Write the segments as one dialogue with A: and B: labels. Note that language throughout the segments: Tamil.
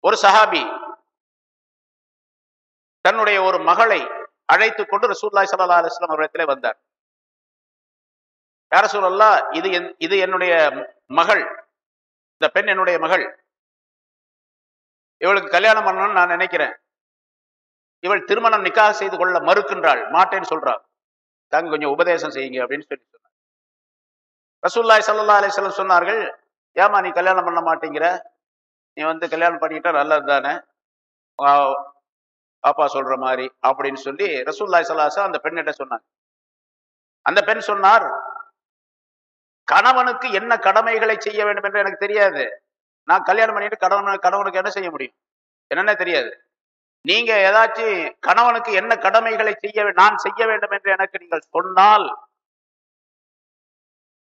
A: ஒரு சஹாபி தன்னுடைய ஒரு மகளை அழைத்து கொண்டு ரசூல்லாய் சல்லா அலுவலாம் அவரிடத்திலே வந்தார். யார சூழல்லா இது என்- இது என்னுடைய மகள் இந்த பெண் என்னுடைய மகள். இவளுக்கு கல்யாணம் பண்ணணும்னு நான் நினைக்கிறேன். இவள் திருமணம் நிக்காக செய்து கொள்ள மறுக்கின்றாள் மாட்டேன்னு சொல்றாள் தாங்க கொஞ்சம் உபதேசம் செய்யுங்க அப்படின்னு சொல்லி சொன்னார். ரசூல்லாய் சல்லா அலிஸ்லாம் சொன்னார்கள் ஏமா நீ கல்யாணம் பண்ண மாட்டேங்கிற? நீ வந்து கல்யாணம் பண்ணிக்கிட்டா நல்லது தானே பாப்பா சொல்ற மாதிரி அப்படின்னு சொல்லி ரசூல்லாய் சலாசா அந்த பெண்ணிட்ட சொன்னாங்க. அந்த பெண் சொன்னார் கணவனுக்கு என்ன கடமைகளை செய்ய வேண்டும் என்று எனக்கு தெரியாது. நான் கல்யாணம் பண்ணிட்டு கணவன் கணவனுக்கு என்ன செய்ய முடியும்? என்னன்னே தெரியாது. நீங்க ஏதாச்சும் கணவனுக்கு என்ன கடமைகளை செய்ய வே- நான் செய்ய வேண்டும் என்று எனக்கு நீங்கள் சொன்னால்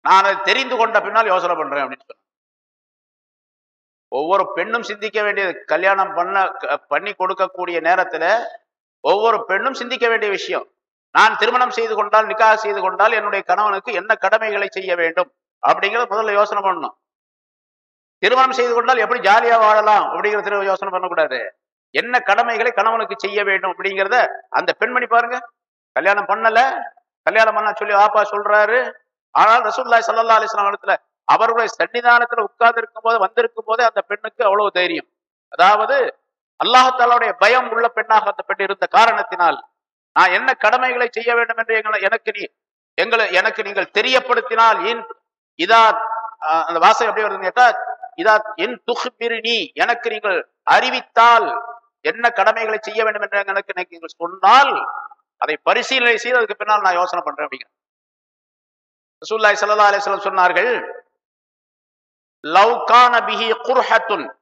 A: நான் அதை தெரிந்து கொண்ட பின்னால் யோசனை பண்றேன் அப்படின்னு சொன்னேன் ஒவ்வொரு பெண்ணும் சிந்திக்க வேண்டியது கல்யாணம் பண்ண பண்ணி கொடுக்கக்கூடிய நேரத்துல ஒவ்வொரு பெண்ணும் சிந்திக்க வேண்டிய விஷயம். நான் திருமணம் செய்து கொண்டால் நிக்காக செய்து கொண்டால் என்னுடைய கணவனுக்கு என்ன கடமைகளை செய்ய வேண்டும்? அப்படிங்கிறத முதல்ல யோசனை பண்ணணும். திருமணம் செய்து கொண்டால் எப்படி ஜாலியா வாழலாம்? அப்படிங்கறத யோசனை பண்ணக்கூடாது. என்ன கடமைகளை கணவனுக்கு செய்ய வேண்டும் அப்படிங்கிறத அந்த பெண்மணி பாருங்க. கல்யாணம் பண்ணல. கல்யாணம் பண்ண சொல்லி ஆப்பா சொல்றாரு. ஆனால் ரசூல்லாய் சல்லா அலிஸ்லாம் இடத்துல அவருடைய சன்னிதானத்துல உட்கார்ந்து இருக்கும் போது வந்திருக்கும் போதே அந்த பெண்ணுக்கு அவ்வளவு தைரியம். அதாவது அல்லாஹாலாவுடைய பயம் உள்ள பெண்ணாக அந்த பெண் இருந்த காரணத்தினால் நான் என்ன கடமைகளை செய்ய வேண்டும் என்று எங்களை எனக்கு நீ எங்களை எனக்கு நீங்கள் தெரியப்படுத்தினால் ஏன் இதா அந்த வாசகம் எப்படி வருதுன்னு கேட்டா இதா என் துஹ்பிரினி எனக்கு நீங்கள் அறிவித்தால் என்ன கடமைகளை செய்ய வேண்டும் என்று எனக்கு நீங்கள் சொன்னால் அதை பரிசீலனை செய்து அதுக்கு பின்னால் நான் யோசனை பண்றேன் அப்படிங்கிறேன் ரசூல்லாய் சல்லா அலிஸ்லாம் சொன்னார்கள் லவ் கான பிஹி குர்ஹத்துன்.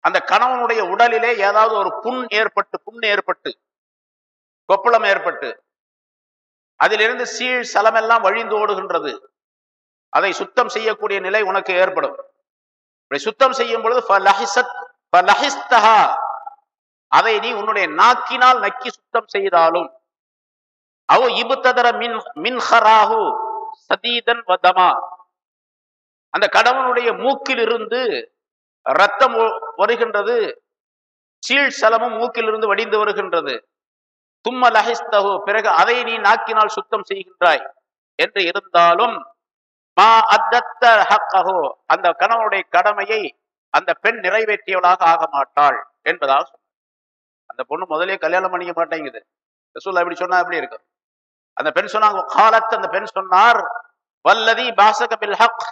A: அந்த கணவனுடைய உடலிலே ஏதாவது ஒரு புண் ஏற்பட்டு புண் ஏற்பட்டு கொப்பளம் ஏற்பட்டு அதிலிருந்து சீழ் சலமெல்லாம் வழிந்து ஓடுகின்றது. அதை சுத்தம் செய்யக்கூடிய நிலை உனக்கு ஏற்படும். இப்படி சுத்தம் செய்யும் பொழுது அதை நீ உன்னுடைய நாக்கினால் நக்கி சுத்தம் செய்தாலும் அவ் இபுத்ததர மின் மின்ஹராஹு சதீதன் வதமா. அந்த கடவுளுடைய மூக்கில் இருந்து ரத்தம் வருகின்றது. சீழ் சலமும் மூக்கிலிருந்து வடிந்து வருகின்றது. தும்ம லஹிஸ்தஹு பிறகு அதை நீ நாக்கினால் சுத்தம் செய்கின்றாய் என்று இருந்தாலும் மா அத்தத்த ஹக்கஹு அந்த கணவனுடைய கடமையை அந்த பெண் நிறைவேற்றியவளாக ஆக மாட்டாள் என்பதாக சொன்னார். அந்த பொண்ணு முதலே கல்யாணம் பண்ணிக்க மாட்டேங்குது. ரசூல்லா இப்படி சொன்னா எப்படி இருக்கும்? அந்த பெண் சொன்னாங்க காலத்து அந்த பெண் சொன்னார் வல்லதி பாசக பில் ஹக்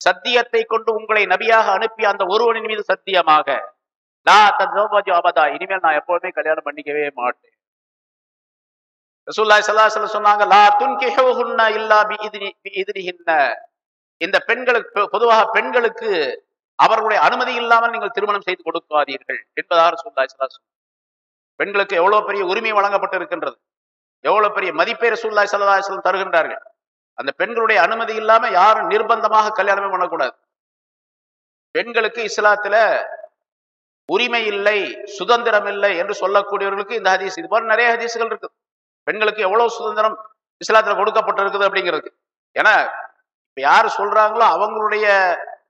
A: சத்தியத்தை கொண்டு உங்களை நபியாக அனுப்பி அந்த ஒருவனின் மீது சத்தியமாக. லா தஜோபாஜி அபதா. இனிமேல் நான் எப்போதுமே கல்யாணம் பண்ணிக்கவே மாட்டேன். ரசூல்லாய் சல்லாஹ் சொன்னாங்க லா துன்கிஹுன்னா இல்லா பி இதிரி இந்த பெண்களுக்கு பொதுவாக பெண்களுக்கு அவர்களுடைய அனுமதி இல்லாமல் நீங்கள் திருமணம் செய்து கொடுக்காதீர்கள் என்பதாக ரசூல்லாய் சல்லா பெண்களுக்கு எவ்வளவு பெரிய உரிமை வழங்கப்பட்டு இருக்கின்றது எவ்வளவு பெரிய மதிப்பை ரசூல்லாய் சல்லாஹ் தருகின்றார்கள்? அந்த பெண்களுடைய அனுமதி இல்லாம யாரும் நிர்பந்தமாக கல்யாணமே பண்ணக்கூடாது. பெண்களுக்கு இஸ்லாத்துல உரிமை இல்லை சுதந்திரம் இல்லை என்று சொல்லக்கூடியவர்களுக்கு இந்த ஹதீஸ் இது போல நிறைய ஹதீஸ்கள் இருக்கு. பெண்களுக்கு எவ்வளவு சுதந்திரம் இஸ்லாத்துல கொடுக்கப்பட்டிருக்குது அப்படிங்கிறது ஏன்னா இப்ப யாரு சொல்றாங்களோ அவங்களுடைய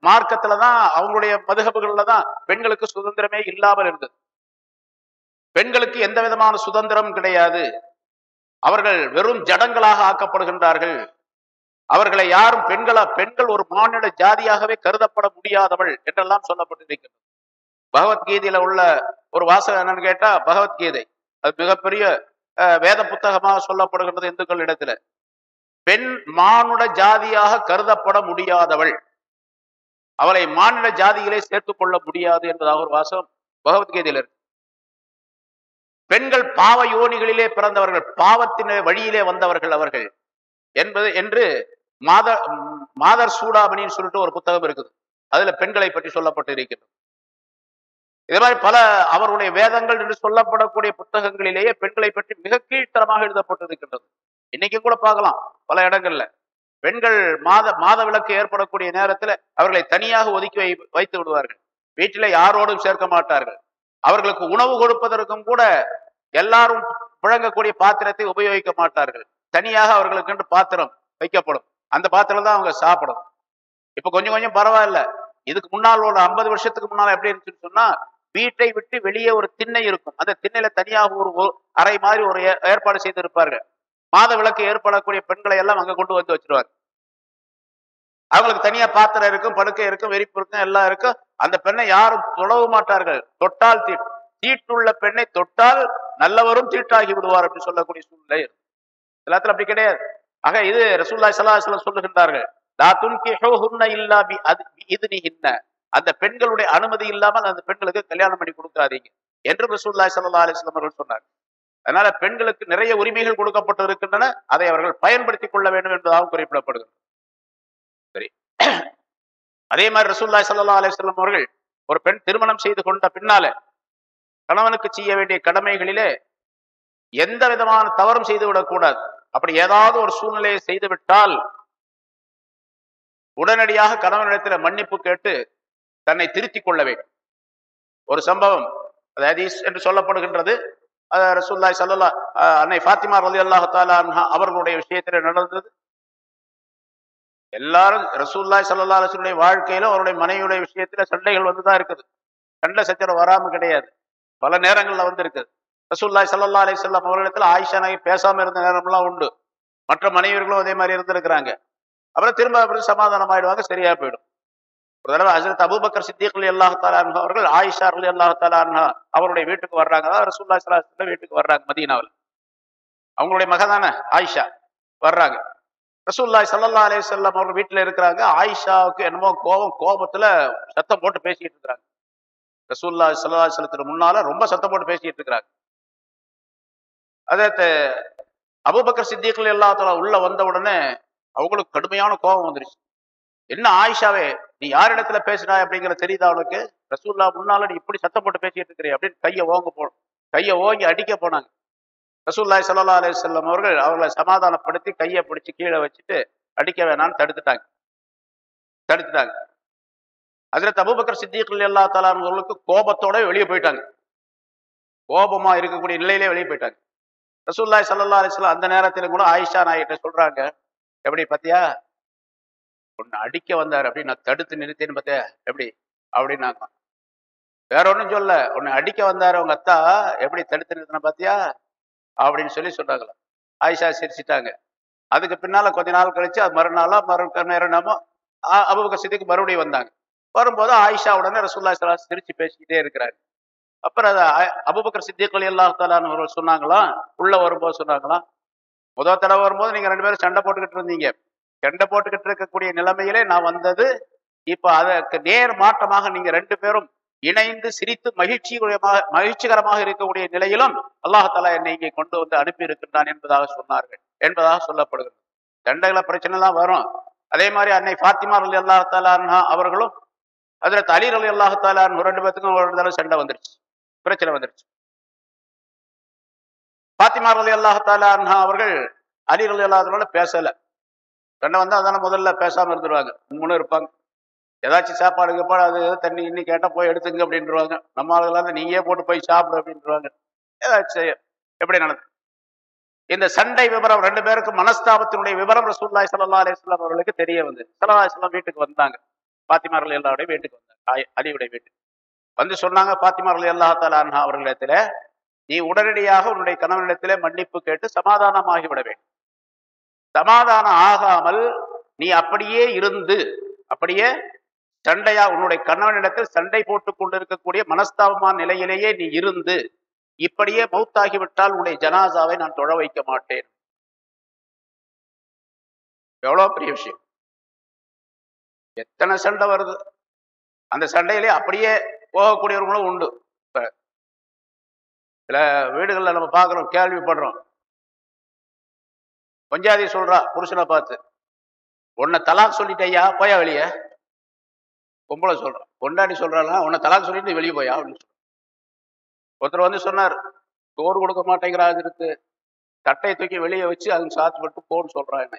A: மார்க்கத்துல தான் அவங்களுடைய மதுகபுகள்ல தான் பெண்களுக்கு சுதந்திரமே இல்லாமல் இருந்தது. பெண்களுக்கு எந்த விதமான சுதந்திரம் கிடையாது. அவர்கள் வெறும் ஜடங்களாக ஆக்கப்படுகின்றார்கள். அவர்களை யாரும் பெண்களா பெண்கள் ஒரு மாநில ஜாதியாகவே கருதப்பட முடியாதவள் என்றெல்லாம் சொல்லப்பட்டிருக்கிறது பகவத்கீதையில உள்ள ஒரு வாசகம் என்னன்னு கேட்டா பகவத்கீதை. அது மிகப்பெரிய அஹ், வேத புத்தகமாக சொல்லப்படுகின்றது இந்துக்கள் இடத்துல. பெண் மானுட ஜாதியாக கருதப்பட முடியாதவள். அவளை மாநில ஜாதியிலே சேர்த்துக் கொள்ள முடியாது என்பதாக ஒரு வாசகம் பகவத்கீதையில இருக்கு. பெண்கள் பாவ யோனிகளிலே பிறந்தவர்கள் பாவத்தின வழியிலே வந்தவர்கள் அவர்கள் என்பது என்று மாதர் மாதர் சூடாமணின்னு சொல்லிட்டு ஒரு புத்தகம் இருக்குது. அதுல பெண்களை பற்றி சொல்லப்பட்டு இருக்கிறது இதே மாதிரி பல அவருடைய வேதங்கள் என்று சொல்லப்படக்கூடிய புத்தகங்களிலேயே பெண்களை பற்றி மிக கீழ்த்தரமாக எழுதப்பட்டிருக்கின்றது. இன்னைக்கு கூட பார்க்கலாம் பல இடங்கள்ல. பெண்கள் மாத மாத விளக்கு ஏற்படக்கூடிய நேரத்துல அவர்களை தனியாக ஒதுக்கி வை வைத்து விடுவார்கள். வீட்டில யாரோடும் சேர்க்க மாட்டார்கள். அவர்களுக்கு உணவு கொடுப்பதற்கும் கூட எல்லாரும் புழங்கக்கூடிய பாத்திரத்தை உபயோகிக்க மாட்டார்கள். தனியாக அவர்களுக்கு பாத்திரம் வைக்கப்படும். அந்த பாத்திரம் தான் அவங்க சாப்பிடும் இப்ப கொஞ்சம் கொஞ்சம் பரவாயில்ல. இதுக்கு முன்னால் ஒரு ஐம்பது வருஷத்துக்கு முன்னால் எப்படி இருந்துச்சுன்னு சொன்னா வீட்டை விட்டு வெளியே ஒரு திண்ணை இருக்கும். அந்த திண்ணையில தனியாக ஒரு அறை மாதிரி ஒரு ஏ- ஏற்பாடு செய்து இருப்பார்கள் மாத விளக்கு ஏற்படக்கூடிய பெண்களை எல்லாம் அங்க கொண்டு வந்து வச்சிருவாங்க. அவங்களுக்கு தனியா பாத்திரம் இருக்கும் படுக்கை இருக்கும் வெறிப்பு இருக்கும் எல்லாம் இருக்கும். அந்த பெண்ணை யாரும் தொழவும் மாட்டார்கள். தொட்டால் தீ தீட்டுள்ள பெண்ணை தொட்டால் நல்லவரும் தீட்டாகி விடுவார் அப்படின்னு சொல்லக்கூடிய சூழ்நிலை இருக்கும். எல்லாத்துல அப்படி கிடையாது. ஆக இது ரசூல்லா சல்லாஹ் சொல்லுகின்றார்கள். லா துன்கிஹூஹுன்ன இல்லா பி அது இதுனிஹின்ன. அந்த பெண்களுடைய அனுமதி இல்லாமல் அந்த பெண்களுக்கு கல்யாணம் பண்ணி கொடுக்காதீங்க என்று ரசூல்லாய் சல்லா அலிஸ்லாம் அவர்கள் சொன்னார். அதனால பெண்களுக்கு நிறைய உரிமைகள் கொடுக்கப்பட்டு இருக்கின்றன அதை அவர்கள் பயன்படுத்திக் கொள்ள வேண்டும் என்பதாகவும் குறிப்பிடப்படுகிறது. சரி. அதே மாதிரி ரசூல்லாய் சல்லா அலிஸ்லாம் அவர்கள் ஒரு பெண் திருமணம் செய்து கொண்ட பின்னால கணவனுக்கு செய்ய வேண்டிய கடமைகளிலே எந்த விதமான தவறும் செய்து விடக்கூடாது அப்படி ஏதாவது ஒரு சூழ்நிலையை செய்து விட்டால் உடனடியாக கணவனிடத்தில் மன்னிப்பு கேட்டு தன்னை திருத்திக் கொள்ள வேண்டும். ஒரு சம்பவம் அது ஹதீஸ் என்று சொல்லப்படுகின்றது. ரசூல்லாய் சல்லா அன்னை ஃபாத்திமா ரலி அல்லாஹ் அவர்களுடைய விஷயத்தில் நடந்தது. எல்லாரும் ரசூல்லாய் சல்லா அலுடைய வாழ்க்கையில அவருடைய மனைவியுடைய விஷயத்துல சண்டைகள் வந்துதான் இருக்குது. சண்டை சச்சரவு வராம கிடையாது. பல நேரங்கள்ல வந்து இருக்குது ரசூல்லாய் சல்லா அலி சொல்லம் அவர்களிடத்தில் ஆயிஷா நாயகி பேசாம இருந்த நேரம்லாம் உண்டு. மற்ற மனைவியர்களும் அதே மாதிரி இருந்திருக்கிறாங்க. அப்புறம் திரும்ப அப்புறம் சமாதானம் ஆயிடுவாங்க சரியா போயிடும். ஒரு தடவை ஹசரத் அபுபக்கர் சித்திக் அலி அல்லாஹ் அவர்கள் ஆயிஷா அலி அல்லாஹ் அவருடைய வீட்டுக்கு வர்றாங்க. அதாவது ரசூல்லா சலாஹ் வீட்டுக்கு வர்றாங்க மதீனாவில் அவங்களுடைய மகதான ஆயிஷா வர்றாங்க. ரசூல்லாய் சல்லா அலி சொல்லம் அவர்கள் வீட்டுல இருக்கிறாங்க. ஆயிஷாவுக்கு என்னமோ கோபம் கோபத்துல சத்தம் போட்டு பேசிட்டு இருக்கிறாங்க. ரசூல்லா சல்லா சலத்துக்கு முன்னால ரொம்ப சத்தம் போட்டு பேசிட்டு இருக்கிறாங்க. அதை அபுபக்கர் சித்திகள் எல்லாத்துல உள்ள வந்த உடனே அவங்களுக்கு கடுமையான கோபம் வந்துருச்சு. என்ன ஆயிஷாவே நீ யாரிடத்துல பேசுனா அப்படிங்கிற தெரியுதா அவனுக்கு ரசூல்லா முன்னால நீ இப்படி சத்தம் போட்டு பேசிட்டு இருக்கிறீ அப்படின்னு கையை ஓங்க போ கையை ஓங்கி அடிக்க போனாங்க. ரசூல்லாய் சல்லா அலி செல்லம் அவர்கள் அவர்களை சமாதானப்படுத்தி கையை பிடிச்சி கீழே வச்சுட்டு அடிக்க வேணாம்னு தடுத்துட்டாங்க. தடுத்துட்டாங்க. அதில் தபுபக்கர் சித்திகள் எல்லா தலான்களுக்கு கோபத்தோட வெளியே போயிட்டாங்க. கோபமா இருக்கக்கூடிய நிலையிலே வெளியே போயிட்டாங்க. ரசூல்லாய் சல்லா அலிஸ்லாம் அந்த நேரத்தில் கூட ஆயிஷா நாயிட்ட சொல்றாங்க? எப்படி பாத்தியா? உன்னை அடிக்க வந்தார் அப்படின்னு நான் தடுத்து நிறுத்தேன்னு பார்த்தியா எப்படி? அப்படின்னாங்க. வேற ஒன்றும் சொல்ல உன்னை அடிக்க வந்தாரு உங்க அத்தா எப்படி தடுத்து நிறுத்தின பாத்தியா? அப்படின்னு சொல்லி சொல்றாங்களா ஆயிஷா சிரிச்சிட்டாங்க. அதுக்கு பின்னால கொஞ்ச நாள் கழிச்சு அது மறுநாளா மறு நேரமோ அபுபக்க சித்திக்கு மறுபடியும் வந்தாங்க. வரும்போது ஆயிஷா உடனே ரசூல்லா சிரிச்சு பேசிக்கிட்டே இருக்கிறாரு. அப்புறம் அதை அபுபக்கர் சித்திகள் எல்லா அவர்கள் சொன்னாங்களாம் உள்ள வரும்போது சொன்னாங்களாம் முதல் தடவை வரும்போது நீங்க ரெண்டு பேரும் சண்டை போட்டுக்கிட்டு இருந்தீங்க. சண்டை போட்டுக்கிட்டு இருக்கக்கூடிய நிலைமையிலே நான் வந்தது. இப்ப அதற்கு நேர் மாற்றமாக நீங்க ரெண்டு பேரும் இணைந்து சிரித்து மகிழ்ச்சிகரமாக மகிழ்ச்சிகரமாக இருக்கக்கூடிய நிலையிலும் அல்லாஹாலா என்னை இங்கே கொண்டு வந்து அனுப்பி இருக்கின்றான் என்பதாக சொன்னார்கள் என்பதாக சொல்லப்படுகிறது. சண்டைகளை பிரச்சனை தான் வரும். அதே மாதிரி அன்னை ஃபாத்திமா அலி அல்லாஹாலா அவர்களும் அதுல தலீர் அலி அல்லாஹாலான் ரெண்டு பேத்துக்கும் ஒரு தடவை சண்டை வந்துருச்சு. பிரச்சனை வந்துருச்சு. பாத்திமா அலி அல்லாஹாலா அவர்கள் அலி அலி அல்லாஹோட பேசல. சண்டை வந்தா அதான முதல்ல பேசாம இருந்துருவாங்க. மூணு இருப்பாங்க. ஏதாச்சும் சாப்பாடு கேப்பாடு அது தண்ணி இன்னி கேட்டா போய் எடுத்துங்க அப்படின்றவாங்க நம்ம ஆளுகளால நீயே போட்டு போய் சாப்பிடு அப்படின்றவாங்க ஏதாச்சும் எப்படி நடந்தது இந்த சண்டை விவரம் ரெண்டு பேருக்கு மனஸ்தாபத்தினுடைய விவரம் ரசூல்லாய் சல்லா அலிஸ்லாம் அவர்களுக்கு தெரிய வந்து சல்லா அலிஸ்லாம் வீட்டுக்கு வந்தாங்க. பாத்திமார்கள் எல்லாருடைய வீட்டுக்கு வந்தாங்க. அலியுடைய வீட்டுக்கு. வந்து சொன்னாங்க பாத்திமார்கள் அல்லா தலான்ஹா அவர்களிடத்துல நீ உடனடியாக உன்னுடைய கணவனிடத்திலே மன்னிப்பு கேட்டு சமாதானமாகிவிட வேண்டும். சமாதானம் ஆகாமல் நீ அப்படியே இருந்து அப்படியே சண்டையா உன்னுடைய கணவனிடத்தில் சண்டை போட்டுக் கொண்டிருக்கக்கூடிய மனஸ்தாபமான நிலையிலேயே நீ இருந்து இப்படியே மௌத்தாகிவிட்டால் உன்னுடைய ஜனாசாவை நான் தொழ வைக்க மாட்டேன். எவ்வளவு பெரிய விஷயம். எத்தனை சண்டை வருது. அந்த சண்டையிலே அப்படியே போகக்கூடியவர்களும் உண்டு. இப்போ சில வீடுகளில் நம்ம பார்க்குறோம் கேள்விப்படுறோம். பஞ்சாதி சொல்றா புருஷனை பார்த்து உன்னை தலாக் சொல்லிட்டையா போயா வெளியே? பொம்பளை சொல்றான் கொண்டாடி சொல்றாள் உன்னை தலாக் சொல்லிட்டு வெளியே போயா? அப்படின்னு சொல்றான் ஒருத்தர் வந்து சொன்னார் சோறு கொடுக்க மாட்டேங்கிறாங்க இருக்கு. தட்டையை தூக்கி வெளியே வச்சு அதுக்கு சாத்து விட்டு போன்னு சொல்கிறான் என்ன.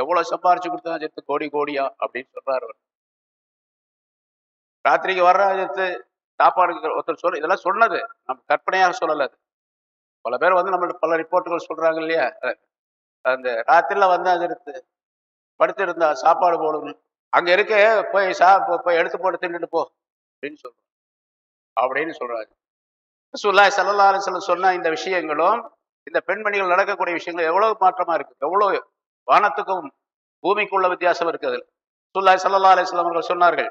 A: எவ்வளவு சம்பாரிச்சு கொடுத்தா சேர்த்து கோடி கோடியா? அப்படின்னு சொல்றாரு அவர். ராத்திரிக்கு வர்ற சாப்பாடுக்கு சாப்பாடு ஒருத்தர் சொல் இதெல்லாம் சொன்னது. நம்ம கற்பனையாக சொல்லலை அது. பல பேர் வந்து நம்மள்ட்ட பல ரிப்போர்ட்டுகள் சொல்றாங்க இல்லையா? அந்த ராத்திரில வந்து அது எடுத்து படுத்திருந்தா சாப்பாடு போடணும் அங்க இருக்க போய் சா போ- போய் எடுத்து போட்டு தின்னுட்டு போ அப்படின்னு சொல்றாங்க. அப்படின்னு சொல்றாரு. சுல்லா ஸல்லல்லாஹு அலைஹி சொன்ன இந்த விஷயங்களும் இந்த பெண்மணிகள் நடக்கக்கூடிய விஷயங்கள் எவ்வளவு மாற்றமா இருக்கு? எவ்வளவு வானத்துக்கும் பூமிக்குள்ள வித்தியாசம் இருக்குது அதில். ஸல்லல்லாஹு அலைஹி வஸல்லம் அவர்கள் சொன்னார்கள்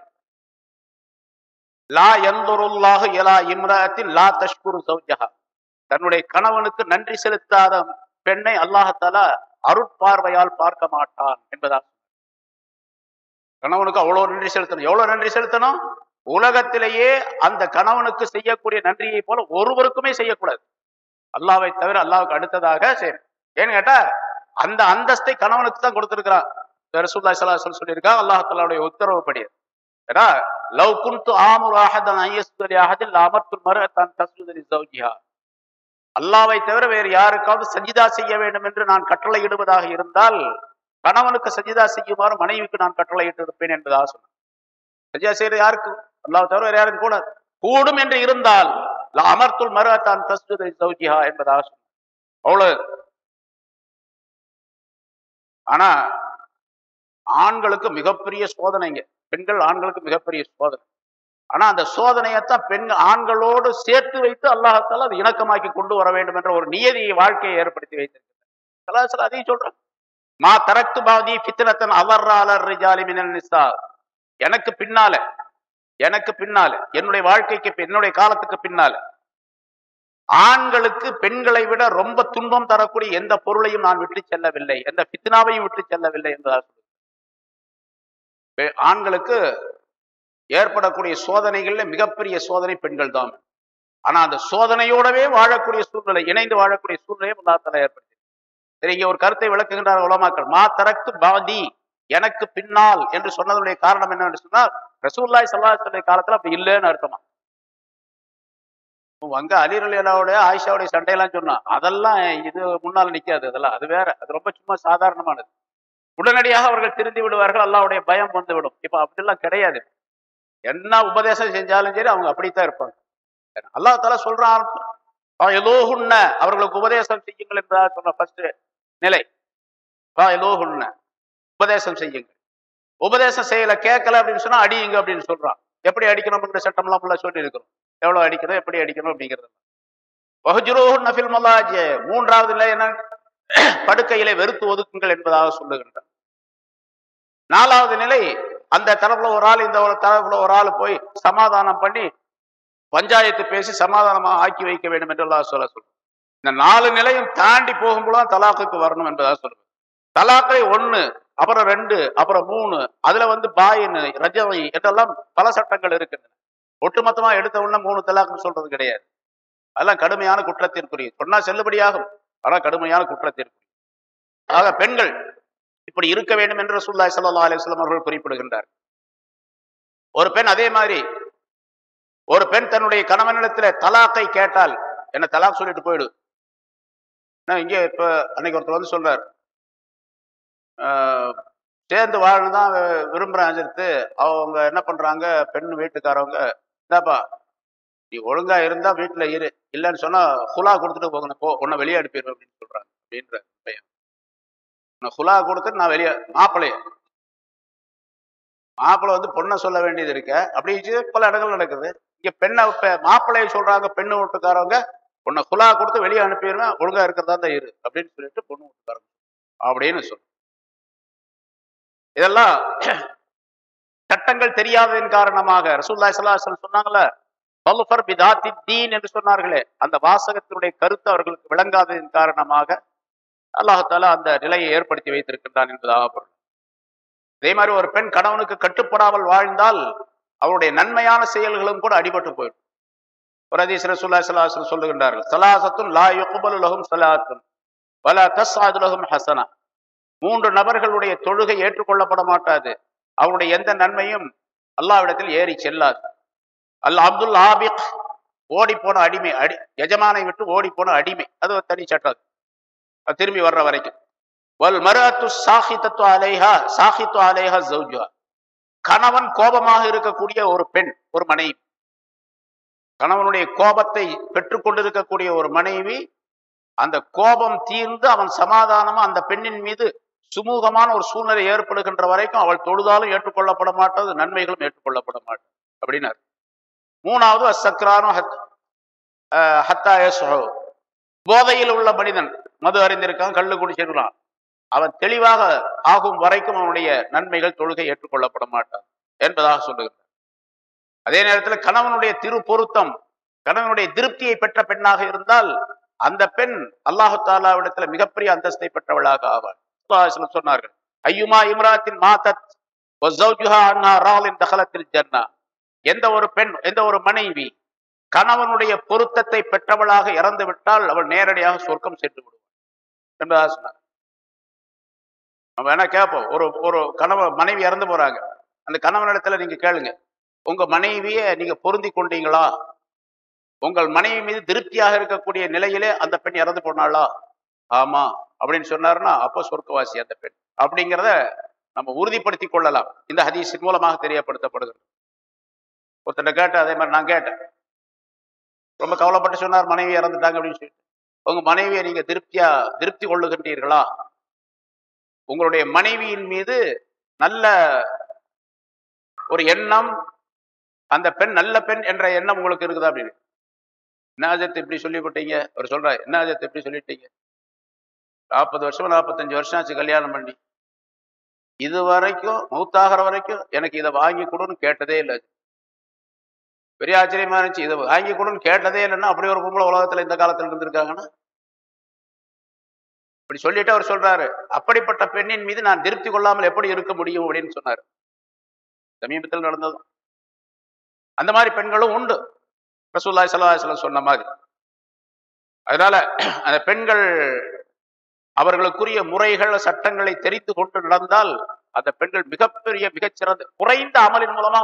A: லா எந்தொருல்லாக இலா இம்ராத்தின் லா தஷ்குரு சௌஜஹா. தன்னுடைய கணவனுக்கு நன்றி செலுத்தாத பெண்ணை அல்லாஹத்தாலா அருட்பார்வையால் பார்க்க மாட்டான் என்பதாக கணவனுக்கு அவ்வளவு நன்றி செலுத்தணும். எவ்வளவு நன்றி செலுத்தணும்? உலகத்திலேயே அந்த கணவனுக்கு செய்யக்கூடிய நன்றியை போல ஒருவருக்குமே செய்யக்கூடாது. அல்லாவை தவிர அல்லாவுக்கு அடுத்ததாக சரி ஏன்னு கேட்டா அந்த அந்தஸ்தை கணவனுக்கு தான் கொடுத்திருக்கிறான். ரசூல்லா சலாஹ் சொல்லியிருக்கா அல்லாஹாலுடைய உத்தரவுப்படி. ஏன்னா லவ் குன்து ஆமுர் அஹதன் ஐயஸ்வரி அஹதில் அமர்த்து மருகத்தான் தஸ்லுதலி சௌஜியா அல்லாவை தவிர வேறு யாருக்காவது சஜிதா செய்ய வேண்டும் என்று நான் கட்டளையிடுவதாக இருந்தால் கணவனுக்கு சஜிதா செய்யுமாறு மனைவிக்கு நான் கட்டளையிட்டு இருப்பேன் என்பதாக சொன்னேன் சஜிதா செய்யறது யாருக்கு அல்லாவை தவிர வேறு யாருக்கும் கூடாது கூடும் என்று இருந்தால் லா மறு தான் தஸ்லுதலி சௌஜியா என்பதாக சொன்னேன் அவ்வளவு ஆனா ஆண்களுக்கு மிகப்பெரிய சோதனைங்க பெண்கள் ஆண்களுக்கு மிகப்பெரிய சோதனை. ஆனா அந்த சோதனையைத்தான் பெண் ஆண்களோடு சேர்த்து வைத்து அல்லாஹத்தால் அது இணக்கமாக்கி கொண்டு வர வேண்டும் என்ற ஒரு நியதியை வாழ்க்கையை ஏற்படுத்தி வைத்திருக்கிறார். அதையும் சொல்றேன். மா தரக்கு பாதி பித்தனத்தன் அவர்ராலர் ரிஜாலி மினல் நிசா எனக்கு பின்னால எனக்கு பின்னால என்னுடைய வாழ்க்கைக்கு என்னுடைய காலத்துக்கு பின்னால ஆண்களுக்கு பெண்களை விட ரொம்ப துன்பம் தரக்கூடிய எந்த பொருளையும் நான் விட்டு செல்லவில்லை எந்த பித்னாவையும் விட்டு செல்லவில்லை என்பதாக ஆண்களுக்கு ஏற்படக்கூடிய சோதனைகள்ல மிகப்பெரிய சோதனை பெண்கள் தான். ஆனா அந்த சோதனையோடவே வாழக்கூடிய சூழ்நிலை இணைந்து வாழக்கூடிய சூழ்நிலையை அல்லாஹ் ஏற்படுத்தி சரிங்க ஒரு கருத்தை விளக்குகின்றார் உலமாக்கள். மா தரக்கு பாதி எனக்கு பின்னால் என்று சொன்னதுடைய காரணம் என்னன்னு சொன்னால் ரசூல்லாய் சல்லாஹுடைய காலத்துல அப்படி இல்லைன்னு அர்த்தமா? அங்க அலிரலியாவுடைய ஆயிஷாவுடைய சண்டையெல்லாம் சொன்னா அதெல்லாம் இது முன்னால் நிக்காது அதெல்லாம் அது வேற அது ரொம்ப சும்மா சாதாரணமானது. உடனடியாக அவர்கள் திருந்தி விடுவார்கள் அல்லாவுடைய பயம் வந்து விடும். இப்ப அப்படிலாம் கிடையாது. என்ன உபதேசம் செஞ்சாலும் சரி அவங்க அப்படித்தான் இருப்பாங்க. அல்லாஹ் தலா சொல்றான் எலோகுன்ன அவர்களுக்கு உபதேசம் செய்யுங்கள் என்பதாக சொன்ன ஃபர்ஸ்ட் நிலை. எலோகுன்ன உபதேசம் செய்யுங்கள். உபதேசம் செய்யல கேட்கல அப்படின்னு சொன்னா அடியுங்க அப்படின்னு சொல்றான். எப்படி அடிக்கணும்ங்கிற சட்டம்லாம் ஃபுல்லா சொல்லி இருக்கிறோம் எவ்வளவு அடிக்கணும் எப்படி அடிக்கணும் அப்படிங்கிறது வஹஜுரோஹுன்ன நஃபில் மலாஜ் மூன்றாவது நிலை என்ன படுக்கையிலே வெறுத்து ஒதுக்குங்கள் என்பதாக சொல்லுகின்றார். நாலாவது நிலை அந்த தரப்புல ஒரு ஆள் இந்த ஒரு தரப்புல ஒரு ஆள் போய் சமாதானம் பண்ணி பஞ்சாயத்து பேசி சமாதானமா ஆக்கி வைக்க வேண்டும் என்று சொல்ல சொல்றோம் இந்த நாலு நிலையும் தாண்டி போகும்போது தலாக்குக்கு வரணும் என்பதாக சொல்லுவேன் தலாக்கை ஒண்ணு அப்புறம் ரெண்டு அப்புறம் மூணு அதுல வந்து பாயின் ரஜவை என்றெல்லாம் பல சட்டங்கள் இருக்கின்றன. ஒட்டுமொத்தமா எடுத்த உடனே மூணு தலாக்குன்னு சொல்றது கிடையாது. அதெல்லாம் கடுமையான குற்றத்திற்குரிய சொன்னா செல்லுபடியாகும். ஆனா கடுமையான குற்றத்திற்கு ஆக பெண்கள் இப்படி இருக்க வேண்டும் என்று ரசூல்லாய் சல்லா அலிஸ்லாம் அவர்கள் குறிப்பிடுகின்றார். ஒரு பெண் அதே மாதிரி ஒரு பெண் தன்னுடைய கணவனிடத்துல தலாக்கை கேட்டால் என்ன தலாக் சொல்லிட்டு போயிடு. நான் இங்கே இப்ப அன்னைக்கு ஒருத்தர் வந்து சொல்றார் ஆஹ், சேர்ந்து வாழதான் விரும்புறேன் அஜித்து. அவங்க என்ன பண்றாங்க? பெண் வீட்டுக்காரவங்க. இந்தாப்பா நீ ஒழுங்கா இருந்தா வீட்டுல இரு. இல்லைன்னு சொன்னா ஹுலா கொடுத்துட்டு போகணும் போ உன்னை வெளியே அனுப்பிடுவேன் அப்படின்னு சொல்றாங்க. அப்படின்ற பையன். உன்னை ஹுலா கொடுத்துட்டு நான் வெளியே மாப்பிள்ளைய. மாப்பிள்ளை வந்து பொண்ணை சொல்ல வேண்டியது இருக்க. அப்படி பல இடங்கள் நடக்குது. இங்க பெண்ணை பெ- மாப்பிள்ளைய சொல்றாங்க பெண்ணு வீட்டுக்காரவங்க. உன்னை குலா கொடுத்து வெளியே அனுப்பிடுவேன். ஒழுங்கா இருக்கிறதா தான் இரு. அப்படின்னு சொல்லிட்டு பொண்ணு வீட்டுக்காரங்க அப்படின்னு சொல்லு இதெல்லாம் சட்டங்கள் தெரியாததின் காரணமாக ரசூல்லா ஸல்லல்லாஹு சொன்னாங்களே சொன்னாங்கல்ல பல்ஃபர் பிதாத்தி தீன் என்று சொன்னார்களே. அந்த வாசகத்தினுடைய கருத்து அவர்களுக்கு விளங்காததின் காரணமாக அல்லாஹால அந்த நிலையை ஏற்படுத்தி வைத்திருக்கின்றான் என்பதாக பொருள். அதே மாதிரி ஒரு பெண் கணவனுக்கு கட்டுப்படாமல் வாழ்ந்தால் அவருடைய நன்மையான செயல்களும் கூட அடிபட்டு போயிடும். ஒரு ஹதீஸ் ரசூலுல்லாஹி சொல்லுகின்றார்கள் லா யுக்பலு லஹும் ஸலாத்துன் வலா தஸ்ஆது லஹும் மூன்று நபர்களுடைய தொழுகை ஏற்றுக்கொள்ளப்பட மாட்டாது. அவருடைய எந்த நன்மையும் அல்லாவிடத்தில் ஏறி செல்லாது. அல் அப்துல் ஆபிக் ஓடி போன அடிமை அடி எஜமானை விட்டு ஓடி போன அடிமை. அது ஒரு தனி சட்டம். அது திரும்பி வர்ற வரைக்கும். வல் மரத்து சாஹித்தத்து அலைஹா சாஹித்து அலைஹா ஜவுஜா கணவன் கோபமாக இருக்கக்கூடிய ஒரு பெண் ஒரு மனைவி. கணவனுடைய கோபத்தை பெற்றுக்கொண்டிருக்கக்கூடிய ஒரு மனைவி அந்த கோபம் தீர்ந்து அவன் சமாதானமா அந்த பெண்ணின் மீது சுமூகமான ஒரு சூழ்நிலை ஏற்படுகின்ற வரைக்கும் அவள் தொழுதாலும் ஏற்றுக்கொள்ளப்பட மாட்டது நன்மைகளும் ஏற்றுக்கொள்ளப்பட மாட்டது. அப்படின்னாரு. மூணாவது அசக்ரானு ஹத்தாயசோ போதையில் உள்ள மனிதன் மது அறிந்திருக்கான் கல்லு குடிச்சிருக்கான் அவன் தெளிவாக ஆகும் வரைக்கும் அவனுடைய நன்மைகள் தொழுகை ஏற்றுக்கொள்ளப்பட மாட்டான் என்பதாக சொல்லுகிறார் அதே நேரத்தில் கணவனுடைய திரு பொருத்தம் கணவனுடைய திருப்தியை பெற்ற பெண்ணாக இருந்தால் அந்த பெண் அல்லாஹு தாலாவிடத்துல மிகப்பெரிய அந்தஸ்தை பெற்றவளாக ஆவாள். சொன்னார்கள் ஐயுமா இம்ராத்தின் மாதத் ஜன்னா. எந்த ஒரு பெண் எந்த ஒரு மனைவி கணவனுடைய பொருத்தத்தை பெற்றவளாக இறந்து விட்டால் அவள் நேரடியாக சொர்க்கம் சென்று விடுவாள். என்பதாக சொன்னார். நம்ம வேணா கேட்போம். ஒரு ஒரு கணவன் மனைவி இறந்து போறாங்க. அந்த கணவனிடத்துல நீங்க கேளுங்க. உங்க மனைவியை நீங்க பொருந்தி கொண்டீங்களா? உங்கள் மனைவி மீது திருப்தியாக இருக்கக்கூடிய நிலையிலே அந்த பெண் இறந்து போனாளா? ஆமா. அப்படின்னு சொன்னாருன்னா அப்போ சொர்க்கவாசி அந்த பெண். அப்படிங்கிறத நம்ம உறுதிப்படுத்திக் கொள்ளலாம். இந்த ஹதீஸின் மூலமாக தெரியப்படுத்தப்படுகிறது. ஒருத்தட்ட கேட்ட அதே மாதிரி நான் கேட்டேன். ரொம்ப கவலைப்பட்டு சொன்னார் மனைவி இறந்துட்டாங்க அப்படின்னு சொல்லிட்டு. உங்க மனைவியை நீங்க திருப்தியா திருப்தி கொள்ளுகின்றீர்களா? உங்களுடைய மனைவியின் மீது நல்ல ஒரு எண்ணம் அந்த பெண் நல்ல பெண் என்ற எண்ணம் உங்களுக்கு இருக்குதா அப்படின்னு? என்னாஜத்தை இப்படி சொல்லிவிட்டீங்க? அவர் சொல்றாரு. என்ன அஜத் இப்படி சொல்லிட்டீங்க நாற்பது வருஷம் நாற்பத்தஞ்சு வருஷம் ஆச்சு கல்யாணம் பண்ணி. இது வரைக்கும் மௌத்தாகிற வரைக்கும் எனக்கு இதை வாங்கி கொடுன்னு கேட்டதே இல்லை பெரிய ஆச்சரியமா இருந்துச்சு. இதை வாங்கி கொடுன்னு கேட்டதே இல்லைன்னா அப்படி ஒரு பொம்பளை உலகத்துல இந்த காலத்துல இருந்திருக்காங்கன்னா? இப்படி சொல்லிட்டு அவர் சொல்றாரு அப்படிப்பட்ட பெண்ணின் மீது நான் திருப்தி கொள்ளாமல் எப்படி இருக்க முடியும்? அப்படின்னு சொன்னாரு. சமீபத்தில் நடந்ததும் அந்த மாதிரி பெண்களும் உண்டு. ரசூல்லாய் சல்லாஹலம் சொன்ன மாதிரி. அதனால அந்த பெண்கள் அவர்களுக்குரிய முறைகள் சட்டங்களை தெரித்து கொண்டு நடந்தால் அந்த பெண்கள் மிகப்பெரிய மிகச்சிறந்த குறைந்த அமலின் மூலமா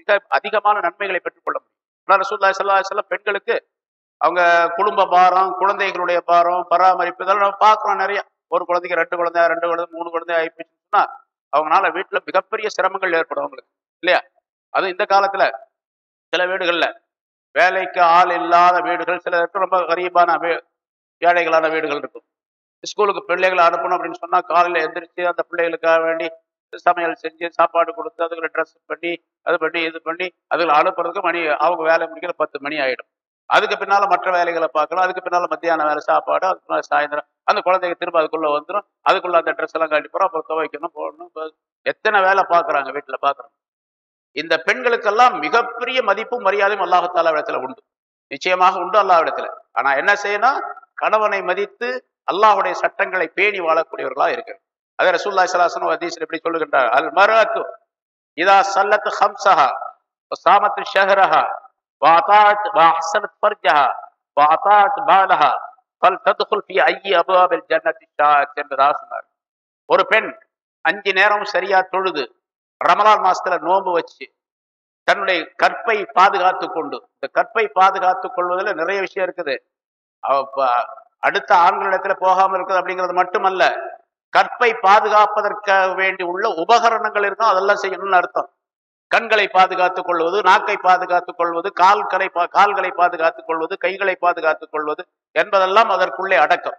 A: மிக அதிகமான நன்மைகளை பெற்றுக்கொள்ள முடியும். ரசூல்லாய் சல்லாஹ் செல்லம் பெண்களுக்கு அவங்க குடும்ப பாரம் குழந்தைகளுடைய பாரம் பராமரிப்பு இதெல்லாம் நம்ம பார்க்குறோம் நிறைய. ஒரு குழந்தைக்கு ரெண்டு குழந்தை ரெண்டு குழந்தை மூணு குழந்தை ஆயிடுச்சுன்னா அவங்களால வீட்டுல மிகப்பெரிய சிரமங்கள் ஏற்படும் அவங்களுக்கு. இல்லையா? அதுவும் இந்த காலத்துல சில வீடுகள்ல வேலைக்கு ஆள் இல்லாத வீடுகள் சில ரொம்ப கரீபான ஏழைகளான வீடுகள் இருக்கும். ஸ்கூலுக்கு பிள்ளைகளை அனுப்பணும் அப்படின்னு சொன்னா காலையில எந்திரிச்சு அந்த பிள்ளைகளுக்காக வேண்டி சமையல் செஞ்சு சாப்பாடு கொடுத்து அதுகளை ட்ரெஸ் பண்ணி அது பண்ணி இது பண்ணி அதுகளை அனுப்புறதுக்கு மணி அவங்க வேலை முடிக்கிற பத்து மணி ஆயிடும். அதுக்கு பின்னால மற்ற வேலைகளை பார்க்கலாம் அதுக்கு பின்னால மத்தியான வேலை சாப்பாடு அதுக்கு மேலே சாயந்தரம். அந்த குழந்தைங்க திரும்ப அதுக்குள்ள வந்துடும் அதுக்குள்ள அந்த ட்ரெஸ் எல்லாம் கட்டி போறோம். அப்புறம் துவைக்கணும் போடணும். எத்தனை வேலை பார்க்குறாங்க வீட்டில் பார்க்குறாங்க? இந்த பெண்களுக்கெல்லாம் மிகப்பெரிய மதிப்பும் மரியாதையும் அல்லாஹத்தாலா இடத்துல உண்டு. நிச்சயமாக உண்டு அல்லாஹ் இடத்துல ஆனா என்ன செய்யணும்? கணவனை மதித்து அல்லாஹுடைய சட்டங்களை பேணி வாழக்கூடியவர்களா இருக்கு அதே ரசூல்லா சலாசன் ஹதீஸ் எப்படி சொல்லுகின்றார். அல் மரத்து இதா சல்லத் ஹம்சஹா சாமத் ஷஹரஹா வாதாத் வாஹ்சனத் ஃபர்ஜஹா வாதாத் பாலஹா பல் தத்குல் ஃபி ஐயி அபுவாபில் ஜன்னத்தி ஷாத் என்று சொன்னார். ஒரு பெண் அஞ்சு நேரம் சரியா தொழுது ரமலான் மாசத்துல நோம்பு வச்சு தன்னுடைய கற்பை பாதுகாத்து கொண்டு இந்த கற்பை பாதுகாத்து கொள்வதில் நிறைய விஷயம் இருக்குது. அடுத்த ஆண்களிடத்துல போகாம இருக்குது அப்படிங்கிறது மட்டுமல்ல கற்பை பாதுகாப்பதற்காக வேண்டி உள்ள உபகரணங்கள் இருக்கும் அதெல்லாம் செய்யணும்னு அர்த்தம். கண்களை பாதுகாத்துக் கொள்வது நாக்கை பாதுகாத்துக் கொள்வது கால்களை கால்களை பாதுகாத்துக் கொள்வது கைகளை பாதுகாத்துக் கொள்வது என்பதெல்லாம் அதற்குள்ளே அடக்கம்.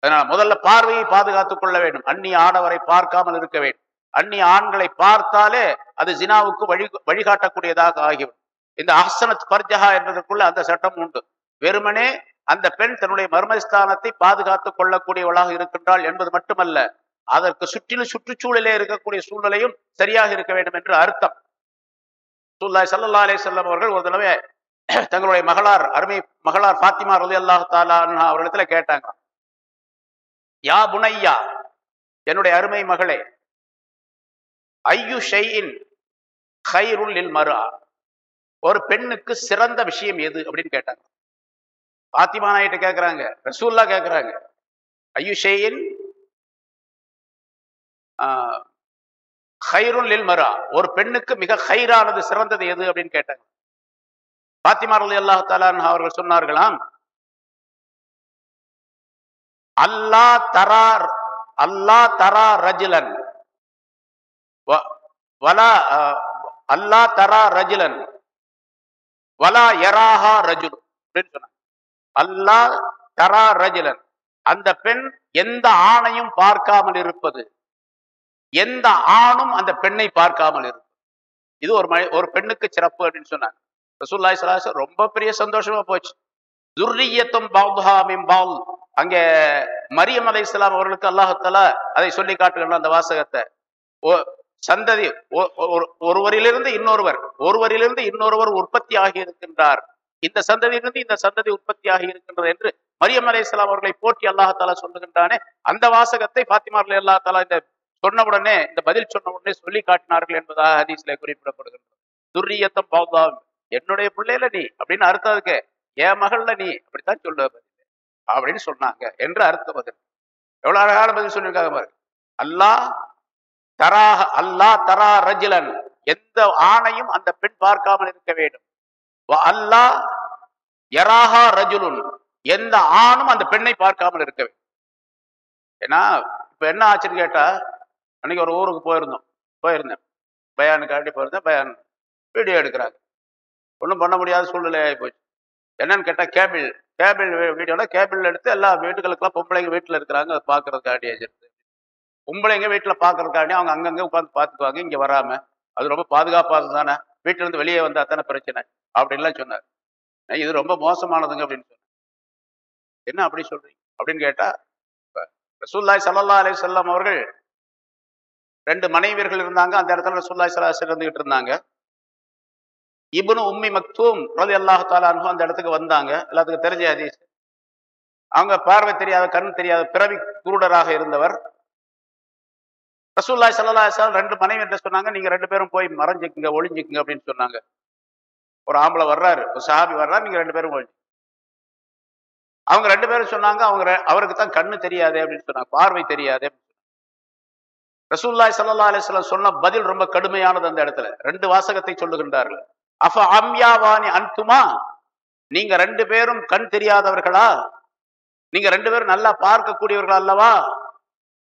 A: அதனால முதல்ல பார்வையை பாதுகாத்துக் கொள்ள வேண்டும். அந்நிய ஆடவரை பார்க்காமல் இருக்க வேண்டும். அந்நிய ஆண்களை பார்த்தாலே அது ஜினாவுக்கு வழி வழிகாட்டக்கூடியதாக ஆகிவிடும். இந்த அஹ்சனத் பர்ஜஹா என்பதற்குள்ள அந்த சட்டம் உண்டு. வெறுமனே அந்த பெண் தன்னுடைய மர்மஸ்தானத்தை பாதுகாத்துக் கொள்ளக்கூடியவளாக இருக்கின்றாள் என்பது மட்டுமல்ல அதற்கு சுற்றிலும் சுற்றுச்சூழலே இருக்கக்கூடிய சூழ்நிலையும் சரியாக இருக்க வேண்டும் என்று அர்த்தம். சூல்லாய் சல்லா அலே செல்லம் அவர்கள் ஒரு தடவை தங்களுடைய மகளார் அருமை மகளார் பாத்திமா ரலி அல்லாஹ் தாலா அவர்களிடத்துல கேட்டாங்க யா புனையா என்னுடைய அருமை மகளே ஐயு ஷெயின் ஹைருல் மரு ஒரு பெண்ணுக்கு சிறந்த விஷயம் எது அப்படின்னு கேட்டாங்க. பாத்திமா நாயிட்ட கேட்கிறாங்க ரசூல்லா கேட்கிறாங்க ஐயு ஷெயின் ஹைருல் மரா. ஒரு பெண்ணுக்கு மிக ஹைரானது சிறந்தது எது அப்படின்னு கேட்டாங்க. பாத்திமா அல்லா அல்லாஹ் தாலான் அவர்கள் சொன்னார்களாம் அல்லா தரா அல்லா தரா ரஜிலன் வலா அல்லா தரா ரஜிலன் வலா யராஹா ரஜுல் அப்படின்னு சொன்னாங்க. அல்லா தரா ரஜிலன். அந்த பெண் எந்த ஆணையும் பார்க்காமல் இருப்பது. எந்த ஆணும் அந்த பெண்ணை பார்க்காமல் இருக்கும் இது ஒரு மழை ஒரு பெண்ணுக்கு சிறப்பு அப்படின்னு சொன்னாங்க. ரசூல்லாய் சலாசம் ரொம்ப பெரிய சந்தோஷமா போச்சு. துர்ரியத்தும் பால். அங்கே மரியம் அலை இஸ்லாம் அவர்களுக்கு அல்லாஹத்தால அதை சொல்லி காட்டுகின்ற அந்த வாசகத்தை. ஓ சந்ததி ஒருவரிலிருந்து இன்னொருவர் ஒருவரிலிருந்து இன்னொருவர் உற்பத்தி ஆகி இருக்கின்றார். இந்த சந்ததியிலிருந்து இந்த சந்ததி உற்பத்தியாகி இருக்கின்றது என்று மரியம் அலை இஸ்லாம் அவர்களை போட்டி அல்லாஹாலா சொல்லுகின்றானே. அந்த வாசகத்தை பாத்திமார்கள் அல்லா தாலா இந்த சொன்ன உடனே இந்த பதில் சொன்ன உடனே சொல்லி காட்டினார்கள் என்பதாக ஹதீஸ்ல குறிப்பிடப்படுகின்றது. துர்ரியத்தம் பௌதாம் என்னுடைய பிள்ளையில நீ அப்படின்னு அர்த்தம் இருக்கு என் மகள்ல நீ அப்படித்தான் சொல்லுவ பதில். அப்படின்னு சொன்னாங்க என்று அர்த்த பதில் எவ்வளவு அழகான பதில் சொல்லியிருக்காங்க பாருங்க அல்லாஹ் தராக அல்லாஹ் தரா ரஜிலன். எந்த ஆணையும் அந்த பெண் பார்க்காமல் இருக்க வேண்டும். அல்லாஹ் யராஹா ரஜுலுன். எந்த ஆணும் அந்த பெண்ணை பார்க்காமல் இருக்கவே ஏன்னா இப்போ என்ன ஆச்சுன்னு கேட்டா அன்னைக்கு ஒரு ஊருக்கு போயிருந்தோம். போயிருந்தேன். பயானுக்காண்டி போயிருந்தேன். பயான் வீடியோ எடுக்கிறாங்க. ஒன்றும் பண்ண முடியாத சூழ்நிலை ஆகி போச்சு என்னன்னு கேட்டால் கேபிள் கேபிள் வீடியோவில் கேபிள் எடுத்து எல்லா வீட்டுகளுக்கெல்லாம் பொம்பளைங்க வீட்டில் இருக்கிறாங்க. அதை பார்க்கறதுக்காண்டி எடுத்து பொம்பளைங்க வீட்டில் பார்க்கறதுக்காண்டி அவங்க அங்கங்கே உட்காந்து பார்த்துக்குவாங்க. இங்கே வராமல் அது ரொம்ப பாதுகாப்பாக தானே. வீட்டிலேருந்து வெளியே வந்தா தானே பிரச்சனை அப்படின்லாம் சொன்னார். இது ரொம்ப மோசமானதுங்க அப்படின்னு சொன்னார். என்ன அப்படி சொல்றீங்க? அப்படின்னு கேட்டா ரசூல்லாய் சல்லா அலி சொல்லம் அவர்கள் ரெண்டு மனைவியர்கள் இருந்தாங்க. அந்த இடத்துல ரசூல்லாய் சல்லா இருந்துகிட்டு இருந்தாங்க. இபுனு உம்மி மக்தூம் ரலி அல்லாஹால அனுபவம் அந்த இடத்துக்கு வந்தாங்க. எல்லாத்துக்கும் தெரிஞ்ச ஹதீஸ். அவங்க பார்வை தெரியாத கண் தெரியாத பிறவி குருடராக இருந்தவர். ரசூல்லாய் சல்லா ரெண்டு மனைவி என்ன சொன்னாங்க? நீங்க ரெண்டு பேரும் போய் மறைஞ்சிக்குங்க ஒழிஞ்சிக்குங்க அப்படின்னு சொன்னாங்க. ஒரு ஆம்பளை வர்றாரு ஒரு சஹாபி வர்றாரு நீங்க ரெண்டு பேரும் ஒழிஞ்சு அவங்க ரெண்டு பேரும் சொன்னாங்க அவங்க அவருக்கு தான் கண்ணு தெரியாது அப்படின்னு சொன்னாங்க பார்வை தெரியாது ரசூல்லாய் சல்லா அலிஸ்லாம் சொன்ன பதில் ரொம்ப கடுமையானது அந்த இடத்துல. ரெண்டு வாசகத்தை சொல்லுகின்றார்கள். அஃப அம்யாவானி அன்துமா? நீங்க ரெண்டு பேரும் கண் தெரியாதவர்களா? நீங்க ரெண்டு பேரும் நல்லா பார்க்கக்கூடியவர்கள் அல்லவா?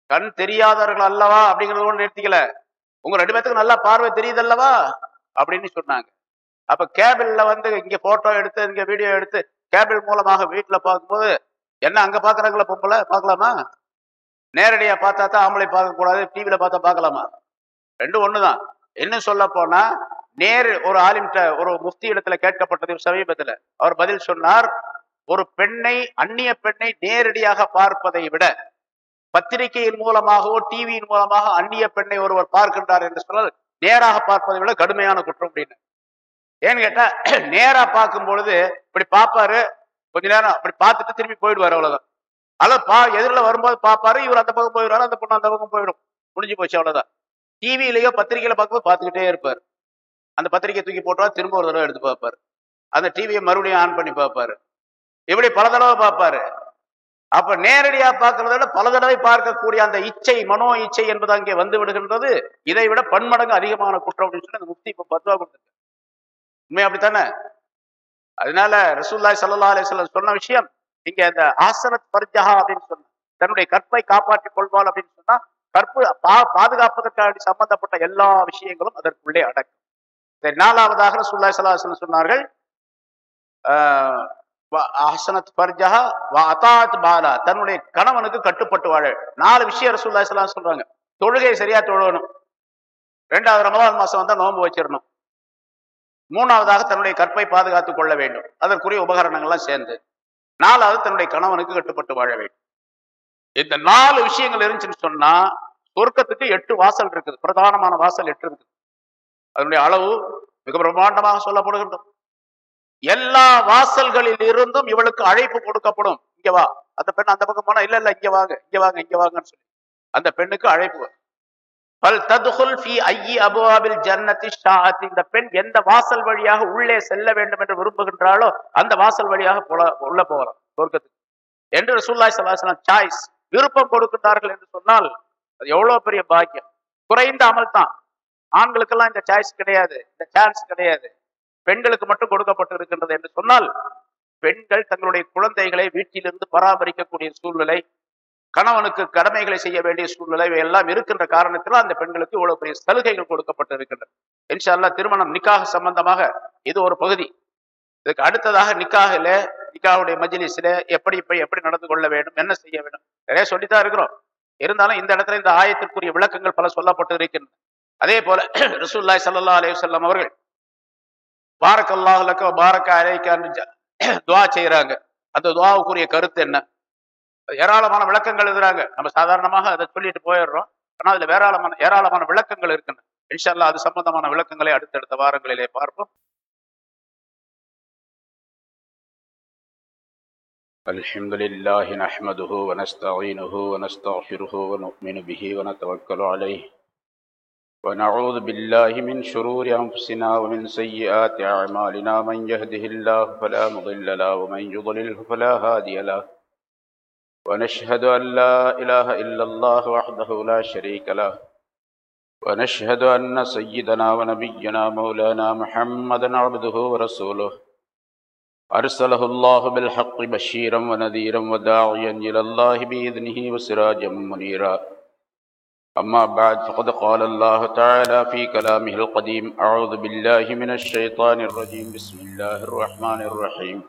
A: கண் தெரியாதவர்கள் அல்லவா அப்படிங்கிறத ஒன்று நிறுத்திக்கல. உங்க ரெண்டு பேத்துக்கு நல்லா பார்வை தெரியுது அல்லவா? அப்படின்னு சொன்னாங்க. அப்ப கேபிள்ல வந்து இங்க போட்டோ எடுத்து இங்க வீடியோ எடுத்து கேபிள் மூலமாக வீட்டுல பார்க்கும்போது என்ன அங்க பாக்குறாங்களா பொம்பளை? பார்க்கலாமா? நேரடியா பார்த்தா தான் ஆம்பளை பார்க்க கூடாது டிவியில பார்த்தா பார்க்கலாமா? ரெண்டும் ஒண்ணுதான். என்ன சொல்ல போனா நேர் ஒரு ஆலிம்கிட்ட ஒரு முஃப்தி இடத்துல கேட்கப்பட்டது சமீபத்துல. அவர் பதில் சொன்னார் ஒரு பெண்ணை அந்நிய பெண்ணை நேரடியாக பார்ப்பதை விட பத்திரிகையின் மூலமாகவோ டிவியின் மூலமாக அந்நிய பெண்ணை ஒருவர் பார்க்கின்றார் என்று சொன்னால் நேராக பார்ப்பதை விட கடுமையான குற்றம் அப்படின்னு. ஏன்னு கேட்டா நேரா பார்க்கும் பொழுது இப்படி பார்ப்பாரு கொஞ்ச நேரம் அப்படி பார்த்துட்டு திரும்பி போயிடுவாரு அவ்வளவுதான். அல்லது பா எதிரில் வரும்போது பார்ப்பாரு இவர் அந்த பக்கம் போயிடுவாரு அந்த பொண்ணு அந்த பக்கம் போயிடும். முடிஞ்சு போச்சு அவ்வளவுதான். டிவியிலையோ பத்திரிகையில பார்க்கும்போது பார்த்துக்கிட்டே இருப்பார். அந்த பத்திரிகை தூக்கி போட்டா திரும்ப ஒரு தடவை எடுத்து பார்ப்பாரு. அந்த டிவியை மறுபடியும் ஆன் பண்ணி பார்ப்பாரு. இப்படி பல தடவை பார்ப்பாரு. அப்ப நேரடியா பார்க்கறத விட பல தடவை பார்க்கக்கூடிய அந்த இச்சை மனோ இச்சை என்பது அங்கே வந்து விடுகின்றது. இதை விட பன்மடங்கு அதிகமான குற்றம் அப்படின்னு சொல்லி அந்த முக்தி இப்ப பத்துவா கொடுத்துருக்கு உண்மை அப்படித்தானே? அதனால ரசூல்லாய் சல்லா அலிஸ்லாம் சொன்ன விஷயம் இங்க அந்த ஆசனத் பர்ஜஹா அப்படின்னு சொன்ன தன்னுடைய கற்பை காப்பாற்றிக் கொள்வாள் அப்படின்னு சொன்னா கற்பு பா பாதுகாப்பதற்காக சம்பந்தப்பட்ட எல்லா விஷயங்களும் அதற்குள்ளே அடக்கும் நாலாவதாக ரசூல்லாய் சல்லாஹ் சொன்னார்கள் அஹசனத் பர்ஜஹா அதாத் பாலா. தன்னுடைய கணவனுக்கு கட்டுப்பட்டு வாழ. நாலு விஷயம் ரசூல்லா சொல்றாங்க. தொழுகை சரியா தொழணும். ரெண்டாவது ரமதான் மாசம் வந்தா நோன்பு வச்சிடணும் மூணாவதாக தன்னுடைய கற்பை பாதுகாத்துக் கொள்ள வேண்டும். அதற்குரிய உபகரணங்கள்லாம் சேர்ந்து. நாலாவது தன்னுடைய கணவனுக்கு கட்டுப்பட்டு வாழ வேண்டும். இந்த நாலு விஷயங்கள் இருந்துச்சுன்னு சொன்னா சொர்க்கத்துக்கு எட்டு வாசல் இருக்குது. பிரதானமான வாசல் எட்டு இருக்குது. அதனுடைய அளவு மிக பிரம்மாண்டமாக சொல்லப்படுகின்றோம் எல்லா வாசல்களில் இருந்தும் இவளுக்கு அழைப்பு கொடுக்கப்படும். இங்க வா. அந்த பெண் அந்த பக்கம் போனா இல்ல இல்ல இங்க வாங்க இங்க வாங்க இங்க வாங்கன்னு சொல்லி. அந்த பெண்ணுக்கு அழைப்பு பல் ததுகுல் ஃபி ஐயி அபுவாபில் ஜன்னதி ஷாத் இந்த பெண் எந்த வாசல் வழியாக உள்ளே செல்ல வேண்டும் என்று விரும்புகின்றாலோ அந்த வாசல் வழியாக போல உள்ள போகலாம் சொர்க்கத்துக்கு என்று ரசூல்லாய் சலாசலம் சாய்ஸ் விருப்பம் கொடுக்கின்றார்கள் என்று சொன்னால் அது எவ்வளவு பெரிய பாக்கியம். குறைந்த அமல் தான் ஆண்களுக்கெல்லாம் இந்த சாய்ஸ் கிடையாது இந்த சான்ஸ் கிடையாது. பெண்களுக்கு மட்டும் கொடுக்கப்பட்டு இருக்கின்றது என்று சொன்னால் பெண்கள் தங்களுடைய குழந்தைகளை வீட்டிலிருந்து பராமரிக்கக்கூடிய சூழ்நிலை கணவனுக்கு கடமைகளை செய்ய வேண்டிய சூழ்நிலை எல்லாம் இருக்கின்ற காரணத்தில் அந்த பெண்களுக்கு இவ்வளவு பெரிய சலுகைகள் கொடுக்கப்பட்டு இருக்கின்றன இன்ஷால்லா திருமணம் நிக்காக சம்பந்தமாக இது ஒரு பகுதி. இதுக்கு அடுத்ததாக நிக்காகில நிக்காவுடைய மஜிலிஸ்ல எப்படி இப்ப எப்படி நடந்து கொள்ள வேண்டும் என்ன செய்ய வேண்டும் நிறைய சொல்லித்தான் இருக்கிறோம். இருந்தாலும் இந்த இடத்துல இந்த ஆயத்திற்குரிய விளக்கங்கள் பல சொல்லப்பட்டு இருக்கின்றன அதே போல ரசூல்லாய் சல்லா அலேவ் செல்லம் அவர்கள் பாரக் அல்லாஹ் பாரக்க அலைக்கான்னு துவா செய்யறாங்க அந்த துவாவுக்குரிய கருத்து என்ன ஏராளமான விளக்கங்கள் எழுதுறாங்க நம்ம சாதாரணமாக அதை சொல்லிட்டு போயிடுறோம் ஆனா அதுல ஏராளமான ஏராளமான விளக்கங்கள் இருக்கின்றன இன்ஷால்லா அது சம்பந்தமான விளக்கங்களை அடுத்தடுத்த வாரங்களிலே பார்ப்போம்
B: الحمد لله نحمده ونستعينه ونستغفره ونؤمن به ونتوكل عليه ونعوذ بالله من شرور أنفسنا ومن سيئات أعمالنا من يهده الله فلا مضل له ومن يضلله فلا هادي له. ونشهد أن لا إله إلا الله وحده لا شريك له. ونشهد أن سيدنا ونبينا مولانا محمدا عبده ورسوله. أرسله الله بالحق بشيرا ونذيرا وداعيا إلى الله بإذنه وسراجا منيرا. أما بعد فقد قال الله تعالى في كلامه القديم أعوذ بالله من الشيطان الرجيم. بسم الله الرحمن الرحيم.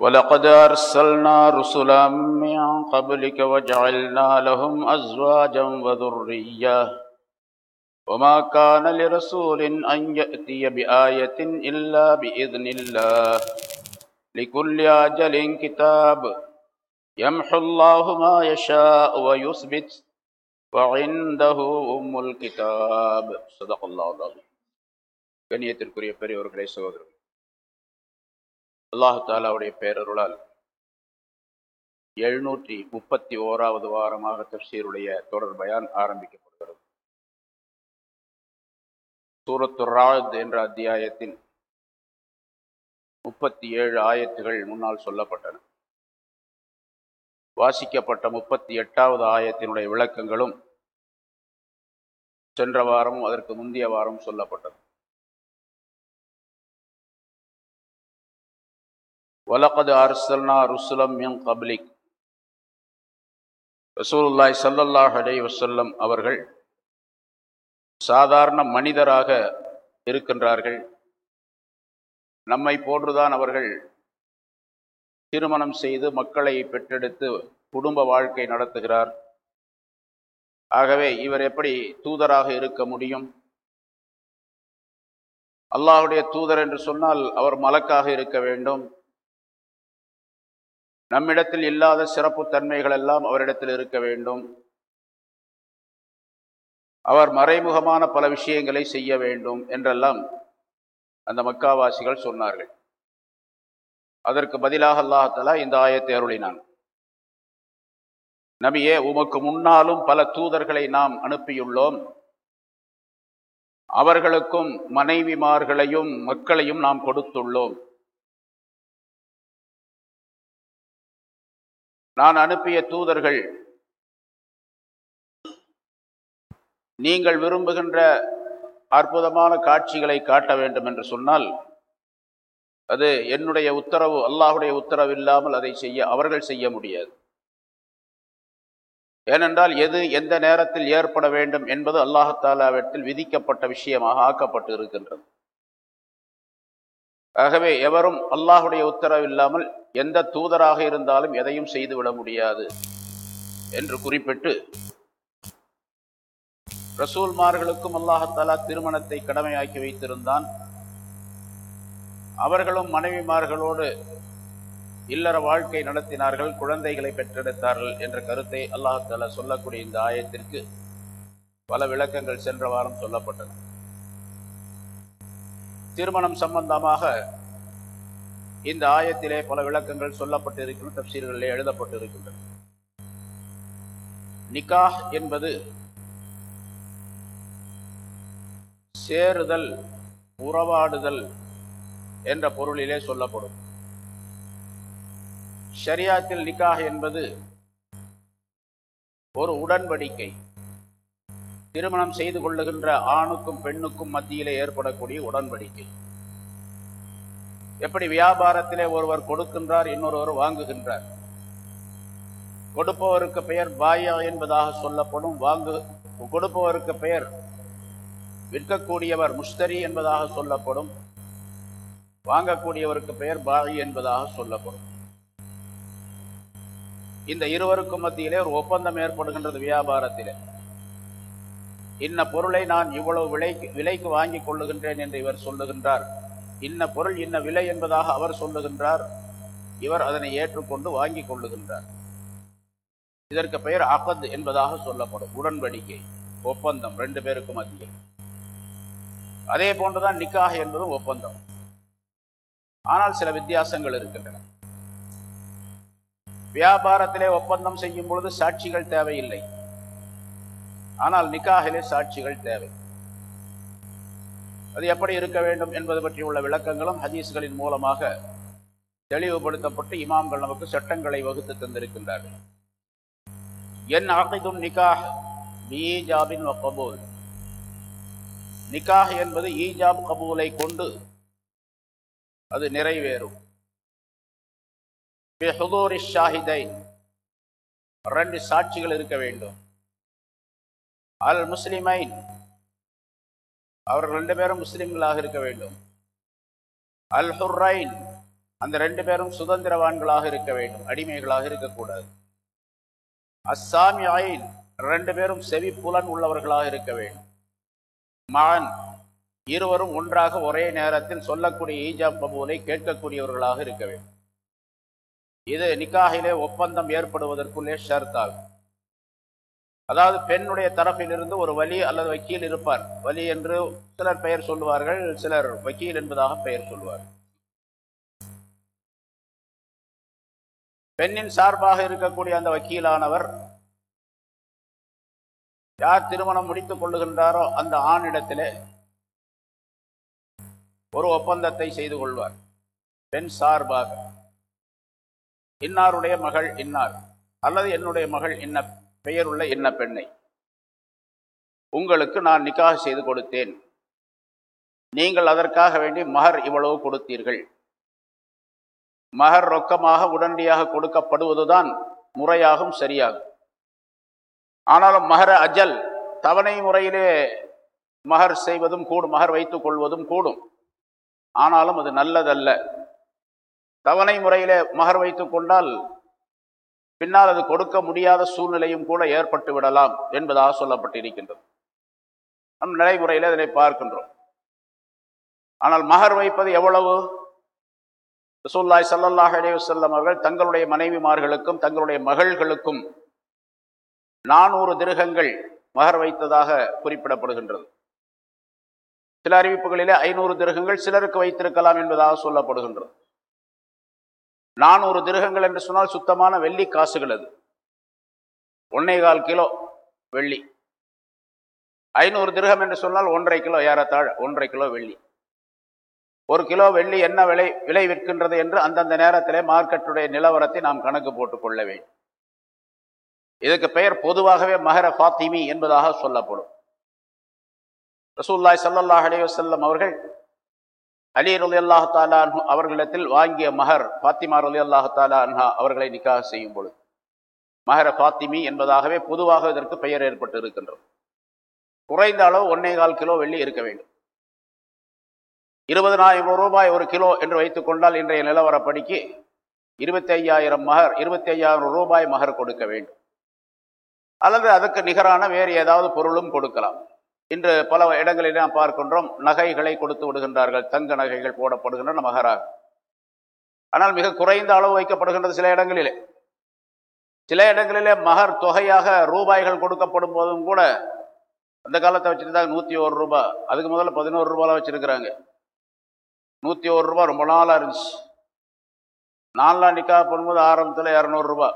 B: ولقد أرسلنا رسلا من قبلك وجعلنا لهم أزواجا وذرية. وما كان لرسول أن يأتي بآية إلا بإذن الله. لكل أجل كتاب. يمحو الله ما يشاء ويثبت وعنده أم الكتاب صدق الله العظيم கண்ணியத்திற்குரிய பெரியவர்களே சகோதரர்கள் அல்லாஹு தாலாவுடைய பேரருளால் எழுநூற்றி முப்பத்தி ஓராவது வாரமாக தப்சீருடைய தொடர் பயான் ஆரம்பிக்கப்படுகிறது சூரத்து ராத் என்ற அத்தியாயத்தின் முப்பத்தி ஏழு ஆயத்துகள் முன்னால் சொல்லப்பட்டன வாசிக்கப்பட்ட முப்பத்தி எட்டாவது ஆயத்தினுடைய விளக்கங்களும் சென்ற வாரமும் அதற்கு முந்தைய வாரம் சொல்லப்பட்டது. வலகது அர்சல்னா ருசுலம் எம் கப்லிக். ரசூலுல்லாய் சல்லல்லாஹ் அலே வசல்லம் அவர்கள் சாதாரண மனிதராக இருக்கின்றார்கள். நம்மை போன்றுதான் அவர்கள் திருமணம் செய்து மக்களை பெற்றெடுத்து குடும்ப வாழ்க்கை நடத்துகிறார். ஆகவே இவர் எப்படி தூதராக இருக்க முடியும்? அல்லாஹுடைய தூதர் என்று சொன்னால் அவர் மலக்காக இருக்க வேண்டும். நம்மிடத்தில் இல்லாத சிறப்பு தன்மைகள் எல்லாம் அவரிடத்தில் இருக்க வேண்டும். அவர் மறைமுகமான பல விஷயங்களை செய்ய வேண்டும் என்றெல்லாம் அந்த மக்காவாசிகள் சொன்னார்கள். அதற்கு பதிலாக அல்லாஹலா இந்த ஆயத்தை அருளினான். நபியே உமக்கு முன்னாலும் பல தூதர்களை நாம் அனுப்பியுள்ளோம். அவர்களுக்கும் மனைவிமார்களையும் மக்களையும் நாம் கொடுத்துள்ளோம். நான் அனுப்பிய தூதர்கள் நீங்கள் விரும்புகின்ற அற்புதமான காட்சிகளை காட்ட வேண்டும் என்று சொன்னால் அது என்னுடைய உத்தரவு அல்லாஹுடைய உத்தரவு இல்லாமல் அதை செய்ய அவர்கள் செய்ய முடியாது. ஏனென்றால் எது எந்த நேரத்தில் ஏற்பட வேண்டும் என்பது அல்லாஹாலாவிடத்தில் விதிக்கப்பட்ட விஷயமாக ஆக்கப்பட்டு இருக்கின்றது. ஆகவே எவரும் அல்லாஹுடைய உத்தரவு இல்லாமல் எந்த தூதராக இருந்தாலும் எதையும் செய்துவிட முடியாது என்று குறிப்பிட்டு ரசூல்மார்களுக்கும் அல்லாஹத்தாலா திருமணத்தை கடமையாக்கி வைத்திருந்தான். அவர்களும் மனைவிமார்களோடு இல்லற வாழ்க்கை நடத்தினார்கள் குழந்தைகளை பெற்றெடுத்தார்கள் என்ற கருத்தை அல்லாஹால சொல்லக்கூடிய இந்த ஆயத்திற்கு பல விளக்கங்கள் சென்ற வாரம் சொல்லப்பட்டன திருமணம் சம்பந்தமாக இந்த ஆயத்திலே பல விளக்கங்கள் சொல்லப்பட்டிருக்கின்றன தப்சீர்களிலே எழுதப்பட்டு இருக்கின்றன என்பது சேருதல் உறவாடுதல் என்ற பொருளிலே சொல்லப்படும். ஷரியாத்தில் நிக்காஹ் என்பது ஒரு உடன்படிக்கை. திருமணம் செய்து கொள்ளுகின்ற ஆணுக்கும் பெண்ணுக்கும் மத்தியிலே ஏற்படக்கூடிய உடன்படிக்கை. எப்படி வியாபாரத்திலே ஒருவர் கொடுக்கின்றார் இன்னொருவர் வாங்குகின்றார். கொடுப்பவருக்கு பெயர் பாயா என்பதாக சொல்லப்படும் வாங்கு கொடுப்பவருக்கு பெயர் விற்கக்கூடியவர் முஷ்தரி என்பதாக சொல்லப்படும் வாங்கக்கூடியவருக்கு பெயர் பாகி என்பதாக சொல்லப்படும். இந்த இருவருக்கும் மத்தியிலே ஒரு ஒப்பந்தம் ஏற்படுகின்றது வியாபாரத்திலே. இன்ன பொருளை நான் இவ்வளவு விலைக்கு விலைக்கு வாங்கி கொள்ளுகின்றேன் என்று இவர் சொல்லுகின்றார். இன்ன பொருள் இன்ன விலை என்பதாக அவர் சொல்லுகின்றார். இவர் அதனை ஏற்றுக்கொண்டு வாங்கி கொள்ளுகின்றார். இதற்கு பெயர் அகத் என்பதாக சொல்லப்படும். உடன்படிக்கை ஒப்பந்தம் ரெண்டு பேருக்கும் மத்தியில். அதே போன்றுதான் நிக்காக என்பதும் ஒப்பந்தம். ஆனால் சில வித்தியாசங்கள் இருக்கின்றன. வியாபாரத்திலே ஒப்பந்தம் செய்யும் பொழுது சாட்சிகள் தேவையில்லை. ஆனால் நிக்காகிலே சாட்சிகள் தேவை. அது எப்படி இருக்க வேண்டும் என்பது பற்றி உள்ள விளக்கங்களும் ஹதீஸ்களின் மூலமாக தெளிவுபடுத்தப்பட்டு இமாம்கள் நமக்கு சட்டங்களை வகுத்து தந்திருக்கின்றார்கள். என் ஆகைதும் நிக்காஹ் ஈஜாபின் கபூல். நிக்காஹ் என்பது ஈஜாப் கபூலை கொண்டு அது நிறைவேறும். ஷாஹிதை ரெண்டு சாட்சிகள் இருக்க வேண்டும். அல் முஸ்லிமைன் அவர்கள் ரெண்டு பேரும் முஸ்லிம்களாக இருக்க வேண்டும். அல் ஹுர்ரைன் அந்த ரெண்டு பேரும் சுதந்திரவான்களாக இருக்க வேண்டும். அடிமைகளாக இருக்கக்கூடாது. அஸ்ஸாமி ஆயின் ரெண்டு பேரும் செவி புலன் உள்ளவர்களாக இருக்க வேண்டும். மான் இருவரும் ஒன்றாக ஒரே நேரத்தில் சொல்லக்கூடிய ஈஜாப் கபூலை கேட்கக்கூடியவர்களாக இருக்க வேண்டும். இது நிக்காகிலே ஒப்பந்தம் ஏற்படுவதற்குள்ளே ஷர்த்தாகும் அதாவது பெண்ணுடைய தரப்பிலிருந்து ஒரு வலி அல்லது வக்கீல் இருப்பார். வலி என்று சிலர் பெயர் சொல்லுவார்கள் சிலர் வக்கீல் என்பதாக பெயர் சொல்லுவார். பெண்ணின் சார்பாக இருக்கக்கூடிய அந்த வக்கீலானவர் யார் திருமணம் முடித்துக் கொள்ளுகின்றாரோ அந்த ஆணிடத்திலே ஒரு ஒப்பந்தத்தை செய்து கொள்வார். பெண் சார்பாக. இன்னாருடைய மகள் இன்னார். அல்லது என்னுடைய மகள் இன்ன பெயருள்ள இன்ன பெண்ணை. உங்களுக்கு நான் நிக்காக செய்து கொடுத்தேன். நீங்கள் அதற்காக வேண்டி மகர் இவ்வளவு கொடுத்தீர்கள். மகர் ரொக்கமாக உடனடியாக கொடுக்கப்படுவதுதான் முறையாகும் சரியாகும். ஆனாலும் மகர அஜல் தவணை முறையிலே மகர் செய்வதும் கூடும் மகர் வைத்துக் கொள்வதும் கூடும். ஆனாலும் அது நல்லதல்ல. தவணை முறையிலே மகர் வைத்துக் கொண்டால் பின்னால் அது கொடுக்க முடியாத சூழ்நிலையும் கூட ஏற்பட்டு விடலாம் என்பதாக சொல்லப்பட்டிருக்கின்றது. நம் நடைமுறையில் அதனை பார்க்கின்றோம். ஆனால் மகர் வைப்பது எவ்வளவு? ரசூல்லாய் சல்லல்லாஹ் அலையுசல்லம் அவர்கள் தங்களுடைய மனைவிமார்களுக்கும் தங்களுடைய மகள்களுக்கும் நானூறு திருகங்கள் மகர் வைத்ததாக குறிப்பிடப்படுகின்றது. சில அறிவிப்புகளிலே ஐநூறு திருகங்கள் சிலருக்கு வைத்திருக்கலாம் என்பதாக சொல்லப்படுகின்றது. நானூறு திருகங்கள் என்று சொன்னால் சுத்தமான வெள்ளி காசுகள் அது. ஒன்னே கால் கிலோ வெள்ளி. ஐநூறு திருகம் என்று சொன்னால் ஒன்றரை கிலோ ஏறத்தாழ ஒன்றரை கிலோ வெள்ளி. ஒரு கிலோ வெள்ளி என்ன விலை விலை விற்கின்றது என்று அந்தந்த நேரத்திலே மார்க்கெட்டுடைய நிலவரத்தை நாம் கணக்கு போட்டுக் கொள்ள வேண்டும். இதுக்கு பெயர் பொதுவாகவே மகர ஃபாத்திமி என்பதாக சொல்லப்படும். ரசூல்லாய் சல்லாஹ் அலேவசல்லம் அவர்கள் அலி ரலி அல்லாஹு அவர்களிடத்தில் வாங்கிய மகர் ஃபாத்திமா ரலி அல்லாஹு தாலா அன்ஹா அவர்களை நிக்காக செய்யும் பொழுது. மகர ஃபாத்திமி என்பதாகவே பொதுவாக இதற்கு பெயர் ஏற்பட்டு இருக்கின்றது குறைந்த அளவு ஒன்னே கால் கிலோ வெள்ளி இருக்க வேண்டும். இருபதனாயிரம் ரூபாய் ஒரு கிலோ என்று வைத்துக் கொண்டால் இன்றைய நிலவரப்படிக்கு இருபத்தி ஐயாயிரம் மகர் இருபத்தி ஐயாயிரம் ரூபாய் மகர் கொடுக்க வேண்டும். அல்லது அதுக்கு நிகரான வேறு ஏதாவது பொருளும் கொடுக்கலாம். இன்று பல இடங்களில் நாம் பார்க்கின்றோம் நகைகளை கொடுத்து விடுகின்றார்கள் தங்க நகைகள் போடப்படுகின்றன மகராக. ஆனால் மிக குறைந்த அளவு வைக்கப்படுகின்றது சில இடங்களிலே. சில இடங்களிலே மகர் தொகையாக ரூபாய்கள் கொடுக்கப்படும் போதும் கூட அந்த காலத்தை வச்சுருந்தாங்க நூற்றி ஒரு ரூபா அதுக்கு முதல்ல பதினோரு ரூபாய் வச்சுருக்கிறாங்க. நூற்றி ஒரு ரூபா ரொம்ப நாளாக இருந்துச்சு. நாலாம் நிக்கா பண்ணும்போது ஆரம்பத்தில் இரநூறுபா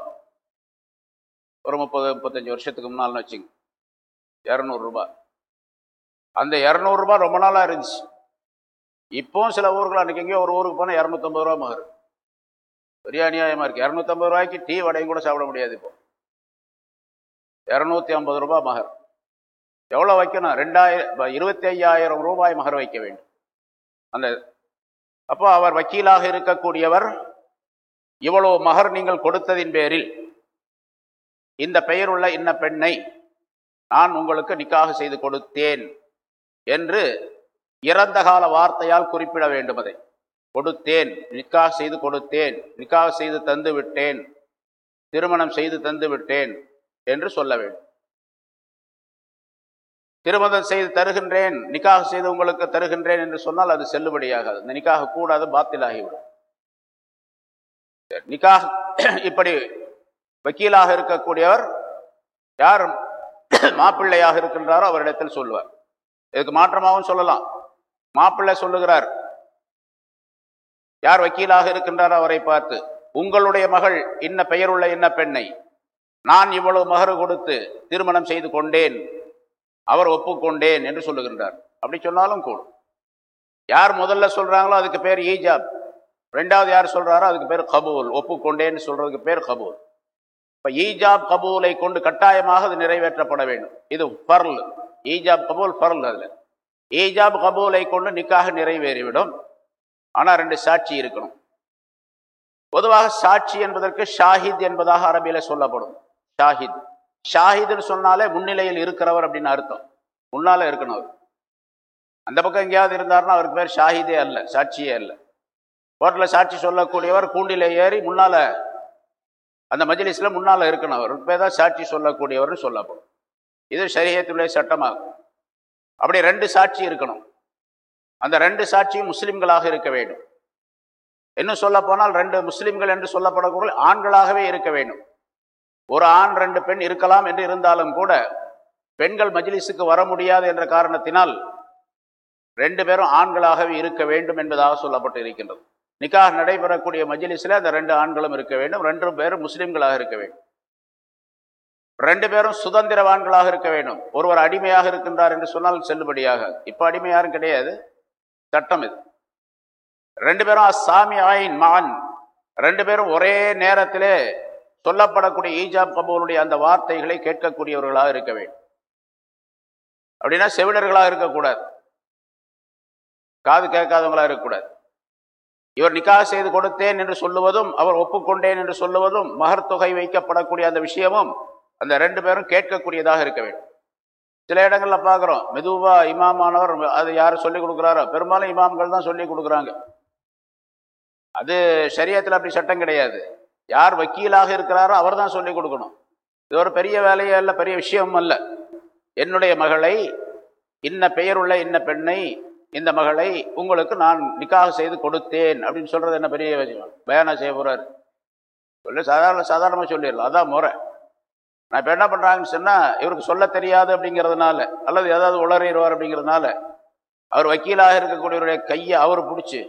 B: ஒரு முப்பது முப்பத்தஞ்சு வருஷத்துக்கு முன்னால்னு வச்சுங்க. இரநூறுபா அந்த இரநூறுபா ரொம்ப நாளாக இருந்துச்சு. இப்போவும் சில ஊர்கள் அன்றைக்கி எங்கேயோ ஒரு ஊருக்கு போனால் இரநூத்தம்பது ரூபா மகர் பெரிய அநியாயமாக இருக்குது இரநூத்தம்பது ரூபாய்க்கு டீ வடையும் கூட சாப்பிட முடியாது இப்போ. இரநூத்தி ஐம்பது ரூபாய் மகர். எவ்வளோ வைக்கணும்? ரெண்டாயிரம் இருபத்தி ஐயாயிரம் ரூபாய் மகர் வைக்க வேண்டும். அந்த அப்போ அவர் வக்கீலாக இருக்கக்கூடியவர் இவ்வளோ மகர் நீங்கள் கொடுத்ததின் பேரில் இந்த பெயருள்ள இன்ன பெண்ணை நான் உங்களுக்கு நிக்காக செய்து கொடுத்தேன். என்று இறந்த கால வார்த்தையால் குறிப்பிட வேண்டும் அதை. கொடுத்தேன் நிக்காக செய்து கொடுத்தேன் நிக்காக செய்து தந்து விட்டேன் திருமணம் செய்து தந்து விட்டேன் என்று சொல்ல வேண்டும். திருமணம் செய்து தருகின்றேன் நிக்காக செய்து உங்களுக்கு தருகின்றேன் என்று சொன்னால் அது செல்லுபடியாகாது. இந்த நிக்காக கூடாது பாத்திலாகிவிடும். நிக்காக இப்படி வக்கீலாக இருக்கக்கூடியவர் யார்? மாப்பிள்ளையாக இருக்கின்றாரோ அவரிடத்தில் சொல்லுவார். இதுக்கு மாற்றமாகவும் சொல்லலாம். மாப்பிள்ளை சொல்லுகிறார் யார் வக்கீலாக இருக்கின்றாரோ அவரை பார்த்து உங்களுடைய மகள் இன்ன பெயருள்ள இன்ன பெண்ணை நான் இவ்வளவு மகரு கொடுத்து திருமணம் செய்து கொண்டேன் அவர் ஒப்புக்கொண்டேன் என்று சொல்லுகின்றார். அப்படி சொன்னாலும் கூடும். யார் முதல்ல சொல்றாங்களோ அதுக்கு பேர் ஈஜாப். ரெண்டாவது யார் சொல்றாரோ அதுக்கு பேர் கபூல். ஒப்புக்கொண்டேன்னு சொல்றதுக்கு பேர் கபூல். இப்ப ஈஜாப் கபூலை கொண்டு கட்டாயமாக அது நிறைவேற்றப்பட வேண்டும். இது பர்ல். ஈஜாப் கபூல் பர்ல் அதில் ஈஜாப் கபூலை கொண்டு நிக்காக நிறைவேறிவிடும். ஆனால் ரெண்டு சாட்சி இருக்கணும். பொதுவாக சாட்சி என்பதற்கு ஷாஹித் என்பதாக அரபியில சொல்லப்படும். ஷாஹித். ஷாஹித்னு சொன்னாலே முன்னிலையில் இருக்கிறவர் அப்படின்னு அர்த்தம். முன்னால் இருக்கணும் அவர். அந்த பக்கம் எங்கேயாவது இருந்தாருன்னா அவருக்கு பேர் ஷாஹிதே அல்ல சாட்சியே அல்ல. கோர்ட்டில் சாட்சி சொல்லக்கூடியவர் கூண்டில ஏறி முன்னால் அந்த மஜ்லிஸ்ல முன்னால் இருக்கணும் அவருக்கு பேர் தான் சாட்சி சொல்லக்கூடியவர்னு சொல்லப்படும். இது சரியத்துடைய சட்டமாகும். அப்படி ரெண்டு சாட்சி இருக்கணும். அந்த ரெண்டு சாட்சியும் முஸ்லிம்களாக இருக்க வேண்டும். இன்னும் சொல்ல போனால் ரெண்டு முஸ்லிம்கள் என்று சொல்லப்படக்கூடிய ஆண்களாகவே இருக்க வேண்டும். ஒரு ஆண் ரெண்டு பெண் இருக்கலாம் என்று இருந்தாலும் கூட பெண்கள் மஜ்லிஸுக்கு வர முடியாது என்ற காரணத்தினால் ரெண்டு பேரும் ஆண்களாகவே இருக்க வேண்டும் என்பதாக சொல்லப்பட்டு இருக்கின்றது நிக்காக நடைபெறக்கூடிய மஜ்லிஸில் அந்த ரெண்டு ஆண்களும் இருக்க வேண்டும். ரெண்டு பேரும் முஸ்லிம்களாக இருக்க வேண்டும். ரெண்டு பேரும் சுதந்திரவான்களாக இருக்க வேண்டும். ஒருவர் அடிமையாக இருக்கின்றார் என்று சொன்னால் செல்லுபடியாக. இப்போ அடிமை யாரும் கிடையாது. சட்டம் இது. ரெண்டு பேரும் அசாமி ஆயின் மான். ரெண்டு பேரும் ஒரே நேரத்திலே சொல்லப்படக்கூடிய ஈஜாப் கபூருடைய அந்த வார்த்தைகளை கேட்கக்கூடியவர்களாக இருக்க வேண்டும். அப்படின்னா செவிலர்களாக இருக்கக்கூடாது. காது கேட்காதவங்களா இருக்கக்கூடாது. இவர் நிக்காக செய்து கொடுத்தேன் என்று சொல்லுவதும் அவர் ஒப்புக்கொண்டேன் என்று சொல்லுவதும் மகர் தொகை வைக்கப்படக்கூடிய அந்த விஷயமும் அந்த ரெண்டு பேரும் கேட்கக்கூடியதாக இருக்க வேண்டும். சில இடங்களில் பார்க்குறோம் மெதுவாக இமாமானவர் அது யார் சொல்லிக் கொடுக்குறாரோ பெரும்பாலும் இமாம்கள் தான் சொல்லி கொடுக்குறாங்க. அது சரியத்தில் அப்படி சட்டம் கிடையாது. யார் வக்கீலாக இருக்கிறாரோ அவர் தான் சொல்லி கொடுக்கணும். இது ஒரு பெரிய வேலையே அல்ல பெரிய விஷயம் அல்ல. என்னுடைய மகளை இன்ன பெயருள்ள இன்ன பெண்ணை இந்த மகளை உங்களுக்கு நான் நிக்காக செய்து கொடுத்தேன். அப்படின்னு சொல்கிறது என்ன பெரிய விஷயம்? பயானா செய்ய போகிறார் சொல்லி சாதாரண சாதாரணமாக சொல்லிடலாம். அதான் முறை. நான் இப்போ என்ன பண்ணுறாங்கன்னு சொன்னால் இவருக்கு சொல்ல தெரியாது அப்படிங்கிறதுனால அல்லது ஏதாவது உளறிடுவார் அப்படிங்கிறதுனால அவர் வக்கீலாக இருக்கக்கூடியவருடைய கையை அவர் பிடிச்சி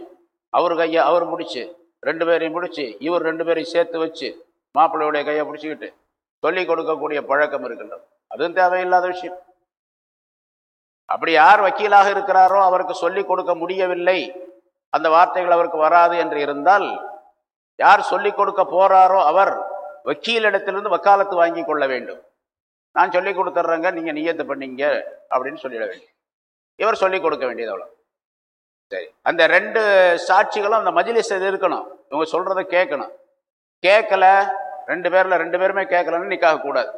B: அவர் கையை அவர் பிடிச்சி ரெண்டு பேரையும் பிடிச்சி இவர் ரெண்டு பேரையும் சேர்த்து வச்சு மாப்பிள்ளையுடைய கையை பிடிச்சிக்கிட்டு சொல்லி கொடுக்கக்கூடிய பழக்கம் இருக்கின்றது. அதுவும் தேவையில்லாத விஷயம். அப்படி யார் வக்கீலாக இருக்கிறாரோ அவருக்கு சொல்லி கொடுக்க முடியவில்லை. அந்த வார்த்தைகள் அவருக்கு வராது என்று இருந்தால் யார் சொல்லிக் கொடுக்க போறாரோ அவர் வக்கீலிடத்திலிருந்து வக்காலத்து வாங்கி கொள்ள வேண்டும். நான் சொல்லி கொடுத்துட்றேங்க நீங்கள் நியத்து பண்ணீங்க அப்படின்னு சொல்லிட வேண்டும். இவர் சொல்லி கொடுக்க வேண்டியது அவ்வளோ சரி. அந்த ரெண்டு சாட்சிகளும் அந்த மஜிலிஸ் இருக்கணும். இவங்க சொல்கிறத கேட்கணும். கேட்கல ரெண்டு பேரில் ரெண்டு பேருமே கேட்கலன்னு நிற்காக கூடாது.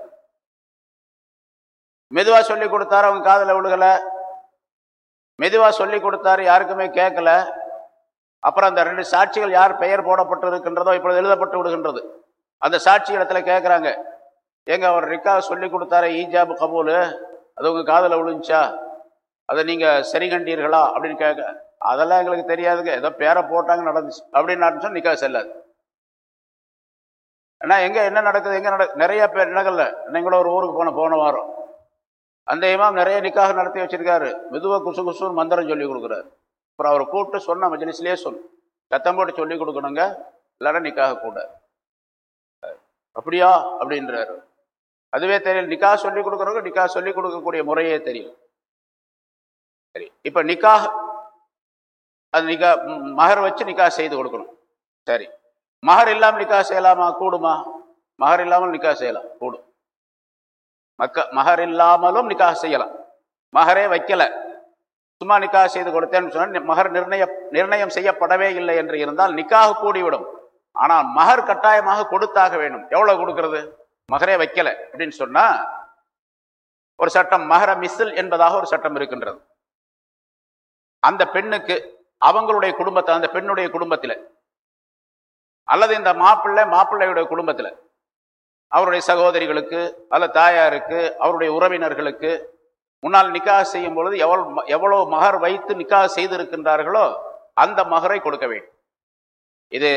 B: மெதுவாக சொல்லி கொடுத்தாரு அவங்க காதில் விழுகலை. மெதுவாக சொல்லி கொடுத்தாரு யாருக்குமே கேட்கல. அப்புறம் அந்த ரெண்டு சாட்சிகள் யார் பெயர் போடப்பட்டு இருக்கின்றதோ இப்பொழுது எழுதப்பட்டு விடுகின்றது. அந்த சாட்சி இடத்துல கேட்குறாங்க ஏங்க அவர் ரிக்கா சொல்லி கொடுத்தார ஈஜாபு கபூல்? அது உங்கள் காதில் விழுந்துச்சா? அதை நீங்கள் சரி கண்டீர்களா? அப்படின்னு கேட்க அதெல்லாம் எங்களுக்கு தெரியாதுங்க. ஏதோ பேரை போட்டாங்க நடந்துச்சு. அப்படின்னு நடந்துச்சா நிக்கா செல்லாது. ஏன்னா எங்கே என்ன நடக்குது? எங்கே நட நிறைய பேர் நடக்கல இன்னைக்கு கூட ஒரு ஊருக்கு போன போன வாரம். அந்த இமாம் நிறைய நிக்காக நடத்தி வச்சிருக்காரு. மெதுவாக குசு குசுன்னு மந்திரம் சொல்லி கொடுக்குறாரு. அப்புறம் அவர் கூப்பிட்டு சொன்ன மஜ்லிஸ்லயே சொல்லு சத்தம் போட்டு சொல்லி கொடுக்கணுங்க. இல்லைன்னா நிக்காக கூட. அப்படியா? அப்படின்றாரு. அதுவே தெரியல. நிக்கா சொல்லி கொடுக்குறவங்க நிக்கா சொல்லி கொடுக்கக்கூடிய முறையே தெரியும். சரி இப்ப நிக்கா அது நிக்கா மகர் வச்சு நிக்கா செய்து கொடுக்கணும். சரி மகர் இல்லாமல் நிக்கா செய்யலாமா? கூடுமா? மகர் இல்லாமல் நிக்கா செய்யலாம். கூடும். மக்க மகர் இல்லாமலும் நிக்கா செய்யலாம். மகரே வைக்கல. சும்மா நிக்கா செய்து கொடுத்தேன்னு சொன்னால் மகர் நிர்ணய நிர்ணயம் செய்யப்படவே இல்லை என்று இருந்தால் நிக்காக கூடிவிடும். ஆனால் மகர் கட்டாயமாக கொடுத்தாக வேண்டும். எவ்வளவு கொடுக்கறது? மகரே வைக்கல அப்படின்னு சொன்னா ஒரு சட்டம் மகர மிஸ்ஸில் என்பதாக ஒரு சட்டம் இருக்கின்றது. அந்த பெண்ணுக்கு அவங்களுடைய குடும்பத்தை அந்த பெண்ணுடைய குடும்பத்தில் அல்லது இந்த மாப்பிள்ளை மாப்பிள்ளையுடைய குடும்பத்தில்
A: அவருடைய சகோதரிகளுக்கு அல்ல தாயாருக்கு அவருடைய உறவினர்களுக்கு முன்னால் நிக்காக செய்யும் பொழுது எவ்வளோ எவ்வளோ மகர் வைத்து நிக்காக செய்திருக்கின்றார்களோ அந்த மகரை கொடுக்க வேண்டும். இது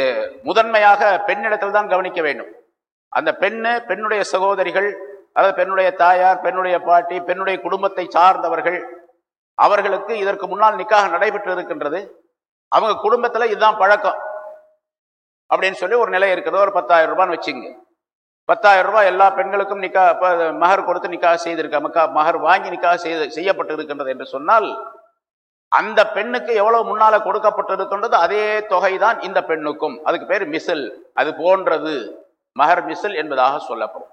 A: முதன்மையாக பெண்ணிடத்தில் தான் கவனிக்க வேண்டும். அந்த பெண்ணு பெண்ணுடைய சகோதரிகள் அதாவது பெண்ணுடைய தாயார் பெண்ணுடைய பாட்டி பெண்ணுடைய குடும்பத்தை சார்ந்தவர்கள் அவர்களுக்கு இதற்கு முன்னால் நிக்காக நடைபெற்று இருக்கின்றது. அவங்க குடும்பத்தில் இதுதான் பழக்கம். அப்படின்னு சொல்லி ஒரு நிலை இருக்கிறது ஒரு பத்தாயிரம் ரூபான்னு வச்சுங்க. பத்தாயிரம் ரூபாய் எல்லா பெண்களுக்கும் நிக்கா மகர் கொடுத்து நிக்காக செய்திருக்க மக்கா மகர் வாங்கி நிக்காக செய்து செய்யப்பட்டு இருக்கின்றது என்று சொன்னால் அந்த பெண்ணுக்கு எவ்வளவு முன்னால கொடுக்கப்பட்டிருக்கின்றது அதே தொகை தான் இந்த பெண்ணுக்கும். அதுக்கு பேர் மிசில். அது போன்றது. மகர் மிசில் என்பதாக சொல்லப்படும்.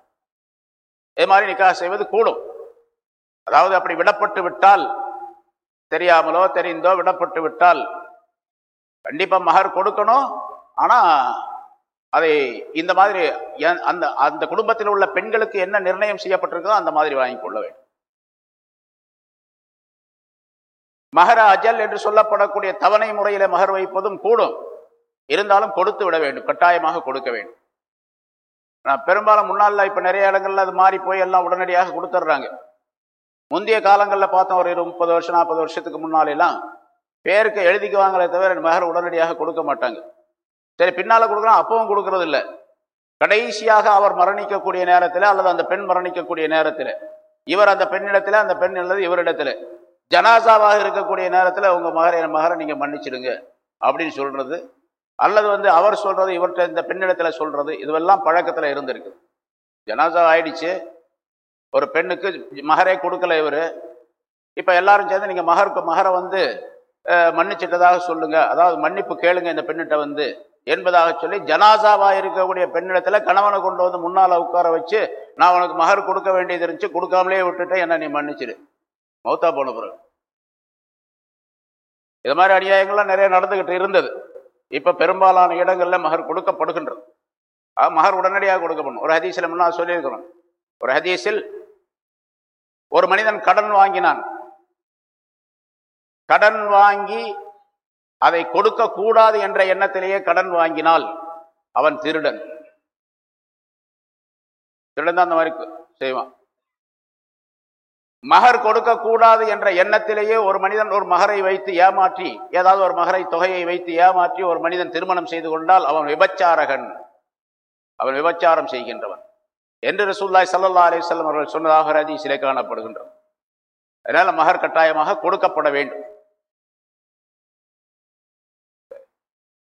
A: இது மாதிரி நிக்காக செய்வது கூடும். அதாவது அப்படி விடப்பட்டு விட்டால் தெரியாமலோ தெரிந்தோ விடப்பட்டு விட்டால் கண்டிப்பாக மகர் கொடுக்கணும். ஆனால் அதை இந்த மாதிரி அந்த அந்த குடும்பத்தில் உள்ள பெண்களுக்கு என்ன நிர்ணயம் செய்யப்பட்டிருக்கோ அந்த மாதிரி வாங்கி கொள்ள வேண்டும். மகர அஜல் என்று சொல்லப்படக்கூடிய தவணை முறையில மகர் வைப்பதும் கூடும். இருந்தாலும் கொடுத்து விட வேண்டும். கட்டாயமாக கொடுக்க வேண்டும். நான் பெரும்பாலும் முன்னால இப்ப நிறைய இடங்கள்ல அது மாறி போய் எல்லாம் உடனடியாக கொடுத்துட்றாங்க. முந்தைய காலங்களில் பார்த்தோம் ஒரு முப்பது வருஷம் நாற்பது வருஷத்துக்கு முன்னாலெல்லாம் பேருக்கு எழுதிக்குவாங்களே தவிர மகர் உடனடியாக கொடுக்க மாட்டாங்க. சரி பின்னால கொடுக்குறோம் அப்பவும் கொடுக்கறது இல்லை கடைசியாக அவர் மரணிக்கக்கூடிய நேரத்தில் அல்லது அந்த பெண் மரணிக்கக்கூடிய நேரத்தில் இவர் அந்த பெண்ணிடத்துல அந்த பெண் அல்லது இவரிடத்துல. ஜனாசாவாக இருக்கக்கூடிய நேரத்தில் உங்கள் மகரை என் மகரை நீங்கள் மன்னிச்சிடுங்க அப்படின்னு சொல்கிறது அல்லது வந்து அவர் சொல்கிறது இவர்கிட்ட இந்த பெண்ணிடத்தில் சொல்கிறது இதுவெல்லாம் பழக்கத்தில் இருந்திருக்கு. ஜனாசா ஆயிடுச்சு. ஒரு பெண்ணுக்கு மகரே கொடுக்கல இவர். இப்போ எல்லாரும் சேர்ந்து நீங்கள் மகருக்கு மகரை வந்து மன்னிச்சிட்டதாக சொல்லுங்கள் அதாவது மன்னிப்பு கேளுங்க இந்த பெண்ணிட்ட வந்து என்பதாக சொல்லி ஜனாசாவாக இருக்கக்கூடிய பெண்ணிடத்தில் கணவனை கொண்டு வந்து முன்னால் உட்கார வச்சு நான் உனக்கு மகர் கொடுக்க வேண்டியது இருந்துச்சு கொடுக்காமலே விட்டுட்டேன் என்ன நீ மன்னிச்சிடு. மௌத்தா போன பிறகு. இது மாதிரி அநியாயங்கள்லாம் நிறைய நடந்துகிட்டு இருந்தது. இப்ப பெரும்பாலான இடங்கள்ல மகர் கொடுக்கப்படுகின்றது. ஆக, மகர் உடனடியாக கொடுக்கப்படும். ஒரு ஹதீஸில் முன்னால் சொல்லியிருக்கிறோம். ஒரு ஹதீஸில் ஒரு மனிதன் கடன் வாங்கினான். கடன் வாங்கி அதை கொடுக்க கூடாது என்ற எண்ணத்திலேயே கடன் வாங்கினால் அவன் திருடன். திருடன் தான் அந்த மாதிரி செய்வான். மகர் கொடுக்க கூடாது என்ற எண்ணத்திலேயே ஒரு மனிதன் ஒரு மகரை வைத்து ஏமாற்றி ஏதாவது ஒரு மகரை தொகையை வைத்து ஏமாற்றி ஒரு மனிதன் திருமணம் செய்து கொண்டால் அவன் விபச்சாரகன். அவன் விபச்சாரம் செய்கின்றவன். என்று ரசூல்லாய் சல்லல்லா அலிசல்லம் அவர்கள் சொன்னதாக ரதி சிலை காணப்படுகின்றன அதனால மகர் கட்டாயமாக கொடுக்கப்பட வேண்டும்.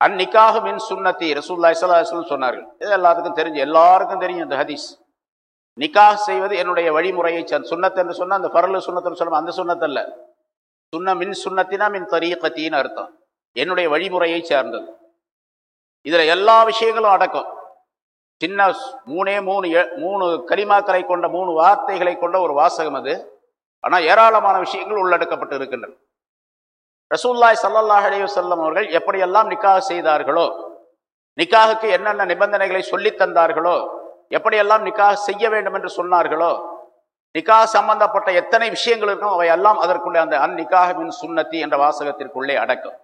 A: அந்நிக்காக மின் சுண்ணத்தி ரசூல்லாய் சல்லா சொன்னார்கள். இது எல்லாத்துக்கும் தெரிஞ்சு எல்லாருக்கும் தெரியும் இந்த ஹதீஸ். நிக்காஹ் செய்வது என்னுடைய வழிமுறையை சார். சுன்னத் என்று அந்த பரலு சுண்ணத்துன்னு சொல்லுவோம் அந்த சுண்ணத்தல்ல சுண்ண மின் சுண்ணத்தினா மின் தரீகத்தின்னு அர்த்தம். என்னுடைய வழிமுறையை சார்ந்தது. இதில் எல்லா விஷயங்களும் அடக்கம். சின்ன மூணே மூணு எ- மூணு கலிமாக்களை கொண்ட மூணு வார்த்தைகளை கொண்ட ஒரு வாசகம் அது. ஆனால் ஏராளமான விஷயங்கள் உள்ளடக்கப்பட்டு இருக்கின்றன. ரசூல்லாய் சல்லல்லாஹ் அலைய வஸல்லம் அவர்கள் எப்படியெல்லாம் நிக்காக செய்தார்களோ நிக்காஹுக்கு என்னென்ன நிபந்தனைகளை சொல்லித் தந்தார்களோ எப்படியெல்லாம் நிக்கா செய்ய வேண்டும் என்று சொன்னார்களோ நிக்கா சம்பந்தப்பட்ட எத்தனை விஷயங்கள் இருக்கும் அவை எல்லாம் அதற்குள்ளே அந்த அன் நிக்காஹ் சுண்ணத்தி என்ற வாசகத்திற்குள்ளே அடக்கும்.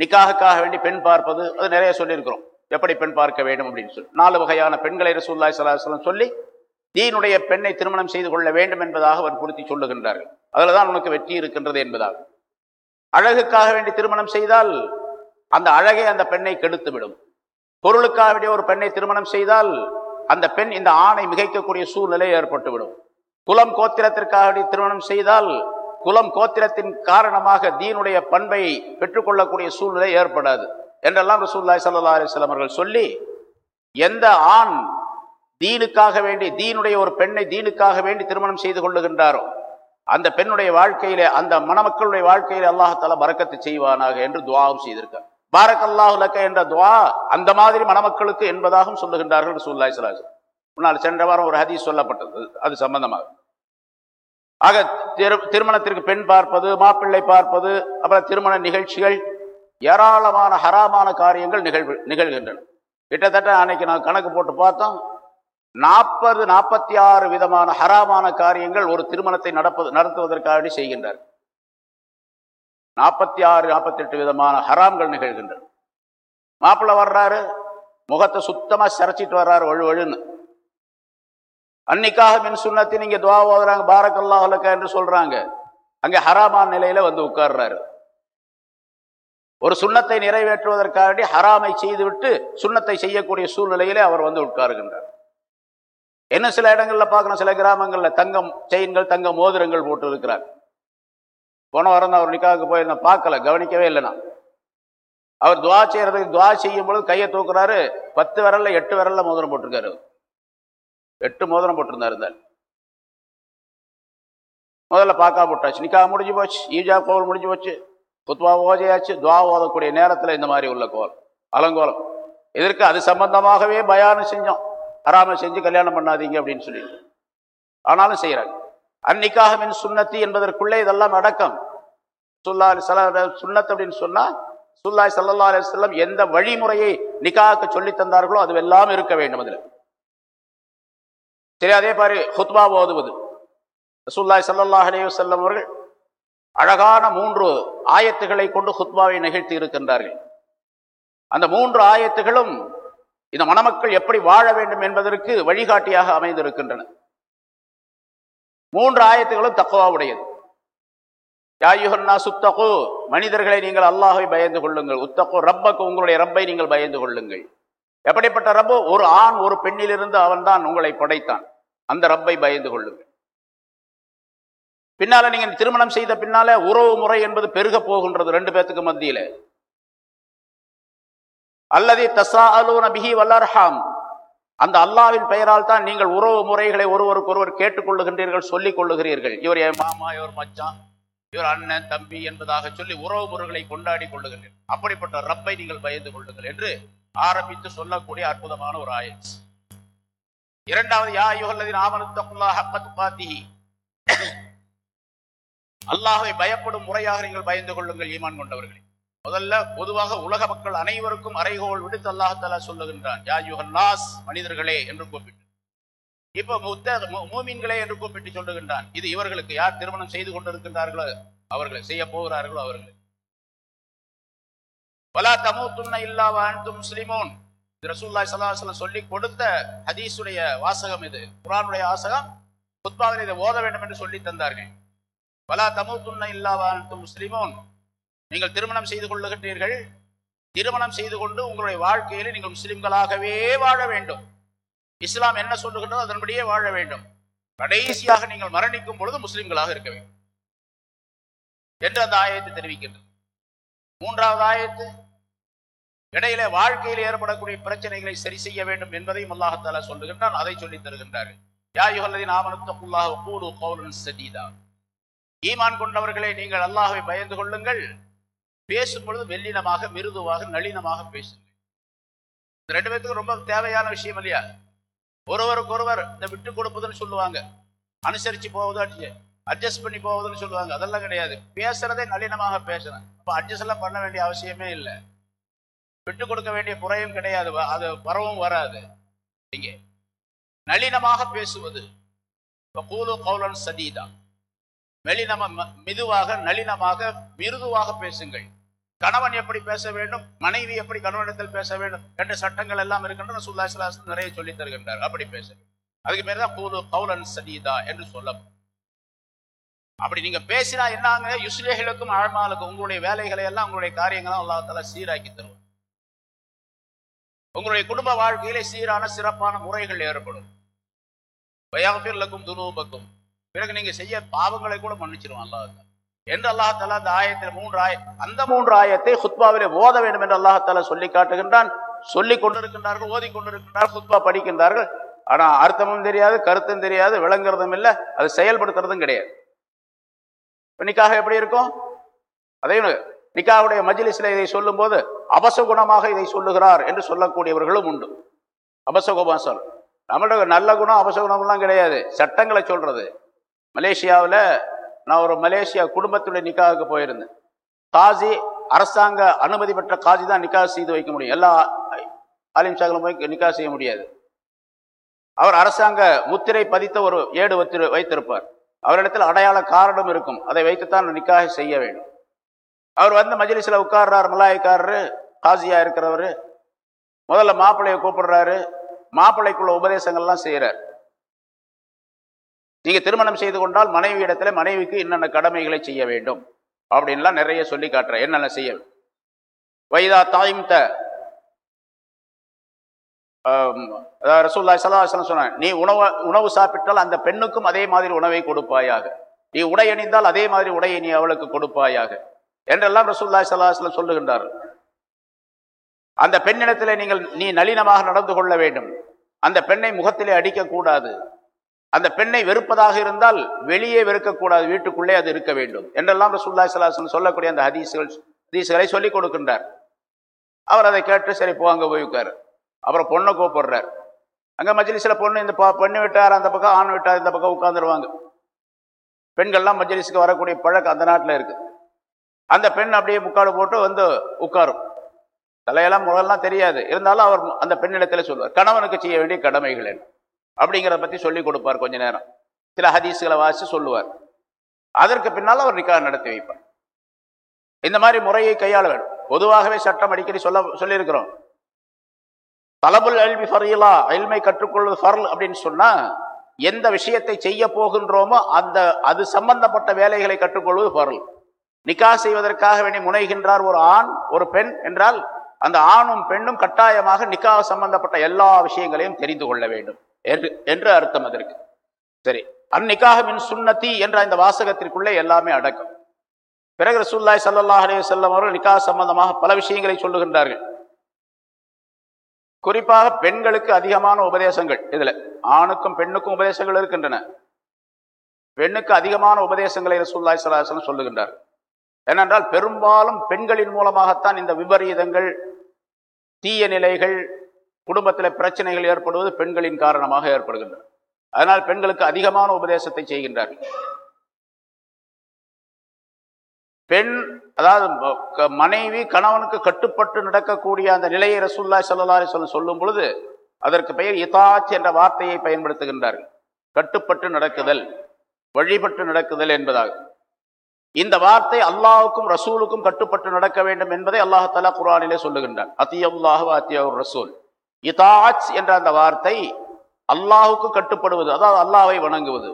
A: நிக்காகக்காக வேண்டி பெண் பார்ப்பது அது நிறைய சொல்லியிருக்கிறோம். எப்படி பெண் பார்க்க வேண்டும் அப்படின்னு சொல்லி. நாலு வகையான பெண்களை ரசூல்லாய் சலாஹலம் சொல்லி தீனுடைய பெண்ணை திருமணம் செய்து கொள்ள வேண்டும் என்பதாக வற்புறுத்தி சொல்லுகின்றார்கள். அதில் தான் உனக்கு வெற்றி இருக்கின்றது என்பதாக அழகுக்காக வேண்டி திருமணம் செய்தால் அந்த அழகே அந்த பெண்ணை கெடுத்து விடும் பொருளுக்காக ஒரு பெண்ணை திருமணம் செய்தால் அந்த பெண் இந்த ஆணை மிகைக்கக்கூடிய சூழ்நிலை ஏற்பட்டுவிடும். குலம் கோத்திரத்திற்காக திருமணம் செய்தால் குலம் கோத்திரத்தின் காரணமாக தீனுடைய பண்பை பெற்றுக்கொள்ளக்கூடிய சூழ்நிலை ஏற்படாது என்றெல்லாம் ரசூல்லாய் சல்லா அலிஸ்லாம் அவர்கள் சொல்லி எந்த ஆண் தீனுக்காக வேண்டி தீனுடைய ஒரு பெண்ணை தீனுக்காக வேண்டி திருமணம் செய்து கொள்ளுகின்றாரோ அந்த பெண்ணுடைய வாழ்க்கையிலே அந்த மணமக்களுடைய வாழ்க்கையிலே அல்லாஹால பரக்கத்து செய்வானாக என்று துவாவும் செய்திருக்கார். பாரக் லக்க என்ற துவா அந்த மாதிரி மணமக்களுக்கு என்பதாகவும் சொல்லுகின்றார்கள் ரசூலுல்லாஹி ஸல்லல்லாஹு முன்னால் சென்ற வாரம் ஒரு ஹதீஸ் சொல்லப்பட்டது. அது சம்பந்தமாக. ஆக திரு- திருமணத்திற்கு பெண் பார்ப்பது மாப்பிள்ளை பார்ப்பது அப்புறம் திருமண நிகழ்ச்சிகள் ஏராளமான ஹராமான காரியங்கள் நிகழ்வு நிகழ்கின்றன. கிட்டத்தட்ட அன்னைக்கு நான் கணக்கு போட்டு பார்த்தோம். நாற்பது நாற்பத்தி ஆறு விதமான ஹராமான காரியங்கள் ஒரு திருமணத்தை நடப்பது நடத்துவதற்காக செய்கின்றார் நாற்பத்தி ஆறு நாற்பத்தி எட்டு விதமான ஹராம்கள் நிகழ்கின்றன. மாப்பிள்ளை வர்றாரு முகத்தை சுத்தமாக சிறச்சிட்டு வர்றாரு வழு வழுன்னு. மின் சுண்ணத்தை நீங்கள் துவா ஓதுறாங்க பாரக்கல்லாஹ் என்று சொல்கிறாங்க அங்கே ஹராமான நிலையில் வந்து உட்கார்றாரு. ஒரு சுண்ணத்தை நிறைவேற்றுவதற்காண்டி ஹராமை செய்துவிட்டு சுண்ணத்தை செய்யக்கூடிய சூழ்நிலையிலே அவர் வந்து உட்காருகின்றார். என்ன சில இடங்களில் பார்க்கணும் சில கிராமங்களில் தங்கம் செயின்கள் தங்க மோதிரங்கள் போட்டு இருக்கிறார் போன வாரம் தான் அவர் நிக்காவுக்கு போயிருந்தேன். பார்க்கல கவனிக்கவே இல்லை நான். அவர் துவா செய்கிறதுக்கு துவா செய்யும் பொழுது கையை தூக்குறாரு. பத்து விரல்ல எட்டு விரல்ல மோதிரம் போட்டிருக்காரு எட்டு மோதிரம் போட்டிருந்தார் இருந்தால் முதல்ல பார்க்கா போட்டாச்சு. நிக்கா முடிஞ்சு போச்சு. ஈஜா கோவில் முடிஞ்சு போச்சு. குத்வா ஓஜையாச்சு. துவா ஓதக்கூடிய நேரத்தில் இந்த மாதிரி உள்ள கோலம் அலங்கோலம். இதற்கு அது சம்பந்தமாகவே பயானம் செஞ்சோம். அறாமல் செஞ்சு கல்யாணம் பண்ணாதீங்க அப்படின்னு சொல்லிட்டு. ஆனாலும் செய்கிறாங்க அந்நிக்காக மின் சுன்னத்தி என்பதற்குள்ளே இதெல்லாம் அடக்கம். சுல்லா சல சுன்னத் அப்படின்னு சொன்னா சுல்லாய் சல்லா செல்லம் எந்த வழிமுறையை நிக்காக்கு சொல்லி தந்தார்களோ அது எல்லாம் இருக்க வேண்டும் அதுல. சரி அதே மாதிரி ஹுத்மா ஓதுவது. ரசூல்லாய் சல்லா அலைஹி வஸல்லம் அவர்கள் அழகான மூன்று ஆயத்துகளை கொண்டு ஹுத்மாவை நிகழ்த்தி இருக்கின்றார்கள். அந்த மூன்று ஆயத்துகளும் இந்த மணமக்கள் எப்படி வாழ வேண்டும் என்பதற்கு வழிகாட்டியாக அமைந்திருக்கின்றன. மூன்று ஆயத்துகளும் தக்குவாவுடையது யாயுகன்னா சுத்தகு மனிதர்களை நீங்கள் அல்லாஹை பயந்து கொள்ளுங்கள். உத்தகு ரப்பக்கு உங்களுடைய ரப்பை நீங்கள் பயந்து கொள்ளுங்கள். எப்படிப்பட்ட ரப்பு? ஒரு ஆண் ஒரு பெண்ணிலிருந்து அவன்தான் உங்களை படைத்தான். அந்த ரப்பை பயந்து கொள்ளுங்கள். பின்னால நீங்கள் திருமணம் செய்த பின்னால உறவு முறை என்பது பெருக போகின்றது ரெண்டு பேத்துக்கு மத்தியில. அல்லது தசா அலூன பிஹி வல்லர்ஹாம் அந்த அல்லாவின் பெயரால் தான் நீங்கள் உறவு முறைகளை ஒருவருக்கு ஒருவர் கேட்டுக்கொள்ளுகின்றீர்கள் சொல்லிக் கொள்ளுகிறீர்கள் இவர் என் மாமா இவர் மச்சான் இவர் அண்ணன் தம்பி என்பதாக சொல்லி உறவு முறைகளை கொண்டாடி கொள்ளுகின்றீர்கள் அப்படிப்பட்ட ரப்பை நீங்கள் பயந்து கொள்ளுங்கள் என்று ஆரம்பித்து சொல்லக்கூடிய அற்புதமான ஒரு ஆயத். இரண்டாவது யா யுகல்லதின் ஆமனுத்தகுல்லா ஹக்கத் பாத்திஹி அல்லாஹை பயப்படும் முறையாக நீங்கள் பயந்து கொள்ளுங்கள் ஈமான் கொண்டவர்களே. முதல்ல பொதுவாக உலக மக்கள் அனைவருக்கும் அறைகோள் விடுத்து அல்லாஹாலா சொல்லுகின்றான். யா யுகன்னாஸ் மனிதர்களே என்று கூப்பிட்டு. இப்ப முத்த மூமின்களே என்று கூப்பிட்டு சொல்லுகின்றான். இது இவர்களுக்கு யார் திருமணம் செய்து கொண்டிருக்கின்றார்களோ அவர்களை செய்ய போகிறார்களோ அவர்கள். பலா தமூத்துன்ன இல்லா வாழ்ந்து முஸ்லிமோன். ரசூல்லாய் சலாஹலம் சொல்லி கொடுத்த ஹதீஸுடைய வாசகம் இது. குரானுடைய வாசகம் குத்பாவில் இதை ஓத வேண்டும் என்று சொல்லி தந்தார்கள். பலா தமூத்துன்ன இல்லா வாழ்ந்து முஸ்லிமோன். நீங்கள் திருமணம் செய்து கொள்ளுகின்றீர்கள். திருமணம் செய்து கொண்டு உங்களுடைய வாழ்க்கையில நீங்கள் முஸ்லிம்களாகவே வாழ வேண்டும். இஸ்லாம் என்ன சொல்லுகின்றதோ அதன்படியே வாழ வேண்டும். கடைசியாக நீங்கள் மரணிக்கும் பொழுது முஸ்லிம்களாக இருக்க வேண்டும். என்று அந்த ஆயத்தை தெரிவிக்கின்றது. மூன்றாவது ஆயத்து இடையில வாழ்க்கையில் ஏற்படக்கூடிய பிரச்சனைகளை சரி செய்ய வேண்டும் என்பதையும் அல்லாஹாலா சொல்லுகின்றான் அதை சொல்லித் தருகின்றார்கள். யாயுகல்லதின் ஆமனத்துக்குள்ளாக கூடு கௌலன் சதீதா. ஈமான் கொண்டவர்களை நீங்கள் அல்லாஹை பயந்து கொள்ளுங்கள். பேசும் பொழுது மெல்லினமாக மிருதுவாக நளினமாக பேசுங்கள் இந்த ரெண்டு பேத்துக்கும் ரொம்ப தேவையான விஷயம் இல்லையா? ஒருவருக்கு ஒருவர் இந்த விட்டு கொடுப்பதுன்னு சொல்லுவாங்க. அனுசரித்து போவதா அட்ஜஸ்ட் பண்ணி போவதுன்னு சொல்லுவாங்க. அதெல்லாம் கிடையாது. பேசுறதே நளினமாக பேசணும் அப்போ அட்ஜஸ்ட் எல்லாம் பண்ண வேண்டிய அவசியமே இல்லை. விட்டு கொடுக்க வேண்டிய குறையும் கிடையாது. அது வரவும் வராது. இங்கே. நளினமாக பேசுவது. இப்போ கூலு கௌலன் சதீதா. மெலினம ம- மெதுவாக நளினமாக மிருதுவாக பேசுங்கள். கணவன் எப்படி பேச வேண்டும்? மனைவி எப்படி கணவனிடத்தில் பேச வேண்டும்? என்ற சட்டங்கள் எல்லாம் இருக்கின்றன. சுல்லாசலாசன் நிறைய சொல்லி தருகின்றார். அப்படி பேச. அதுக்கு பேர் தான் கூலு கௌலன் சதீதா என்று சொல்லப்படும். அப்படி நீங்க பேசினா என்னாங்க? யுஸ்லேகளுக்கும் ஆழ்மாலுக்கும் உங்களுடைய வேலைகளை எல்லாம் உங்களுடைய காரியங்களும் அல்லாத்தால சீராக்கி தருவார். உங்களுடைய குடும்ப வாழ்க்கையிலே சீரான சிறப்பான முறைகள் ஏற்படும். பயாபிர்லக்கும் துனூபக்கும். பிறகு நீங்க செய்ய பாவங்களை கூட மன்னிச்சிருவான் அல்லாத்தான் என்று அல்லாஹால அந்த ஆயத்தில் மூன்று ஆய அந்த மூன்று ஆயத்தை ஹுத்பாவிலே ஓத வேண்டும் என்று அல்லாஹால சொல்லி காட்டுகின்றான். சொல்லி கொண்டிருக்கின்றார்கள் ஓதி கொண்டிருக்கின்றார்கள் ஹுத்பா படிக்கின்றார்கள். ஆனால் அர்த்தமும் தெரியாது கருத்தும் தெரியாது விளங்குறதும் இல்லை அது செயல்படுத்துறதும் கிடையாது. இப்ப நிக்காக எப்படி இருக்கும்? அதே நிக்காவுடைய மஜிலிஸில் இதை சொல்லும்போது அபசகுணமாக இதை சொல்லுகிறார் என்று சொல்லக்கூடியவர்களும் உண்டு. அபசகுணம் சொல். நம்மளோட நல்ல குணம் அபசகுணம்லாம் கிடையாது. சட்டங்களை சொல்றது. மலேசியாவில் நான் ஒரு மலேசியா குடும்பத்துடைய நிக்காவுக்கு போயிருந்தேன். காசி அரசாங்க அனுமதி பெற்ற காசி தான் நிக்கா செய்து வைக்க முடியும். எல்லா ஆலிம் சாகலும் போய் நிக்கா செய்ய முடியாது. அவர் அரசாங்க முத்திரை பதித்த ஒரு ஏடு வைத்து வைத்திருப்பார். அவரிடத்தில் அடையாள காரணம் இருக்கும். அதை வைத்துத்தான் நிக்காக செய்ய வேண்டும். அவர் வந்து மஜ்லிஸ்ல உட்கார்றார் மலாய்க்காரரு காசியாக இருக்கிறவர். முதல்ல மாப்பிள்ளையை கூப்பிடுறாரு. மாப்பிள்ளைக்குள்ள உபதேசங்கள்லாம் செய்கிறார் நீங்க திருமணம் செய்து கொண்டால் மனைவி இடத்துல மனைவிக்கு என்னென்ன கடமைகளை செய்ய வேண்டும்? அப்படின்லாம் நிறைய சொல்லி காட்டுற என்னென்ன செய்ய வைதா வைதா தாய்ம்த ரசூல்லா சல்லாஹம் சொன்ன நீ உணவு உணவு சாப்பிட்டால் அந்த பெண்ணுக்கும் அதே மாதிரி உணவை கொடுப்பாயாக. நீ உடை அணிந்தால் அதே மாதிரி உடையை நீ அவளுக்கு கொடுப்பாயாக. என்றெல்லாம் ரசூல்லா சலாஹலம் சொல்லுகின்றார். அந்த பெண்ணிடத்தில் நீங்கள் நீ நளினமாக நடந்து கொள்ள வேண்டும். அந்த பெண்ணை முகத்திலே அடிக்கக்கூடாது. அந்த பெண்ணை வெறுப்பதாக இருந்தால் வெளியே வெறுக்கக்கூடாது வீட்டுக்குள்ளே அது இருக்க வேண்டும். என்றெல்லாம் ரசூல்லாய் சலாஹன் சொல்லக்கூடிய அந்த ஹதீஸ்கள் ஹதீஸ்களை சொல்லிக் கொடுக்கின்றார். அவர் அதை கேட்டு சரி போ அங்க போய் உட்காரு. அப்புறம் பொண்ணை கூப்பிடுறார். அங்கே மஜ்லிஸில் பொண்ணு இந்த ப- பெண்ணு விட்டார் அந்த பக்கம் ஆண் விட்டார் இந்த பக்கம் உட்காந்துருவாங்க பெண்கள்லாம் மஜ்லிஸுக்கு வரக்கூடிய பழக்கம் அந்த நாட்டில் இருக்குது அந்த பெண் அப்படியே முக்காடு போட்டு வந்து உட்காரும். தலையெல்லாம் முதல்லாம் தெரியாது. இருந்தாலும் அவர் அந்த பெண்ணிடத்தில் சொல்லுவார் கணவனுக்கு செய்ய வேண்டிய கடமைகள் என்ன? அப்படிங்கிறத பற்றி சொல்லி கொடுப்பார் கொஞ்ச நேரம். சில ஹதீஸுகளை வாசி சொல்லுவார். அதற்கு பின்னால் அவர் நிக்கா நடத்தி வைப்பார். இந்த மாதிரி முறையை கையாள வேண்டும் பொதுவாகவே சட்டம் அடிக்கடி சொல்ல சொல்லியிருக்கிறோம். தலபுல் அல்வி ஃபர்லா அயல்மை கற்றுக்கொள்வது ஃபர்ல் அப்படின்னு சொன்னால் எந்த விஷயத்தை செய்ய போகின்றோமோ அந்த அது சம்பந்தப்பட்ட வேலைகளை கற்றுக்கொள்வது ஃபர்ல். நிக்கா செய்வதற்காக வேண்டி முனைகின்றார் ஒரு ஆண் ஒரு பெண் என்றால் அந்த ஆணும் பெண்ணும் கட்டாயமாக நிக்கா சம்பந்தப்பட்ட எல்லா விஷயங்களையும் தெரிந்து கொள்ள வேண்டும். என்று என்று அர்த்தம் அதற்கு. சரி. அந்நிக்காக மின் சுண்ணத்தி என்ற இந்த வாசகத்திற்குள்ளே எல்லாமே அடக்கம். பிறகு ரசூல்லாய் ஸல்லல்லாஹு அலைஹி அவர்கள் நிக்கா சம்பந்தமாக பல விஷயங்களை சொல்லுகின்றார்கள். குறிப்பாக பெண்களுக்கு அதிகமான உபதேசங்கள் இதுல. ஆணுக்கும் பெண்ணுக்கும் உபதேசங்கள் இருக்கின்றன. பெண்ணுக்கு அதிகமான உபதேசங்களை ரசூல்லாய் ஸல்லல்லாஹு சொல்லுகின்றார். ஏனென்றால் பெரும்பாலும் பெண்களின் மூலமாகத்தான் இந்த விபரீதங்கள் தீய நிலைகள் குடும்பத்தில் பிரச்சனைகள் ஏற்படுவது பெண்களின் காரணமாக ஏற்படுகின்றன. அதனால் பெண்களுக்கு அதிகமான உபதேசத்தை செய்கின்றார்கள். பெண் அதாவது க- மனைவி கணவனுக்கு கட்டுப்பட்டு நடக்கக்கூடிய அந்த நிலையை ரசூல்லாய் சல்லா அலைஹி சொல்லும் பொழுது அதற்கு பெயர் இதாச் என்ற வார்த்தையை பயன்படுத்துகின்றார்கள். கட்டுப்பட்டு நடக்குதல் வழிபட்டு நடக்குதல் என்பதாக. இந்த வார்த்தை அல்லாவுக்கும் ரசூலுக்கும் கட்டுப்பட்டு நடக்க வேண்டும் என்பதை அல்லாஹ் தலா சொல்லுகின்றான். அத்தியல்லாஹு அத்தியாவூர் ரசூல். இதாச் என்ற அந்த வார்த்தை அல்லாஹுக்கு கட்டுப்படுவது அதாவது அல்லாவை வணங்குவது.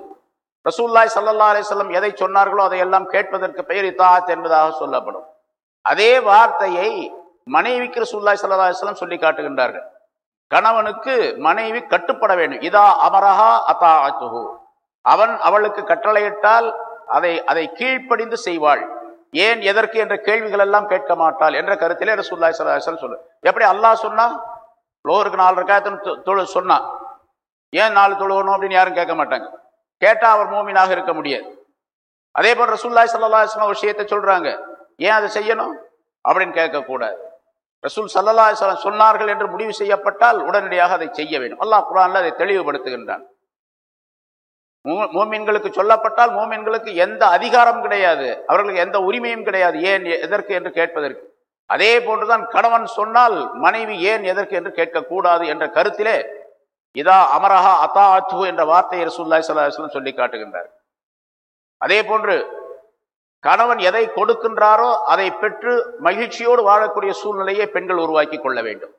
A: ரசூல்லாய் சல்லா அலிசல்லம் எதை சொன்னார்களோ அதையெல்லாம் கேட்பதற்கு பெயர் இதாஜ் என்பதாக சொல்லப்படும். அதே வார்த்தையை மனைவிக்கு ரசூல்லாய் சல்லா அலைஹி சொல்லி காட்டுகின்றார்கள். கணவனுக்கு மனைவி கட்டுப்பட வேண்டும். இதா அமரஹா அத்தாஅத்துஹு அவன் அவளுக்கு கட்டளையிட்டால் அதை அதை கீழ்ப்படிந்து செய்வாள். ஏன் எதற்கு என்ற கேள்விகள் எல்லாம் கேட்க மாட்டாள் என்ற கருத்திலே ரசூல்லாய் சல்லா அலைஹி சொல்லு எப்படி அல்லாஹ் சொன்னா லோருக்கு நாலு ரக்காயத்துன்னு தொழு சொன்னான் ஏன் நாலு தொழுவணும் அப்படின்னு யாரும் கேட்க மாட்டாங்க. கேட்டால் அவர் மூமினாக இருக்க முடியாது. அதே போல் ரசூல்லாய் ஸல்லல்லாஹு அலைஹி விஷயத்தை சொல்கிறாங்க ஏன் அதை செய்யணும்? அப்படின்னு கேட்கக்கூடாது ரசூல் சல்லல்லா இஸ்லாம் சொன்னார்கள் என்று முடிவு செய்யப்பட்டால் உடனடியாக அதை செய்ய வேண்டும். அல்லாஹ் குரானில் அதை தெளிவுபடுத்துகின்றான். மூ- மூமின்களுக்கு சொல்லப்பட்டால் மூமின்களுக்கு எந்த அதிகாரம் கிடையாது. அவர்களுக்கு எந்த உரிமையும் கிடையாது. ஏன் எதற்கு என்று கேட்பதற்கு. அதே போன்றுதான் கணவன் சொன்னால் மனைவி ஏன் எதற்கு என்று கேட்கக்கூடாது என்ற கருத்திலே இதா அமரஹா அத்தா என்ற வார்த்தையை ரசூல்லாய் ஸல்லல்லாஹு சொல்லி காட்டுகின்றார். அதே போன்று கணவன் எதை கொடுக்கின்றாரோ அதை பெற்று மகிழ்ச்சியோடு வாழக்கூடிய சூழ்நிலையை பெண்கள் உருவாக்கி கொள்ள வேண்டும்.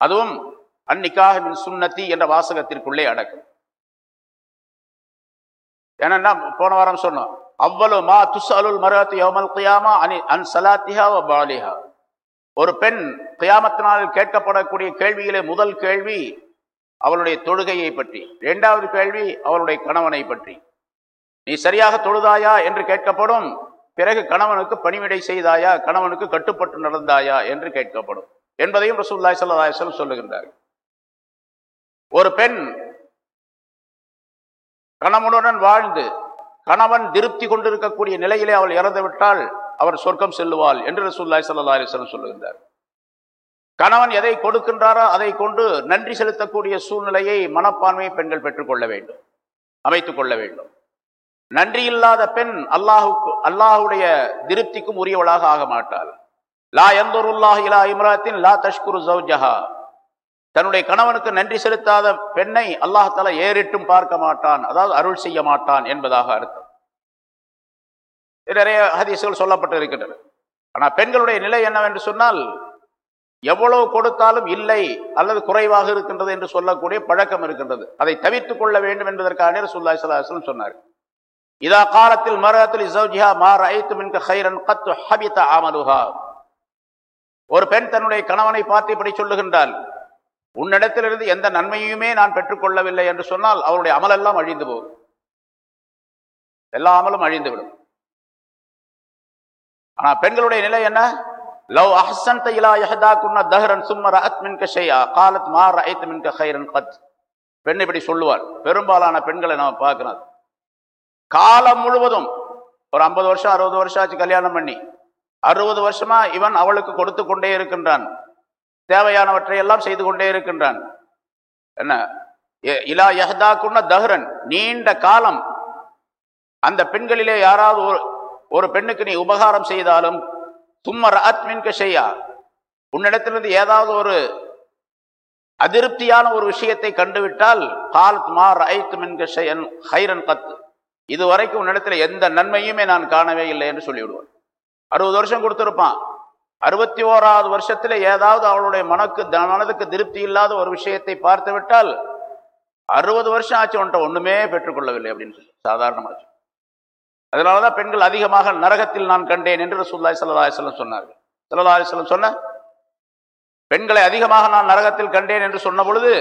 A: அதுவும் அந்நிக்காக மின் சுன்னத்தி என்ற வாசகத்திற்குள்ளே அடக்கும் ஏன்னா போன வாரம் சொன்னோம் அவ்வளவு மா துஸ்அலுல் மரத்து யோமல் கியாமா அனி அன் சலாத்திஹா பாலிஹா. ஒரு பெண் கியாமத்தினால் கேட்கப்படக்கூடிய கேள்வியிலே முதல் கேள்வி அவளுடைய தொழுகையை பற்றி. இரண்டாவது கேள்வி அவளுடைய கணவனை பற்றி. நீ சரியாக தொழுதாயா என்று கேட்கப்படும் பிறகு கணவனுக்கு பணிவிடை செய்தாயா கணவனுக்கு கட்டுப்பட்டு நடந்தாயா என்று கேட்கப்படும். என்பதையும் ரசூல்லாய் ஸல்லல்லாஹு சொல்லுகின்றார் ஒரு பெண் கணவனுடன் வாழ்ந்து கணவன் திருப்தி கொண்டிருக்கக்கூடிய நிலையிலே அவள் இறந்துவிட்டால் அவர் சொர்க்கம் செல்லுவாள் என்று ரசூல்லாய் சல்லா அலிஸ்லம் சொல்லுகின்றார். கணவன் எதை கொடுக்கின்றாரோ அதை கொண்டு நன்றி செலுத்தக்கூடிய சூழ்நிலையை மனப்பான்மையை பெண்கள் பெற்றுக்கொள்ள வேண்டும். அமைத்துக் கொள்ள வேண்டும். நன்றி இல்லாத பெண் அல்லாஹுக்கு அல்லாஹுடைய திருப்திக்கும் உரியவளாக ஆக மாட்டாள். லா எந்தொருல்லாஹ் இலா இம்ராத்தின் லா தஷ்குரு சௌஜஹா தன்னுடைய கணவனுக்கு நன்றி செலுத்தாத பெண்ணை அல்லாஹால ஏறிட்டும் பார்க்க மாட்டான் அதாவது அருள் செய்ய மாட்டான் என்பதாக அர்த்தம். நிறைய ஹதீசுகள் சொல்லப்பட்டு இருக்கின்றன ஆனால் பெண்களுடைய நிலை என்னவென்று சொன்னால் எவ்வளவு கொடுத்தாலும் இல்லை அல்லது குறைவாக இருக்கின்றது என்று சொல்லக்கூடிய பழக்கம் இருக்கின்றது. அதை தவிர்த்துக் கொள்ள வேண்டும் என்பதற்காக ரசூல்லா சலாஹம் சொன்னார். இதா காலத்தில் மரத்தில் ஜௌஜிஹா மார் ரஐத்து மின்க ஹைரன் கத்து ஹபித அமலுஹா. ஒரு பெண் தன்னுடைய கணவனை பார்த்து இப்படி சொல்லுகின்றால் உன்னிடத்திலிருந்து எந்த நன்மையுமே நான் பெற்றுக்கொள்ளவில்லை என்று சொன்னால் அவருடைய அமலெல்லாம் அழிந்து போகும். எல்லா அமலும் அழிந்துவிடும் ஆனா பெண்களுடைய நிலை என்ன? லவ் அஹ்சன்த இலா யஹதா குன்ன தஹரன் சும்மர ரஅத் மின்க காலத் மார் ரஅய்து மின் கஹைரன் கத். பெண் இப்படி சொல்லுவார் பெரும்பாலான பெண்களை நம்ம பார்க்கிறோம் காலம் முழுவதும் ஒரு ஐம்பது வருஷம் அறுபது வருஷம் ஆச்சு கல்யாணம் பண்ணி. அறுபது வருஷமா இவன் அவளுக்கு கொடுத்து கொண்டே இருக்கின்றான். தேவையானவற்றை எல்லாம் செய்து கொண்டே இருக்கின்றான். என்ன? இலா யஹ்தா குன்ன தஹரன் நீண்ட காலம். அந்த பெண்களிலே யாராவது ஒரு ஒரு பெண்ணுக்கு நீ உபகாரம் செய்தாலும் தும்ம ரஅத் மின்க உன்னிடத்திலிருந்து ஏதாவது ஒரு அதிருப்தியான ஒரு விஷயத்தை கண்டுவிட்டால் காலத் மார் ரஐத்து மின்க ஹைரன் கத். இதுவரைக்கும் உன்னிடத்தில் எந்த நன்மையுமே நான் காணவே இல்லை என்று சொல்லிவிடுவான். அறுபது வருஷம் கொடுத்துருப்பான். அறுபத்தி ஓராவது வருஷத்தில் ஏதாவது அவளுடைய மனக்கு மனதுக்கு திருப்தி இல்லாத ஒரு விஷயத்தை பார்த்து விட்டால் அறுபது வருஷம் ஆச்சு உன்ட்ட ஒன்றுமே பெற்றுக்கொள்ளவில்லை அப்படின்னு சொல்லி சாதாரணமாச்சு அதனாலதான் பெண்கள் அதிகமாக நரகத்தில் நான் கண்டேன் என்று ரசூல்லாய் ஸல்லல்லாஹு அலைஹி சொன்னார்கள். ஸல்லல்லாஹு அலைஹி சொன்ன பெண்களை அதிகமாக நான் நரகத்தில் கண்டேன் என்று சொன்ன பொழுது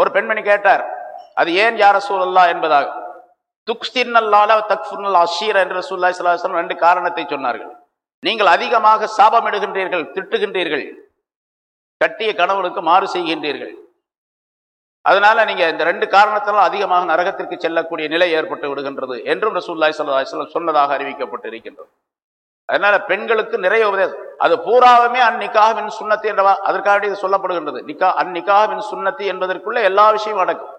A: ஒரு பெண்மணி கேட்டார் அது ஏன் யார் ரசூலல்லா என்பதாக. துக்ஸ்தின்னல்லால தக்ஃபுர்னல் அஷீர் என்று ரசூல்லாய் ஸல்லல்லாஹு ரெண்டு காரணத்தை சொன்னார்கள். நீங்கள் அதிகமாக சாபமிடுகின்றீர்கள் திட்டுகின்றீர்கள் கட்டிய கணவனுக்கு மாறு செய்கின்றீர்கள் அதனால நீங்க இந்த ரெண்டு காரணத்தினால் அதிகமாக நரகத்திற்கு செல்லக்கூடிய நிலை ஏற்பட்டு விடுகின்றது என்றும் ரசூல்லாய் சல்லா சொன்னதாக அறிவிக்கப்பட்டு இருக்கின்றது அதனால பெண்களுக்கு நிறைய உபதேசம். அது பூராவுமே அந்நிக்காவின் சுண்ணத்தி என்றவா அதற்காக இது சொல்லப்படுகின்றது. நிக்கா அந்நிக்காவின் சுண்ணத்தி என்பதற்குள்ள எல்லா விஷயமும் அடக்கும்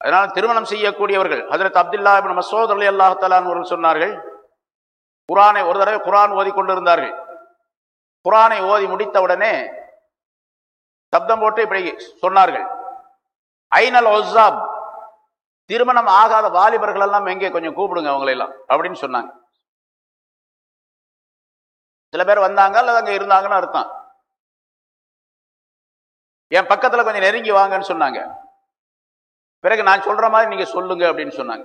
A: அதனால திருமணம் செய்யக்கூடியவர்கள் அதற்கு அப்துல்லா இப்னு மசூத் அலி அல்லாஹலான் அவர்கள் சொன்னார்கள் குரானை ஒரு தடவை குரான் ஓதி கொண்டிருந்தார்கள். குரானை ஓதி முடித்தவுடனே சப்தம் போட்டு இப்படி சொன்னார்கள். ஐநல் ஒசாப் திருமணம் ஆகாத வாலிபர்கள் எல்லாம் எங்கே? கொஞ்சம் கூப்பிடுங்க அவங்களெல்லாம். அப்படின்னு சொன்னாங்க. சில பேர் வந்தாங்க அல்லது அங்கே இருந்தாங்கன்னு அர்த்தம். என் பக்கத்தில் கொஞ்சம் நெருங்கி வாங்கன்னு சொன்னாங்க. பிறகு நான் சொல்ற மாதிரி நீங்க சொல்லுங்க அப்படின்னு சொன்னாங்க.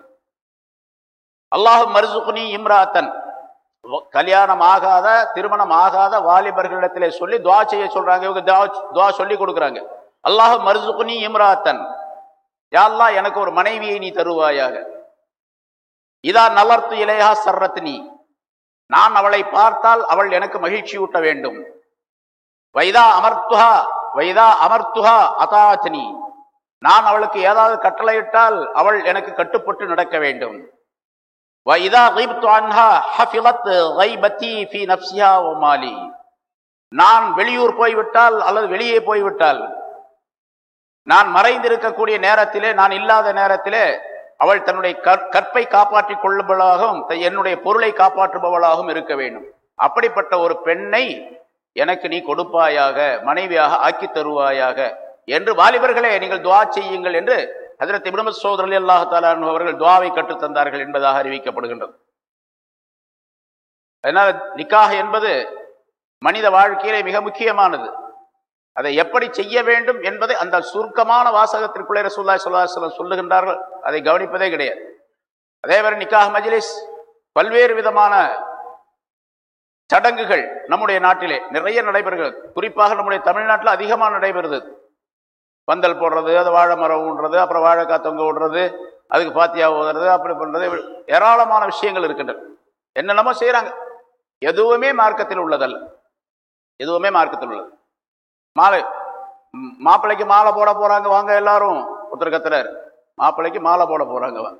A: அல்லாஹ் மருசுகுனி இம்ராத்தன். கல்யாணம் ஆகாத திருமணம் ஆகாத வாலிபர்களிடத்திலே சொல்லி துவா செய்ய சொல்றாங்க. இவங்க துவா சொல்லி கொடுக்குறாங்க. அல்லாஹ் மருதுகுனி இம்ராத்தன். யாழ்லா எனக்கு ஒரு மனைவியை நீ தருவாயாக. இதா நலர்த்து இளையா சர்ரத்னி. நான் அவளை பார்த்தால் அவள் எனக்கு மகிழ்ச்சி ஊட்ட வேண்டும். வைதா அமர்த்துஹா வைதா அமர்த்துஹா அதாத்னி. நான் அவளுக்கு ஏதாவது கட்டளையிட்டால் அவள் எனக்கு கட்டுப்பட்டு நடக்க வேண்டும். வைதா கைப்து அன்ஹா ஹஃபிலத் கைபத்தி ஃபி நப்சியா ஒமாலி நான் வெளியூர் போய்விட்டால் அல்லது வெளியே போய்விட்டால் நான் மறைந்திருக்கக்கூடிய நேரத்திலே நான் இல்லாத நேரத்திலே அவள் தன்னுடைய கற்- கற்பை காப்பாற்றிக் கொள்ளுபவளாகவும் த- என்னுடைய பொருளை காப்பாற்றுபவளாகவும் இருக்க வேண்டும். அப்படிப்பட்ட ஒரு பெண்ணை எனக்கு நீ கொடுப்பாயாக மனைவியாக ஆக்கி தருவாயாக என்று வாலிபர்களே நீங்கள் துவா செய்யுங்கள் என்று ஹஜரத் இப்னு மஸ்ஊத் ரலியல்லாஹு தஆலா அவர்கள் துவாவை கற்றுத் தந்தார்கள் என்பதாக அறிவிக்கப்படுகின்றது. அதனால் நிக்காக என்பது மனித வாழ்க்கையிலே மிக முக்கியமானது. அதை எப்படி செய்ய வேண்டும் என்பதை அந்த சுருக்கமான வாசகத்திற்குள்ளே ரசூல்லாய் ஸல்லல்லாஹு சொல்லுகின்றார்கள். அதை கவனிப்பதே கிடையாது. அதே மாதிரி நிக்காஹ் மஜ்லிஸ் பல்வேறு விதமான சடங்குகள் நம்முடைய நாட்டிலே நிறைய நடைபெறுகிறது. குறிப்பாக நம்முடைய தமிழ்நாட்டில் அதிகமாக நடைபெறுது. பந்தல் போடுறது அது வாழை மரம் ஊன்றது அப்புறம் வாழைக்காய் தொங்க விடுறது அதுக்கு பாத்தியா ஓதுறது அப்படி பண்ணுறது ஏராளமான விஷயங்கள் இருக்கின்றன. என்னென்னமோ செய்கிறாங்க எதுவுமே மார்க்கத்தில் உள்ளதல்ல. எதுவுமே மார்க்கத்தில் உள்ளது. மாலை. மாப்பிள்ளைக்கு மாலை போட போறாங்க வாங்க எல்லாரும். ஒருத்தர் கத்துறாரு. மாப்பிள்ளைக்கு மாலை போட போறாங்க வாங்க.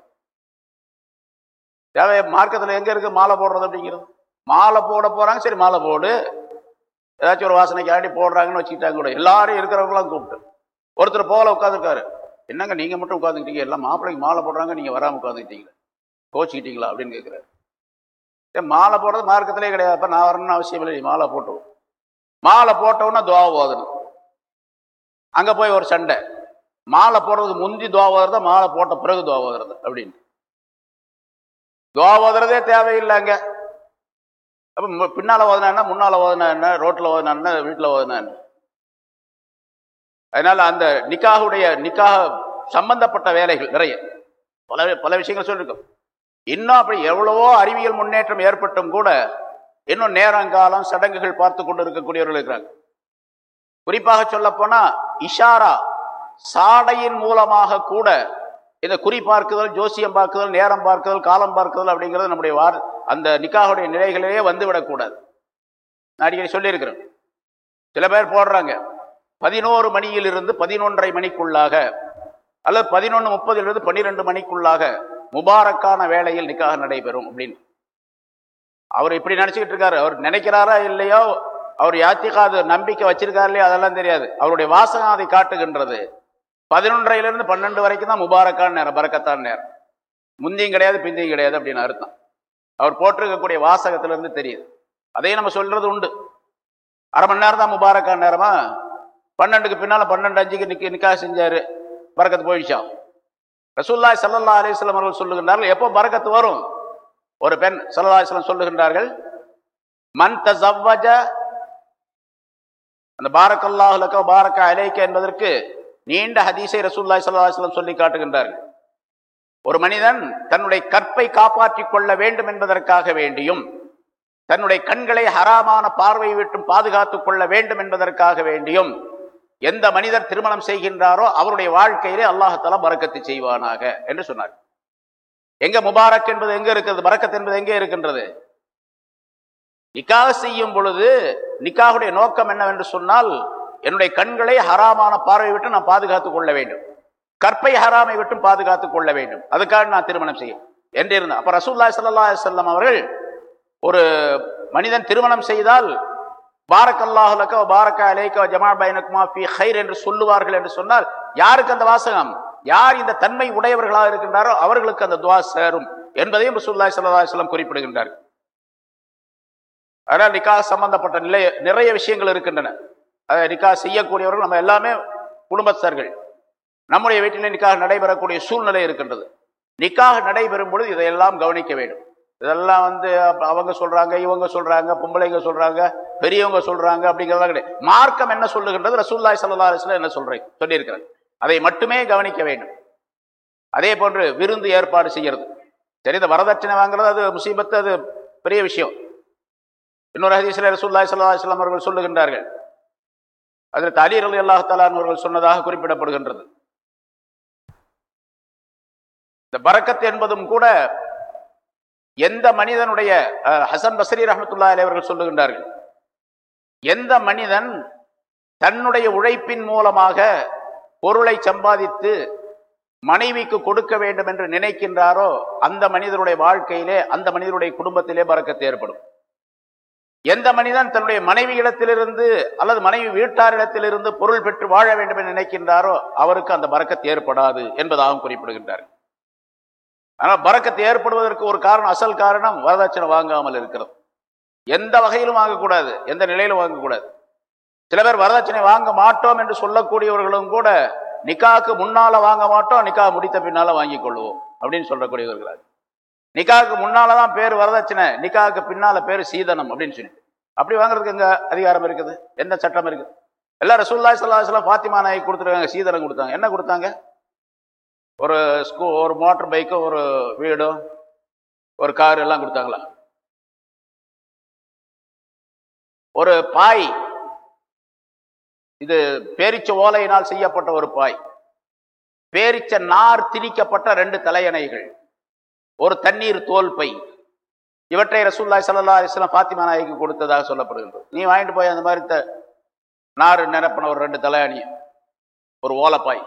A: தேவை மார்க்கத்தில் எங்க இருக்கு மாலை போடுறது அப்படிங்கிறது? மாலை போட போறாங்க சரி மாலை போடு. ஏதாச்சும் ஒரு வாசனைக்கு ஆடி போடுறாங்கன்னு வச்சுக்கிட்டாங்க கூட. எல்லாரும் இருக்கிறவங்களாம் கூப்பிட்டு. ஒருத்தர் போல உட்காந்துருக்காரு என்னங்க நீங்க மட்டும் உட்காந்துக்கிட்டீங்க எல்லாம் மாப்பிள்ளைக்கு மாலை போடுறாங்க நீங்க வராம உட்காந்துக்கிட்டீங்களா கோச்சிக்கிட்டீங்களா அப்படின்னு கேட்கிறாரு மாலை போடுறது மார்க்கத்திலே கிடையாது. அப்ப நான் வரணும்னு அவசியம் இல்லை மாலை போட்டு மாலை போட்டவுன்னா துவா ஓதணும். அங்கே போய் ஒரு சண்டை. மாலை போடுறதுக்கு முந்தி துவா ஓதுறதா மாலை போட்ட பிறகு துவா ஓதுறது அப்படின்னு. துவா ஓதுறதே தேவையில்லை அங்கே. அப்போ பின்னால் ஓதுனா என்ன முன்னால் ஓதுனா என்ன ரோட்டில் ஓதுனா என்ன வீட்டில் ஓதுனா என்ன? அந்த நிக்காகுடைய நிக்காக சம்பந்தப்பட்ட வேலைகள் நிறைய. பல பல விஷயங்கள் சொல்லியிருக்கோம் இன்னும் அப்படி எவ்வளவோ அறிவியல் முன்னேற்றம் ஏற்பட்டும் கூட இன்னும் நேரங்காலம் சடங்குகள் பார்த்து கொண்டு இருக்கக்கூடியவர்கள் இருக்கிறாங்க. குறிப்பாக சொல்ல போனா இஷாரா சாடையின் மூலமாக கூட இந்த குறி பார்க்குதல் ஜோசியம் பார்க்குதல் நேரம் பார்க்குதல் காலம் பார்க்குதல் அப்படிங்கிறது நம்முடைய வார் அந்த நிக்காவுடைய நிலைகளிலேயே வந்துவிடக்கூடாது நான் அடிக்கடி சொல்லியிருக்கிறேன். சில பேர் போடுறாங்க. பதினோரு மணியிலிருந்து பதினொன்றரை மணிக்குள்ளாக அல்லது பதினொன்று முப்பதிலிருந்து பன்னிரெண்டு மணிக்குள்ளாக முபாரக்கான வேளையில் நிக்காக நடைபெறும் அப்படின்னு. அவர் இப்படி நினச்சிக்கிட்டு இருக்காரு. அவர் நினைக்கிறாரா இல்லையோ? அவர் யாத்திகாது நம்பிக்கை வச்சிருக்காரு இல்லையோ அதெல்லாம் தெரியாது. அவருடைய வாசகம் அதை காட்டுகின்றது. பதினொன்றையிலிருந்து பன்னெண்டு வரைக்கும் தான் முபாரக்கான நேரம் பறக்கத்தான் நேரம். முந்தியும் கிடையாது பிந்தியும் கிடையாது அப்படின்னு அர்த்தம். அவர் போட்டிருக்கக்கூடிய வாசகத்திலிருந்து தெரியுது. அதையும் நம்ம சொல்றது உண்டு. அரை மணி நேரம் தான் முபாரக்கான நேரமா? பன்னெண்டுக்கு பின்னால பன்னெண்டு அஞ்சுக்கு நிக்க நிக்கா செஞ்சார். பறக்கத்து போயிடுச்சான் ரசூல்லாய் சல்லா அலிஸ்லாம் அவர்கள் சொல்லுகின்றார்கள் எப்போ பறக்கத்து வரும்? ஒரு பெண் சல்லல்லா சொல்லுகின்றார்கள் மன் தசவ்வஜ அந்த பாரக்கல்லாஹுலக்க பாரக்க அலைக்க என்பதற்கு நீண்ட ஹதீஸை ரசூல்லாய் சல்லாஹலம் சொல்லி காட்டுகின்றார்கள். ஒரு மனிதன் தன்னுடைய கற்பை காப்பாற்றிக் கொள்ள வேண்டும் என்பதற்காக வேண்டியும் தன்னுடைய கண்களை ஹராமான பார்வை விட்டும் பாதுகாத்துக் கொள்ள வேண்டும் என்பதற்காக வேண்டியும் எந்த மனிதர் திருமணம் செய்கின்றாரோ அவருடைய வாழ்க்கையிலே அல்லாஹால பறக்கத்து செய்வானாக என்று சொன்னார் எங்க முபாரக் என்பது எங்க இருக்கிறது? பறக்கத் என்பது எங்கே இருக்கின்றது? நிக்காக செய்யும் பொழுது நிக்காவுடைய நோக்கம் என்னவென்று சொன்னால் என்னுடைய கண்களை ஹராமான பார்வை விட்டு நான் பாதுகாத்துக் கொள்ள வேண்டும். கற்பை ஹராமை விட்டும் பாதுகாத்துக் கொள்ள வேண்டும். அதுக்காக நான் திருமணம் செய்யும் என்று இருந்தேன் அப்ப ரசூல்லா சல்லா செல்லம் அவர்கள் ஒரு மனிதன் திருமணம் செய்தால் பாரக் அல்லாஹுலக்க பாரக்கா அலேக்க ஜமா பைனக்குமா ஃபி ஹைர் என்று சொல்லுவார்கள் என்று சொன்னால் யாருக்கு அந்த வாசகம்? யார் இந்த தன்மை உடையவர்களாக இருக்கின்றாரோ அவர்களுக்கு அந்த துவா சேரும் என்பதையும் ரசூல்லாய் சல்லா குறிப்பிடுகின்றார். அதனால் நிக்கா சம்பந்தப்பட்ட நிலை நிறைய விஷயங்கள் இருக்கின்றன. அதை நிக்கா செய்யக்கூடியவர்கள் நம்ம எல்லாமே குடும்பஸ்தர்கள். நம்முடைய வீட்டிலே நிக்காக நடைபெறக்கூடிய சூழ்நிலை இருக்கின்றது. நிக்காக நடைபெறும் பொழுது இதையெல்லாம் கவனிக்க வேண்டும். இதெல்லாம் வந்து அவங்க சொல்றாங்க இவங்க சொல்றாங்க பொம்பளைங்க சொல்றாங்க பெரியவங்க சொல்றாங்க அப்படிங்கிறதெல்லாம் கிடையாது. மார்க்கம் என்ன சொல்லுகின்றது? ரசூல்லாய் சல்லா அலிஸ்லாம் என்ன சொல்றேன் சொல்லியிருக்கிறாங்க அதை மட்டுமே கவனிக்க வேண்டும். அதே போன்று விருந்து ஏற்பாடு செய்கிறது சரி இந்த வரதட்சணை வாங்குறது அது முசீபத்து அது பெரிய விஷயம். இன்னொரு ஹதீஸ்ல ரசூல்லாய் சல்லா அவர்கள் சொல்லுகின்றார்கள். அதில் தலீர் அலி அல்லாஹாலான் அவர்கள் சொன்னதாக குறிப்பிடப்படுகின்றது. இந்த பரக்கத் என்பதும் கூட எந்த மனிதனுடைய அஹ், ஹசன் பசரி ரஹமத்துல்லா அலி அவர்கள் சொல்லுகின்றார்கள். எந்த மனிதன் தன்னுடைய உழைப்பின் மூலமாக பொருளை சம்பாதித்து மனைவிக்கு கொடுக்க வேண்டும் என்று நினைக்கின்றாரோ அந்த மனிதனுடைய வாழ்க்கையிலே அந்த மனிதனுடைய குடும்பத்திலே பறக்கத்து ஏற்படும். எந்த மனிதன் தன்னுடைய மனைவி இடத்திலிருந்து அல்லது மனைவி வீட்டாரிடத்திலிருந்து பொருள் பெற்று வாழ வேண்டும் என்று நினைக்கின்றாரோ அவருக்கு அந்த பறக்கத்து ஏற்படாது என்பதாகவும் குறிப்பிடுகின்றார். ஆனால் பறக்கத்து ஏற்படுவதற்கு ஒரு காரணம் அசல் காரணம் வரதட்சணை வாங்காமல் இருக்கிறது. எந்த வகையிலும் வாங்கக்கூடாது எந்த நிலையிலும் வாங்கக்கூடாது. சில பேர் வரதட்சணை வாங்க மாட்டோம் என்று சொல்லக்கூடியவர்களும் கூட நிக்காக்கு முன்னால வாங்க மாட்டோம் நிக்கா முடித்த பின்னால வாங்கிக் கொள்வோம் அப்படின்னு சொல்லக்கூடியவர்கள் நிக்காவுக்கு முன்னாலதான் பேர் வரதட்சணை நிக்காவுக்கு பின்னால பேர் சீதனம் அப்படின்னு சொல்லி அப்படி வாங்குறதுக்கு எங்க அதிகாரம் இருக்குது? எந்த சட்டம் இருக்குது? எல்லாம் ரசூல்லாய் சல்லாஹ் ஃபாத்திமா நாய் கொடுத்துருக்காங்க சீதனம் கொடுத்தாங்க. என்ன கொடுத்தாங்க? ஒரு ஸ்கூ ஒரு மோட்டர் பைக்கும் ஒரு வீடும் ஒரு கார் எல்லாம் கொடுத்தாங்களா? ஒரு பாய் இது பேரிச்ச ஓலையினால் செய்யப்பட்ட ஒரு பாய். பேரிச்ச நார் திணிக்கப்பட்ட ரெண்டு தலையணைகள். ஒரு தண்ணீர் தோல் பை. இவற்றை ரசூல்லாய் சல்லா அலிஸ்லாம் பாத்திமா நாய்க்கு கொடுத்ததாக சொல்லப்படுகின்றது. நீ வாங்கிட்டு போய் அந்த மாதிரி த நார் நிரப்பின ஒரு ரெண்டு தலையணி ஒரு ஓலைப்பாய்.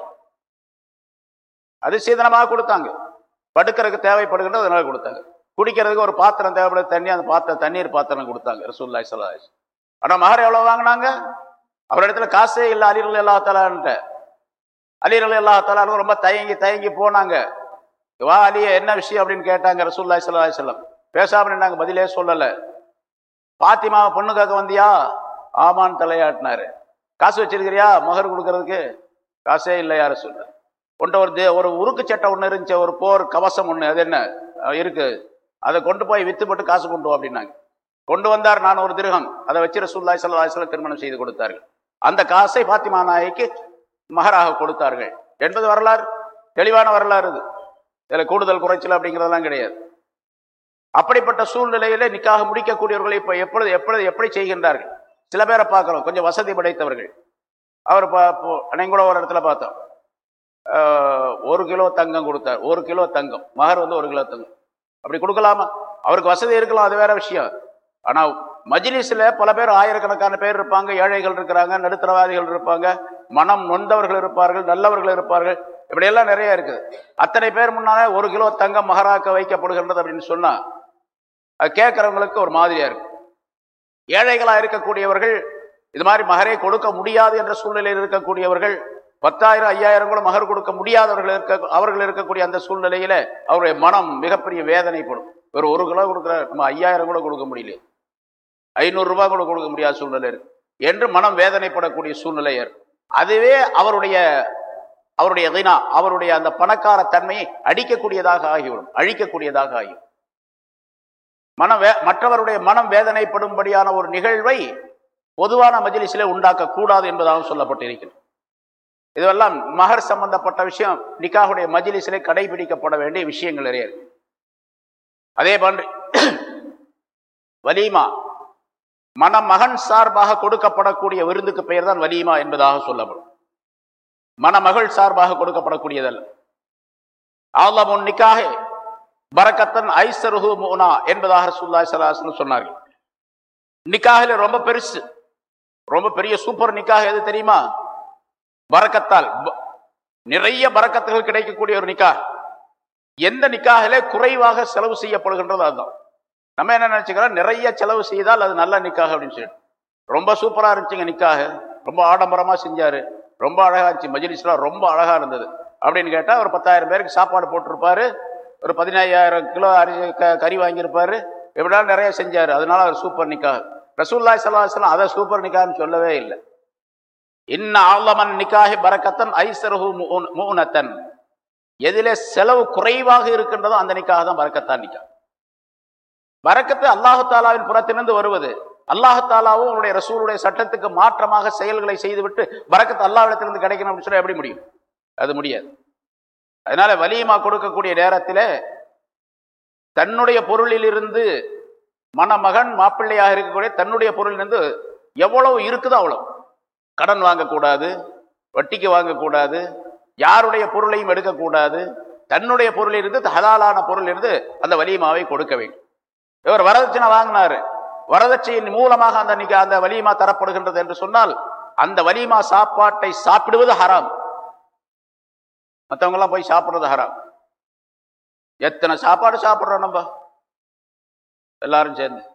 A: அது சீதனமாக கொடுத்தாங்க. படுக்கிறதுக்கு தேவைப்படுகின்றது அதனால கொடுத்தாங்க. குடிக்கிறதுக்கு ஒரு பாத்திரம் தேவைப்படுது தண்ணி அந்த பாத்திரம் தண்ணீர் பாத்திரம் கொடுத்தாங்க ரசூல்லாய் சல்லா அலிஸ் ஆனா மகர் எவ்வளோ வாங்கினாங்க? அவரிடத்துல காசே இல்லை அலிரல் அல்லா தலான்ட்ட அலிரல் எல்லா தலான்னு ரொம்ப தயங்கி தயங்கி போனாங்க. வா அலிய என்ன விஷயம் அப்படின்னு கேட்டாங்க ரசூல்லாய் சல்லா செல்லம் பேசாம நாங்கள் பதிலே சொல்லலை. பாத்திமாவை பொண்ணு கேட்க வந்தியா? ஆமான்னு தலையாட்டினாரு. காசு வச்சிருக்கிறியா? மகர் கொடுக்கறதுக்கு? காசே இல்லையா சொல்ல கொண்ட ஒரு தே- ஒரு உருக்கு சட்டை ஒன்று இருந்துச்சு ஒரு போர் கவசம் ஒன்று அது என்ன? இருக்கு. அதை கொண்டு போய் வித்து போட்டு காசு கொண்டு வா அப்படின்னாங்க. கொண்டு வந்தார் நான் ஒரு திருகம். அதை வச்சு ரசூல்லாய் சல்லா திருமணம் செய்து கொடுத்தார்கள். அந்த காசை பாத்திமா நாய்க்கு மகராக கொடுத்தார்கள். என்பது வரலாறு. தெளிவான வரலாறு இது. இதில் கூடுதல் குறைச்சல் அப்படிங்கிறதெல்லாம் கிடையாது. அப்படிப்பட்ட சூழ்நிலையில நிக்காக முடிக்கக்கூடியவர்களை இப்போ எப்பொழுது எப்பொழுது எப்படி செய்கின்றார்கள்? சில பேரை பார்க்குறோம் கொஞ்சம் வசதி படைத்தவர்கள். அவர் அன்னைக்கு கூட ஒரு இடத்துல பார்த்தோம். ஒரு கிலோ தங்கம் கொடுத்தார். ஒரு கிலோ தங்கம். மகர் வந்து ஒரு கிலோ தங்கம். அப்படி கொடுக்கலாமா? அவருக்கு வசதி இருக்கலாம். அது வேற விஷயம். ஆனால் மஜ்லிஸ்ல பல பேர் ஆயிரக்கணக்கான பேர் இருப்பாங்க ஏழைகள் இருக்கிறாங்க நடுத்தரவாதிகள் இருப்பாங்க மனம் நொந்தவர்கள் இருப்பார்கள் நல்லவர்கள் இருப்பார்கள். இப்படியெல்லாம் நிறைய இருக்குது அத்தனை பேர் முன்னாலே ஒரு கிலோ தங்கம் மகராக்க வைக்கப்படுகின்றது அப்படின்னு சொன்னால் அது கேட்குறவங்களுக்கு ஒரு மாதிரியாக இருக்கு. ஏழைகளாக இருக்கக்கூடியவர்கள் இது மாதிரி மகரே கொடுக்க முடியாது என்ற சூழ்நிலையில் இருக்கக்கூடியவர்கள் பத்தாயிரம் ஐயாயிரம் கூட மகர் கொடுக்க முடியாதவர்கள் இருக்க அவர்கள் இருக்கக்கூடிய அந்த சூழ்நிலையில் அவருடைய மனம் மிகப்பெரிய வேதனைப்படும். ஒரு ஒரு கிலோ கொடுக்குற நம்ம ஐயாயிரம் கூட கொடுக்க முடியல ஐநூறுரூபா கூட கொடுக்க முடியாத சூழ்நிலை இருக்கு. என்று மனம் வேதனைப்படக்கூடிய சூழ்நிலை ஏற்படும். அதுவே அவருடைய அவருடைய தினா அவருடைய அந்த பணக்கார தன்மையை அடிக்கக்கூடியதாக ஆகிவிடும் அழிக்கக்கூடியதாக ஆகிவிடும். மனம் வே மற்றவருடைய மனம் வேதனைப்படும்படியான ஒரு நிகழ்வை பொதுவான மஜிலிசிலே உண்டாக்கக்கூடாது என்பதாகவும் என்பதாக சொல்லப்பட்டிருக்கிறது. இதுவெல்லாம் மகர் சம்பந்தப்பட்ட விஷயம் நிக்காகுடைய மஜிலிசிலே கடைபிடிக்கப்பட வேண்டிய விஷயங்கள் நிறைய இருக்கு. அதே போன்று வலிமா மணமகன் சார்பாக கொடுக்கப்படக்கூடிய விருந்துக்கு பெயர் தான் வலியுமா என்பதாக சொல்லப்படும். மணமகள் சார்பாக கொடுக்கப்படக்கூடியதல்ல. ஆலமுன் நிக்காஹே பரக்கத்தன் ஐசருஹு மோனா என்பதாக ரசூலுல்லாஹி ஸல்லல்லாஹு சொன்னார்கள். நிக்காஹில ரொம்ப பெருசு. ரொம்ப பெரிய சூப்பர் நிக்காஹ் எது தெரியுமா? பரக்கத்தால் நிறைய பரக்கத்துகள் கிடைக்கக்கூடிய ஒரு நிக்கா எந்த நிக்காகிலே குறைவாக செலவு செய்யப்படுகின்றது அதுதான். நம்ம என்ன நினச்சிக்கிறோம்? நிறைய செலவு செய்தால் அது நல்ல நிக்காக அப்படின்னு சொல்லிட்டு. ரொம்ப சூப்பராக இருந்துச்சுங்க நிக்காக ரொம்ப ஆடம்பரமாக செஞ்சார். ரொம்ப அழகாக இருந்துச்சு. மஜிலிஸ்லாம் ரொம்ப அழகாக இருந்தது. அப்படின்னு கேட்டால் ஒரு பத்தாயிரம் பேருக்கு சாப்பாடு போட்டிருப்பாரு. ஒரு பதினாயிரம் கிலோ அரிசி க- கறி வாங்கியிருப்பாரு. எப்படினாலும் நிறைய செஞ்சார். அதனால அவர் சூப்பர் நிக்காக ரசூல்லாய் சலாஹலாம் அதை சூப்பர் நிக்கான்னு சொல்லவே இல்லை. இன்ன ஆலமன் நிக்காஹி பரக்கத்தன் ஐசருஹு மூனத்தன். எதிலே செலவு குறைவாக இருக்கின்றதோ அந்த நிக்காக தான் பறக்கத்தான் நிக்கா பரக்கத்து அல்லாஹு தாலாவின் புறத்திலிருந்து வருவது. அல்லாஹு தாலாவும் அவருடைய ரசூலுடைய சட்டத்துக்கு மாற்றமாக செயல்களை செய்துவிட்டு பரக்கத்து அல்லாவிடத்திலிருந்து கிடைக்கணும் அப்படின்னு சொல்லி எப்படி முடியும்? அது முடியாது. அதனால வலியமா கொடுக்கக்கூடிய நேரத்தில் தன்னுடைய பொருளிலிருந்து மணமகன் மாப்பிள்ளையாக இருக்கக்கூடிய தன்னுடைய பொருளிலிருந்து எவ்வளவு இருக்குதோ அவ்வளவு. கடன் வாங்கக்கூடாது வட்டிக்கு வாங்கக்கூடாது யாருடைய பொருளையும் எடுக்கக்கூடாது தன்னுடைய பொருளிலிருந்து ஹலாலான பொருளிலிருந்து அந்த வலியமாவை கொடுக்க வேண்டும். இவர் வரதட்சணை வாங்கினாரு. வரதட்சையின் மூலமாக அந்த அந்த வலியுமா தரப்படுகின்றது என்று சொன்னால் அந்த வலிமா சாப்பாட்டை சாப்பிடுவது ஹராம். மற்றவங்க எல்லாம் போய் சாப்பிடுறது ஹராம். எத்தனை சாப்பாடு சாப்பிடுறோம் நம்ம? எல்லாரும் சேர்ந்து.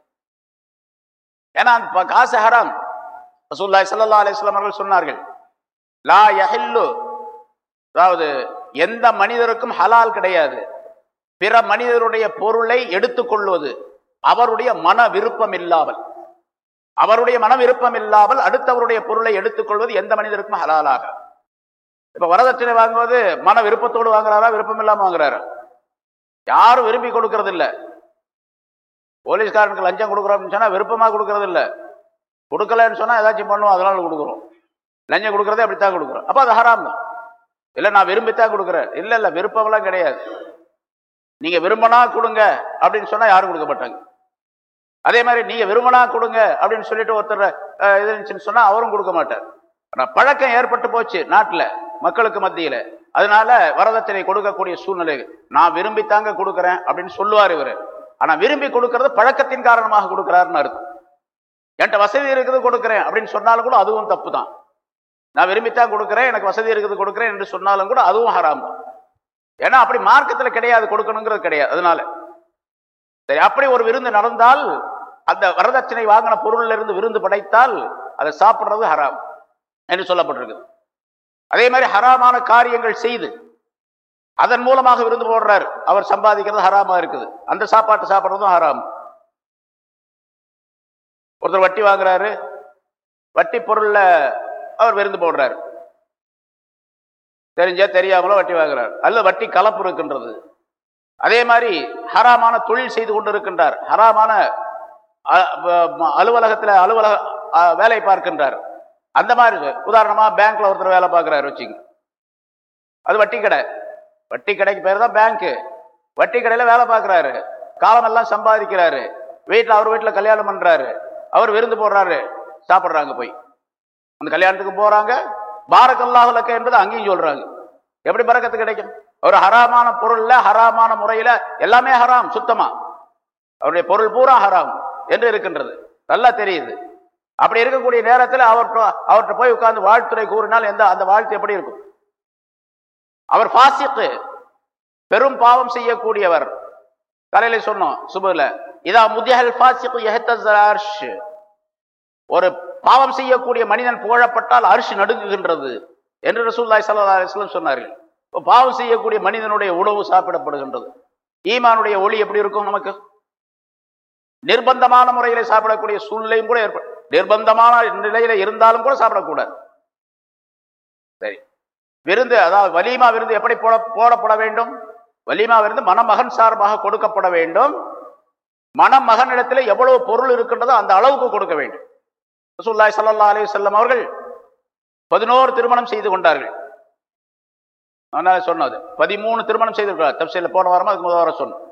A: ஏன்னா அந்த காசு ஹராம். ரசூல்லாய் சல்லா அலிஸ்லாம் அவர்கள் சொன்னார்கள் லா யஹில்லு. அதாவது எந்த மனிதருக்கும் ஹலால் கிடையாது. பிற மனிதருடைய பொருளை எடுத்துக்கொள்வது. அவருடைய மன விருப்பம் இல்லாமல் அவருடைய மன விருப்பம் இல்லாமல் அடுத்தவருடைய பொருளை எடுத்துக்கொள்வது எந்த மனிதருக்கும் ஹலாலாக? இப்ப வரதட்சணை வாங்குவது மன விருப்பத்தோடு வாங்குறாரா விருப்பம் இல்லாம வாங்குறாரு? யாரும் விரும்பி கொடுக்கறது இல்லை போலீஸ்காரனுக்கு லஞ்சம் கொடுக்குறோம்னு சொன்னா விருப்பமா கொடுக்கறது இல்லை கொடுக்கலன்னு சொன்னா ஏதாச்சும் பண்ணுவோம் அதனால கொடுக்குறோம். லஞ்சம் கொடுக்கறதே அப்படித்தான் கொடுக்குறோம். அப்ப அது ஹராம். தான் இல்ல நான் விரும்பித்தான் கொடுக்குறேன். இல்ல இல்ல விருப்பம்லாம் கிடையாது. நீங்க விரும்பினா கொடுங்க அப்படின்னு சொன்னா யாரும் கொடுக்க மாட்டாங்க. அதே மாதிரி நீங்க விரும்பினா கொடுங்க அப்படின்னு சொல்லிட்டு ஒருத்தர் இது இருந்துச்சுன்னு சொன்னா அவரும் கொடுக்க மாட்டார். ஆனா பழக்கம் ஏற்பட்டு போச்சு நாட்டுல மக்களுக்கு மத்தியில. அதனால வரதட்சணை கொடுக்கக்கூடிய சூழ்நிலை நான் விரும்பி தாங்க கொடுக்குறேன் அப்படின்னு சொல்லுவார் இவர். ஆனா விரும்பி கொடுக்கறது பழக்கத்தின் காரணமாக கொடுக்குறாருன்னு அர்த்தம். என்கிட்ட வசதி இருக்குது கொடுக்குறேன் அப்படின்னு சொன்னாலும் கூட அதுவும் தப்பு தான் நான் விரும்பித்தான் கொடுக்குறேன் எனக்கு வசதி இருக்குது கொடுக்குறேன் என்று சொன்னாலும் கூட அதுவும் ஹராம். ஏன்னா அப்படி மார்க்கத்துல கிடையாது கொடுக்கணுங்கிறது கிடையாது அதனால. சரி அப்படி ஒரு விருந்து நடந்தால் அந்த வரதட்சணை வாங்கின பொருள்ல இருந்து விருந்து படைத்தால் அதை சாப்பிட்றது ஹராம் என்று சொல்லப்பட்டிருக்குது. அதே மாதிரி ஹராமான காரியங்கள் செய்து அதன் மூலமாக விருந்து போடுறாரு. அவர் சம்பாதிக்கிறது ஹராமா இருக்குது. அந்த சாப்பாட்டை சாப்பிட்றதும் ஹராம். ஒருத்தர் வட்டி வாங்குறாரு. வட்டி பொருள்ல அவர் விருந்து போடுறாரு. தெரிஞ்சா தெரியாமலோ வட்டி வாங்குறார். அல்ல வட்டி கலப்பு இருக்கின்றது. அதே மாதிரி ஹராமான தொழில் செய்து கொண்டிருக்கின்றார் ஹராமான அலுவலகத்தில் அலுவலக வேலை பார்க்கின்றார். அந்த மாதிரி உதாரணமாக பேங்க்கில் பேங்க்ல ஒருத்தர் வேலை பார்க்குறாரு வச்சுங்க அது வட்டி கடை. வட்டி கடைக்கு பேர் தான் பேங்க்கு. வட்டி கடையில் வேலை பார்க்குறாரு. காலமெல்லாம் சம்பாதிக்கிறாரு. வீட்டில் அவர் வீட்டில் கல்யாணம் பண்ணுறாரு அவர் விருந்து போடுறாரு. சாப்பிட்றாங்க போய். அந்த கல்யாணத்துக்கு போகிறாங்க பாரக்கல்லாஹலக்க என்பது அங்கேயும் சொல்கிறாங்க எப்படி பறக்கத்து கிடைக்கும்? ஒரு ஹராமான பொருளில் ஹராமான முறையில் எல்லாமே ஹராம் சுத்தமாக அவருடைய பொருள் பூரா ஹராம். என்று இருக்கின்றது. நல்லா தெரியுது. அப்படி இருக்கக்கூடிய நேரத்தில் அவர் அவர்கிட்ட போய் உட்கார்ந்து வாழ்த்துறை கூறினால் எந்த அந்த வாழ்த்து எப்படி இருக்கும்? அவர் பாசிக்கு பெரும் பாவம் செய்யக்கூடியவர். காலையில சொன்னோம் சுபுல இதா முதியல் பாசிக்கு எஹத்தஸ் ஒரு பாவம் செய்யக்கூடிய மனிதன் புகழப்பட்டால் அரிசி நடுங்குகின்றது என்று ரசூல்லாய் சல்லா அலிஸ்லம் சொன்னார்கள். பாவம் செய்யக்கூடிய மனிதனுடைய உணவு சாப்பிடப்படுகின்றது. ஈமானுடைய ஒளி எப்படி இருக்கும் நமக்கு? நிர்பந்தமான முறையில சாப்பிடக்கூடிய சூழ்நிலையும் கூட ஏற்படும். நிர்பந்தமான நிலையில இருந்தாலும் கூட சாப்பிடக்கூடாது. சரி. விருந்து அதாவது வலிமா விருந்து எப்படி போட போடப்பட வேண்டும்? வலிமா விருந்து மணமகன் சார்பாக கொடுக்கப்பட வேண்டும். மணமகன் இடத்துல எவ்வளவு பொருள் இருக்கின்றதோ அந்த அளவுக்கு கொடுக்க வேண்டும். ரசூல்லாய் சல்லா அலி செல்லம் அவர்கள் பதினோரு திருமணம் செய்து கொண்டார்கள். அதனால சொன்னது. பதிமூணு திருமணம் செய்திருக்கிறார். தப்சீல போன வாரமா அதுக்கு முதல் வாரம் சொன்னோம்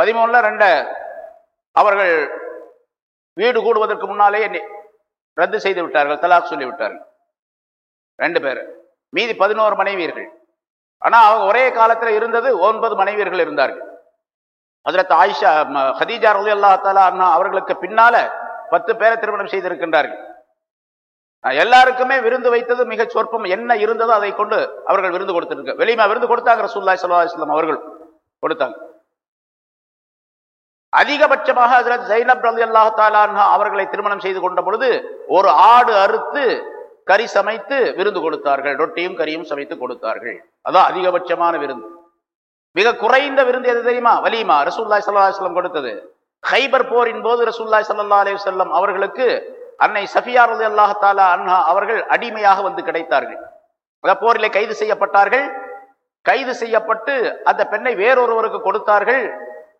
A: பதிமூணுல ரெண்டு அவர்கள் வீடு கூடுவதற்கு முன்னாலே ரத்து செய்து விட்டார்கள் தலாக் சொல்லிவிட்டார்கள் ரெண்டு பேர். மீதி பதினோரு மனைவியர்கள். ஆனால் அவங்க ஒரே காலத்தில் இருந்தது ஒன்பது மனைவியர்கள் இருந்தார்கள். ஹஜரத் ஆயிஷா ம- ஹதீஜா ரலி அல்லா தாலா அண்ணா அவர்களுக்கு பின்னால பத்து பேரை திருமணம் செய்திருக்கின்றார்கள். எல்லாருக்குமே விருந்து வைத்தது மிக சொற்பம் என்ன இருந்ததோ அதை கொண்டு அவர்கள் விருந்து கொடுத்திருக்க வெளியுமா விருந்து கொடுத்தாங்க ரசூல்லாய் சல்லா இஸ்லாம் அவர்கள் கொடுத்தாங்க. அதிகபட்சமாக ஹசரத் ஜைனப் ரலி அல்லாஹ் தாலா அன்ஹா அவர்களை திருமணம் செய்து கொண்ட பொழுது ஒரு ஆடு அறுத்து கறி சமைத்து விருந்து கொடுத்தார்கள். ரொட்டியும் கறியும் சமைத்து கொடுத்தார்கள். அதான் அதிகபட்சமான விருந்து. மிக குறைந்த விருந்து எது தெரியுமா? வலீமா. ரசூல்லாய் சல்லா அலிஸ்லாம் கொடுத்தது. ஹைபர் போரின் போது ரசூல்லாய் சல்லா அலி வல்லம் அவர்களுக்கு அன்னை சஃபியா ரலி அல்லாஹ் தாலா அன்ஹா அவர்கள் அடிமையாக வந்து கிடைத்தார்கள். அந்த போரிலே கைது செய்யப்பட்டார்கள். கைது செய்யப்பட்டு அந்த பெண்ணை வேறொருவருக்கு கொடுத்தார்கள்.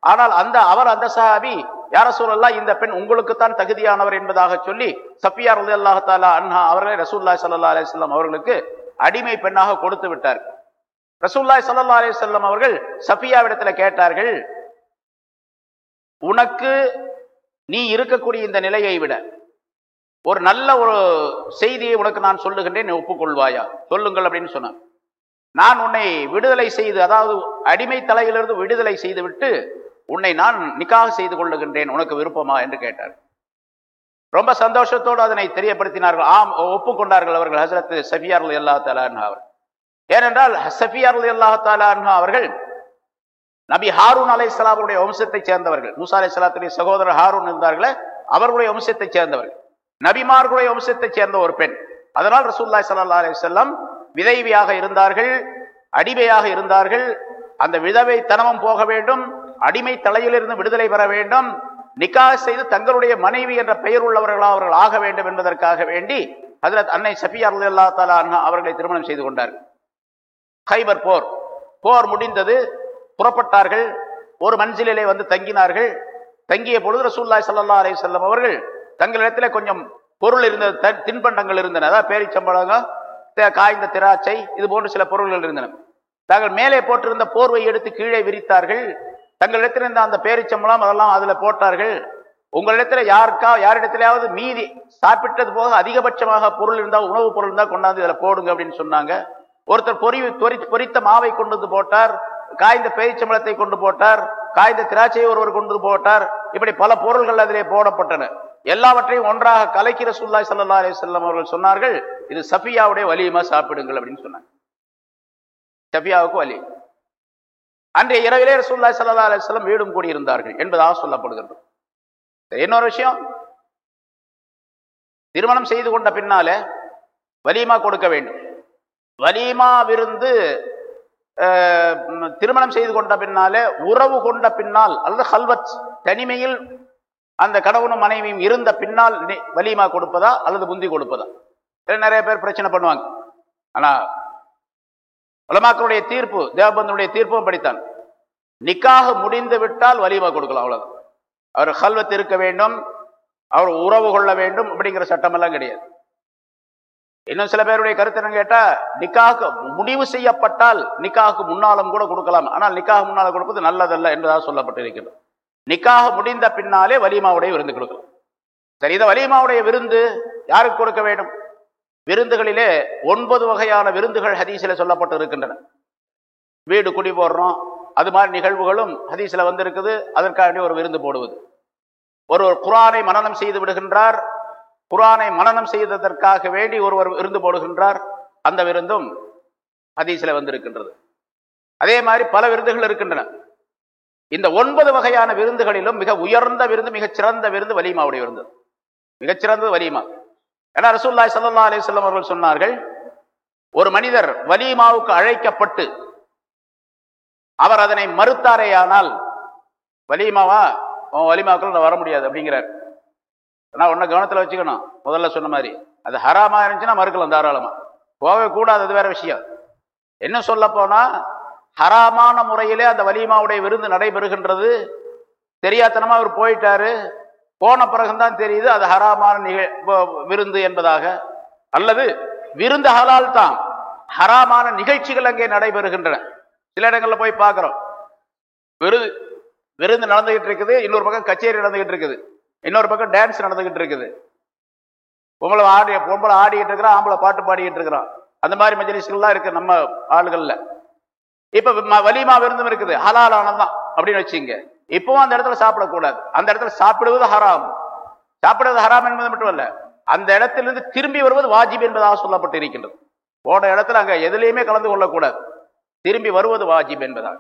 A: ஆனால் அந்த அவர் அந்த சஹாபி யார சூழல்லா இந்த பெண் உங்களுக்குத்தான் தகுதியானவர் என்பதாக சொல்லி சஃபியா ரலி அல்லாஹ் தாலா அன்ஹா அவர்களை ரசூல்லாய் சல்லா அலிஸ்லாம் அவர்களுக்கு அடிமை பெண்ணாக கொடுத்து விட்டார் ரசூல்லாய் சல்லா அலிஸ்லாம் அவர்கள் சஃபியாவிடத்துல கேட்டார்கள் உனக்கு நீ இருக்கக்கூடிய இந்த நிலையை விட ஒரு நல்ல ஒரு செய்தியை உனக்கு நான் சொல்லுகின்றேன் நீ ஒப்புக்கொள்வாயா? சொல்லுங்கள் அப்படின்னு சொன்னான். நான் உன்னை விடுதலை செய்து அதாவது அடிமை தலையிலிருந்து விடுதலை செய்து விட்டு உன்னை நான் நிக்காக செய்து கொள்ளுகின்றேன் உனக்கு விருப்பமா? என்று கேட்டார். ரொம்ப சந்தோஷத்தோடு அதனை தெரியப்படுத்தினார்கள். ஆம் ஒப்புக்கொண்டார்கள் அவர்கள் ஹசரத் சஃபியார் அல்லா தலான் அவர் ஏனென்றால் சஃபியார் அல்லா தலான் அவர்கள் நபி ஹாரூன் அலை சலாமுடைய வம்சத்தைச் சேர்ந்தவர்கள். மூசா அலை சலாத்துடைய சகோதரர் ஹாரூன் இருந்தார்களே அவர்களுடைய வம்சத்தைச் சேர்ந்தவர்கள். நபிமார்களுடைய வம்சத்தைச் சேர்ந்த ஒரு பெண். அதனால் ரசூல்லாய் சல்லா அலி செல்லம் விதைவியாக இருந்தார்கள் அடிமையாக இருந்தார்கள். அந்த விதவை தனமும் போக வேண்டும். அடிமை தலையிலிருந்து விடுதலை பெற வேண்டும். நிக்காக செய்து தங்களுடைய மனைவி என்ற பெயர் உள்ளவர்களாக அவர்கள் ஆக வேண்டும் என்பதற்காக வேண்டி ஹஜரத் அன்னை சஃபியா அல்லா தாலா அவர்களை திருமணம் செய்து கொண்டார்கள் ஹைபர் போர். போர் முடிந்தது. புறப்பட்டார்கள். ஒரு மஞ்சிலே வந்து தங்கினார்கள். தங்கிய பொழுது ரசூல்லாய் சல்லா அலி செல்லம் அவர்கள் தங்களிடத்தில் கொஞ்சம் பொருள் இருந்தது. த- தின்பண்டங்கள் இருந்தன. அதாவது பேரிச்சம்பழங்க காய்ந்த திராட்சை இது போன்ற சில பொருள்கள் இருந்தன. தாங்கள் மேலே போட்டிருந்த போர்வை எடுத்து கீழே விரித்தார்கள். தங்களிடத்தில் இருந்த அந்த பேரிச்சம்பளம் அதெல்லாம் அதில் போட்டார்கள். உங்களிடத்துல யாருக்கா யாரிடத்திலாவது மீதி சாப்பிட்டது போக அதிகபட்சமாக பொருள் இருந்தால் உணவுப் பொருள் இருந்தால் கொண்டாந்து இதில் போடுங்க அப்படின்னு சொன்னாங்க. ஒருத்தர் பொறி பொறி பொரித்த மாவை கொண்டு வந்து போட்டார் காய்ந்த பேரிச்சம்பளத்தை கொண்டு போட்டார் காய்ந்த திராட்சையை ஒருவர் கொண்டு வந்து போட்டார். இப்படி பல பொருள்கள் அதிலே போடப்பட்டன. எல்லாவற்றையும் ஒன்றாக கலைக்கிற சுல்லாய் சல்லா அலி செல்லம் அவர்கள் சொன்னார்கள் இது சஃபியாவுடைய வலியுமா சாப்பிடுங்கள் அப்படின்னு சொன்னாங்க. சஃபியாவுக்கு வலி. அன்றைய இரவிலே ரசூல்லா சல்லா அலி செல்லம் வீடும் கூடியிருந்தார்கள் என்பதாக சொல்லப்படுகிறது. இன்னொரு விஷயம். திருமணம் செய்து கொண்ட பின்னாலே வலிமா கொடுக்க வேண்டும். வலிமா விருந்து திருமணம் செய்து கொண்ட பின்னாலே உறவு கொண்ட பின்னால் அல்லது ஹல்வத் தனிமையில் அந்த கணவனும் மனைவியும் இருந்த பின்னால் நி- வலிமா கொடுப்பதா அல்லது புந்தி கொடுப்பதா? நிறைய பேர் பிரச்சனை பண்ணுவாங்க. ஆனா உலமாக்களுடைய தீர்ப்பு தேவபந்தனுடைய தீர்ப்பும் படித்தான். நிக்காக முடிந்து விட்டால் வலிமா கொடுக்கலாம் அவ்வளவுதான் அவர் ஹல்வத் இருக்க வேண்டும் அவர் உறவு கொள்ள வேண்டும் அப்படிங்கிற சட்டமெல்லாம் கிடையாது. இன்னும் சில பேருடைய கருத்து என்ன கேட்டா நிக்காக முடிவு செய்யப்பட்டால் நிக்காக முன்னாலும் கூட கொடுக்கலாம். ஆனால் நிக்காக முன்னால கொடுப்பது நல்லதல்ல என்றுதான் சொல்லப்பட்டிருக்கிறது. நிக்காக முடிந்த பின்னாலே வலிமாவுடைய விருந்து கொடுக்கலாம். சரி இந்த வலிமாவுடைய விருந்து யாருக்கு கொடுக்க வேண்டும்? விருந்துகளிலே ஒன்பது வகையான விருந்துகள் ஹதீஸில் சொல்லப்பட்டு இருக்கின்றன வீடு குடி போடுறோம் அது மாதிரி நிகழ்வுகளும் ஹதீஸில் வந்திருக்குது அதற்காக ஒரு விருந்து போடுவது. ஒருவர் குரானை மனநம் செய்து விடுகின்றார் குரானை மனநம் செய்ததற்காக வேண்டி ஒருவர் விருந்து போடுகின்றார் அந்த விருந்தும் ஹதீஸில் வந்திருக்கின்றது. அதே மாதிரி பல விருந்துகள் இருக்கின்றன. இந்த ஒன்பது வகையான விருந்துகளிலும் மிக உயர்ந்த விருந்து மிகச்சிறந்த விருந்து வலிமாவுடைய விருந்து. மிகச்சிறந்தது வலிமா. ஏன்னா ரசூல்லாய் சல்லா அலிஸ்லாம் அவர்கள் சொன்னார்கள் ஒரு மனிதர் வலிமாவுக்கு அழைக்கப்பட்டு அவர் அதனை மறுத்தாரேயானால் வலிமாவா உன் வலிமாவுக்குள்ள நான் வர முடியாது அப்படிங்கிறார். ஆனால் ஒன்றை கவனத்தில் வச்சுக்கணும். முதல்ல சொன்ன மாதிரி. அது ஹராமா இருந்துச்சுன்னா மறுக்கலாம் தாராளமா. போகவே கூடாது அது வேற விஷயம். என்ன சொல்ல போனா ஹராமான முறையிலே அந்த வலிமாவுடைய விருந்து நடைபெறுகின்றது. தெரியாத்தனமா அவர் போயிட்டாரு. போன பிறகுதான் தெரியுது அது ஹராமான நிக- விருந்து என்பதாக. அல்லது விருந்து ஹலால் தான். ஹராமான நிகழ்ச்சிகள் அங்கே நடைபெறுகின்றன. சில இடங்களில் போய் பார்க்குறோம். விருது விருந்து நடந்துகிட்டு இருக்குது. இன்னொரு பக்கம் கச்சேரி நடந்துகிட்டு இருக்குது. இன்னொரு பக்கம் டான்ஸ் நடந்துகிட்டு இருக்குது. பொம்பளை ஆடி பொம்பளை ஆடிக்கிட்டு இருக்கிறான் ஆம்பளை பாட்டு பாடிக்கிட்டு இருக்கிறான். அந்த மாதிரி மஜலிஸ்கள்லாம் இருக்கு நம்ம ஆளுகளில். இப்போ வலிமா விருந்தும் இருக்குது. ஹலால் ஹலாலானதான் அப்படின்னு வச்சுங்க இப்பவும் அந்த இடத்துல சாப்பிடக்கூடாது. அந்த இடத்துல சாப்பிடுவது ஹராம். சாப்பிடுவது ஹராம் என்பது மட்டுமல்ல. அந்த இடத்திலிருந்து திரும்பி வருவது வாஜிப் என்பதாக சொல்லப்பட்டு இருக்கின்றது போன இடத்துல அங்க எதுலையுமே கலந்து கொள்ளக்கூடாது. திரும்பி வருவது வாஜிப் என்பதாக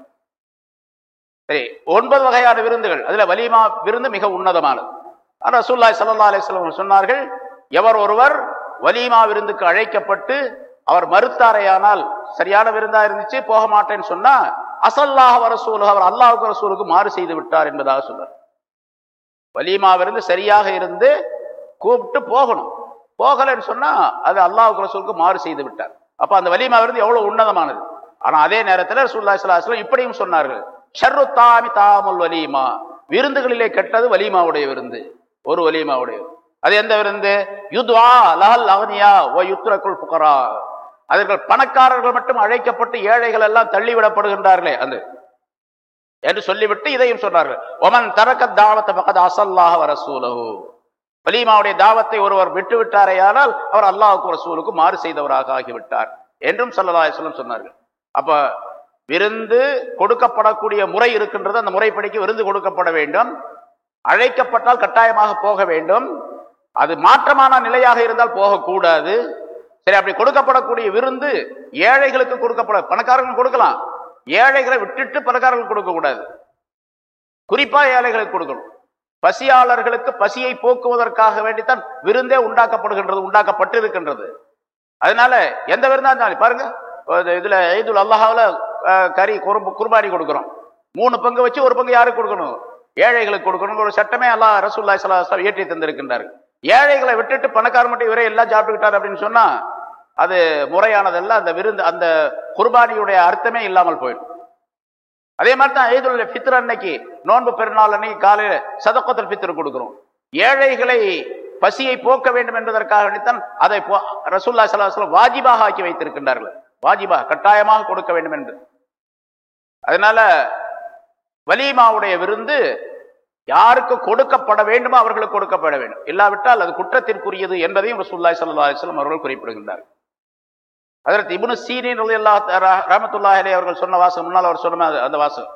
A: சரி ஒன்பது வகையான விருந்துகள். அதுல வலிமா விருந்து மிக உன்னதமானது. ஆனால் ரசூல்லாய் சல்லா அலிஸ்லாம் சொன்னார்கள் எவர் ஒருவர் வலிமா விருந்துக்கு அழைக்கப்பட்டு அவர் மறுத்தாரையானால் சரியான விருந்தா இருந்துச்சு போக மாட்டேன்னு சொன்னா அசல்லாஹ் ரசூல் அவர் அல்லாஹ்வுக்கு ரசூலுக்கு மாறு செய்து விட்டார் என்பதாக சொல்றார். வலிமா விருந்து சரியாக இருந்து கூப்பிட்டு போகணும். போகலைன்னு சொன்னா அது அல்லாஹுக்கு ரசூலுக்கு மாறு செய்து விட்டார். அப்ப அந்த வலிமா விருந்து எவ்வளவு உன்னதமானது? ஆனா அதே நேரத்தில் ரசூலுல்லாஹி இப்படியும் சொன்னார்கள். ஷர்ரு தாமி தாமுல் வலீமா. விருந்துகளிலே கெட்டது வலிமாவுடைய விருந்து. ஒரு வலிமாவுடைய. அது எந்த விருந்து? யுத்வா லஹல் அவனியா ஓ யுத்ரக்குள் புகரா அதர்கள் பணக்காரர்கள் மட்டும் அழைக்கப்பட்டு ஏழைகள் எல்லாம் தள்ளிவிடப்படுகின்றார்களே அந்த என்று சொல்லிவிட்டு இதையும் சொன்னார்கள். ஒமன் தரக்க தாவத்தை பக்கத்து அசல்லாஹ வரசூலஹு வலிமாவுடைய தாவத்தை ஒருவர் விட்டுவிட்டாரேயானால் அவர் அல்லாஹுக்கு ரசூலுக்கு மாறு செய்தவராக ஆகிவிட்டார் என்றும் ஸல்லல்லாஹு சொன்னார்கள். அப்ப விருந்து கொடுக்கப்படக்கூடிய முறை இருக்கின்றது. அந்த முறைப்படிக்கு விருந்து கொடுக்கப்பட வேண்டும். அழைக்கப்பட்டால் கட்டாயமாக போக வேண்டும். அது மாற்றமான நிலையாக இருந்தால் போகக்கூடாது. சரி அப்படி கொடுக்கப்படக்கூடிய விருந்து ஏழைகளுக்கு கொடுக்கப்பட பணக்காரர்கள் கொடுக்கலாம். ஏழைகளை விட்டுட்டு பணக்காரர்கள் கொடுக்கக்கூடாது குறிப்பாக குறிப்பா ஏழைகளுக்கு கொடுக்கணும். பசியாளர்களுக்கு பசியை போக்குவதற்காக வேண்டித்தான் விருந்தே உண்டாக்கப்படுகின்றது உண்டாக்கப்பட்டிருக்கின்றது. அதனால எந்த விருந்தா இருந்தாலும் பாருங்க இது- இதுல ஐதுல் அல்லாஹாவில் கறி குறும்பு குர்பானி கொடுக்குறோம். மூணு பங்கு வச்சு ஒரு பங்கு யாருக்கு கொடுக்கணும்? ஏழைகளுக்கு கொடுக்கணும். ஒரு சட்டமே அல்லாஹ் ரசூல்லா ஸல்லல்லாஹு இயற்றி தந்திருக்கின்றார்கள். ஏழைகளை விட்டுட்டு பணக்கார மட்டும் இவரே எல்லாம் சாப்பிட்டுக்கிட்டார் அப்படின்னு சொன்னா அது முறையானதல்ல. அந்த விருந்து அந்த குர்பானியுடைய அர்த்தமே இல்லாமல் போயிடும். அதே மாதிரி தான் ஈதுல் ஃபித்ர் அன்னைக்கு நோன்பு பெருநாள் அன்னைக்கு காலையில சதக்கத்தில் ஃபித்ர் கொடுக்குறோம். ஏழைகளை பசியை போக்க வேண்டும் என்பதற்காக அதை ரசூல்லா சலாஹலம் வாஜிபாக ஆக்கி வைத்திருக்கின்றார்கள். வாஜிபா கட்டாயமாக கொடுக்க வேண்டும் என்று. அதனால வலீமாவுடைய விருந்து யாருக்கு கொடுக்கப்பட வேண்டுமோ அவர்களுக்கு கொடுக்கப்பட வேண்டும். இல்லாவிட்டால் அது குற்றத்திற்குரியது என்பதையும் ரசூல்லாய் சல்லா அலைஹி அவர்கள் குறிப்பிடுகின்றார் அதற்கு இபுனு சீனின் ரலியல்லாஹு தஆலா அவர்கள் சொன்ன வாசம் முன்னால் அவர் சொன்ன அந்த வாசம்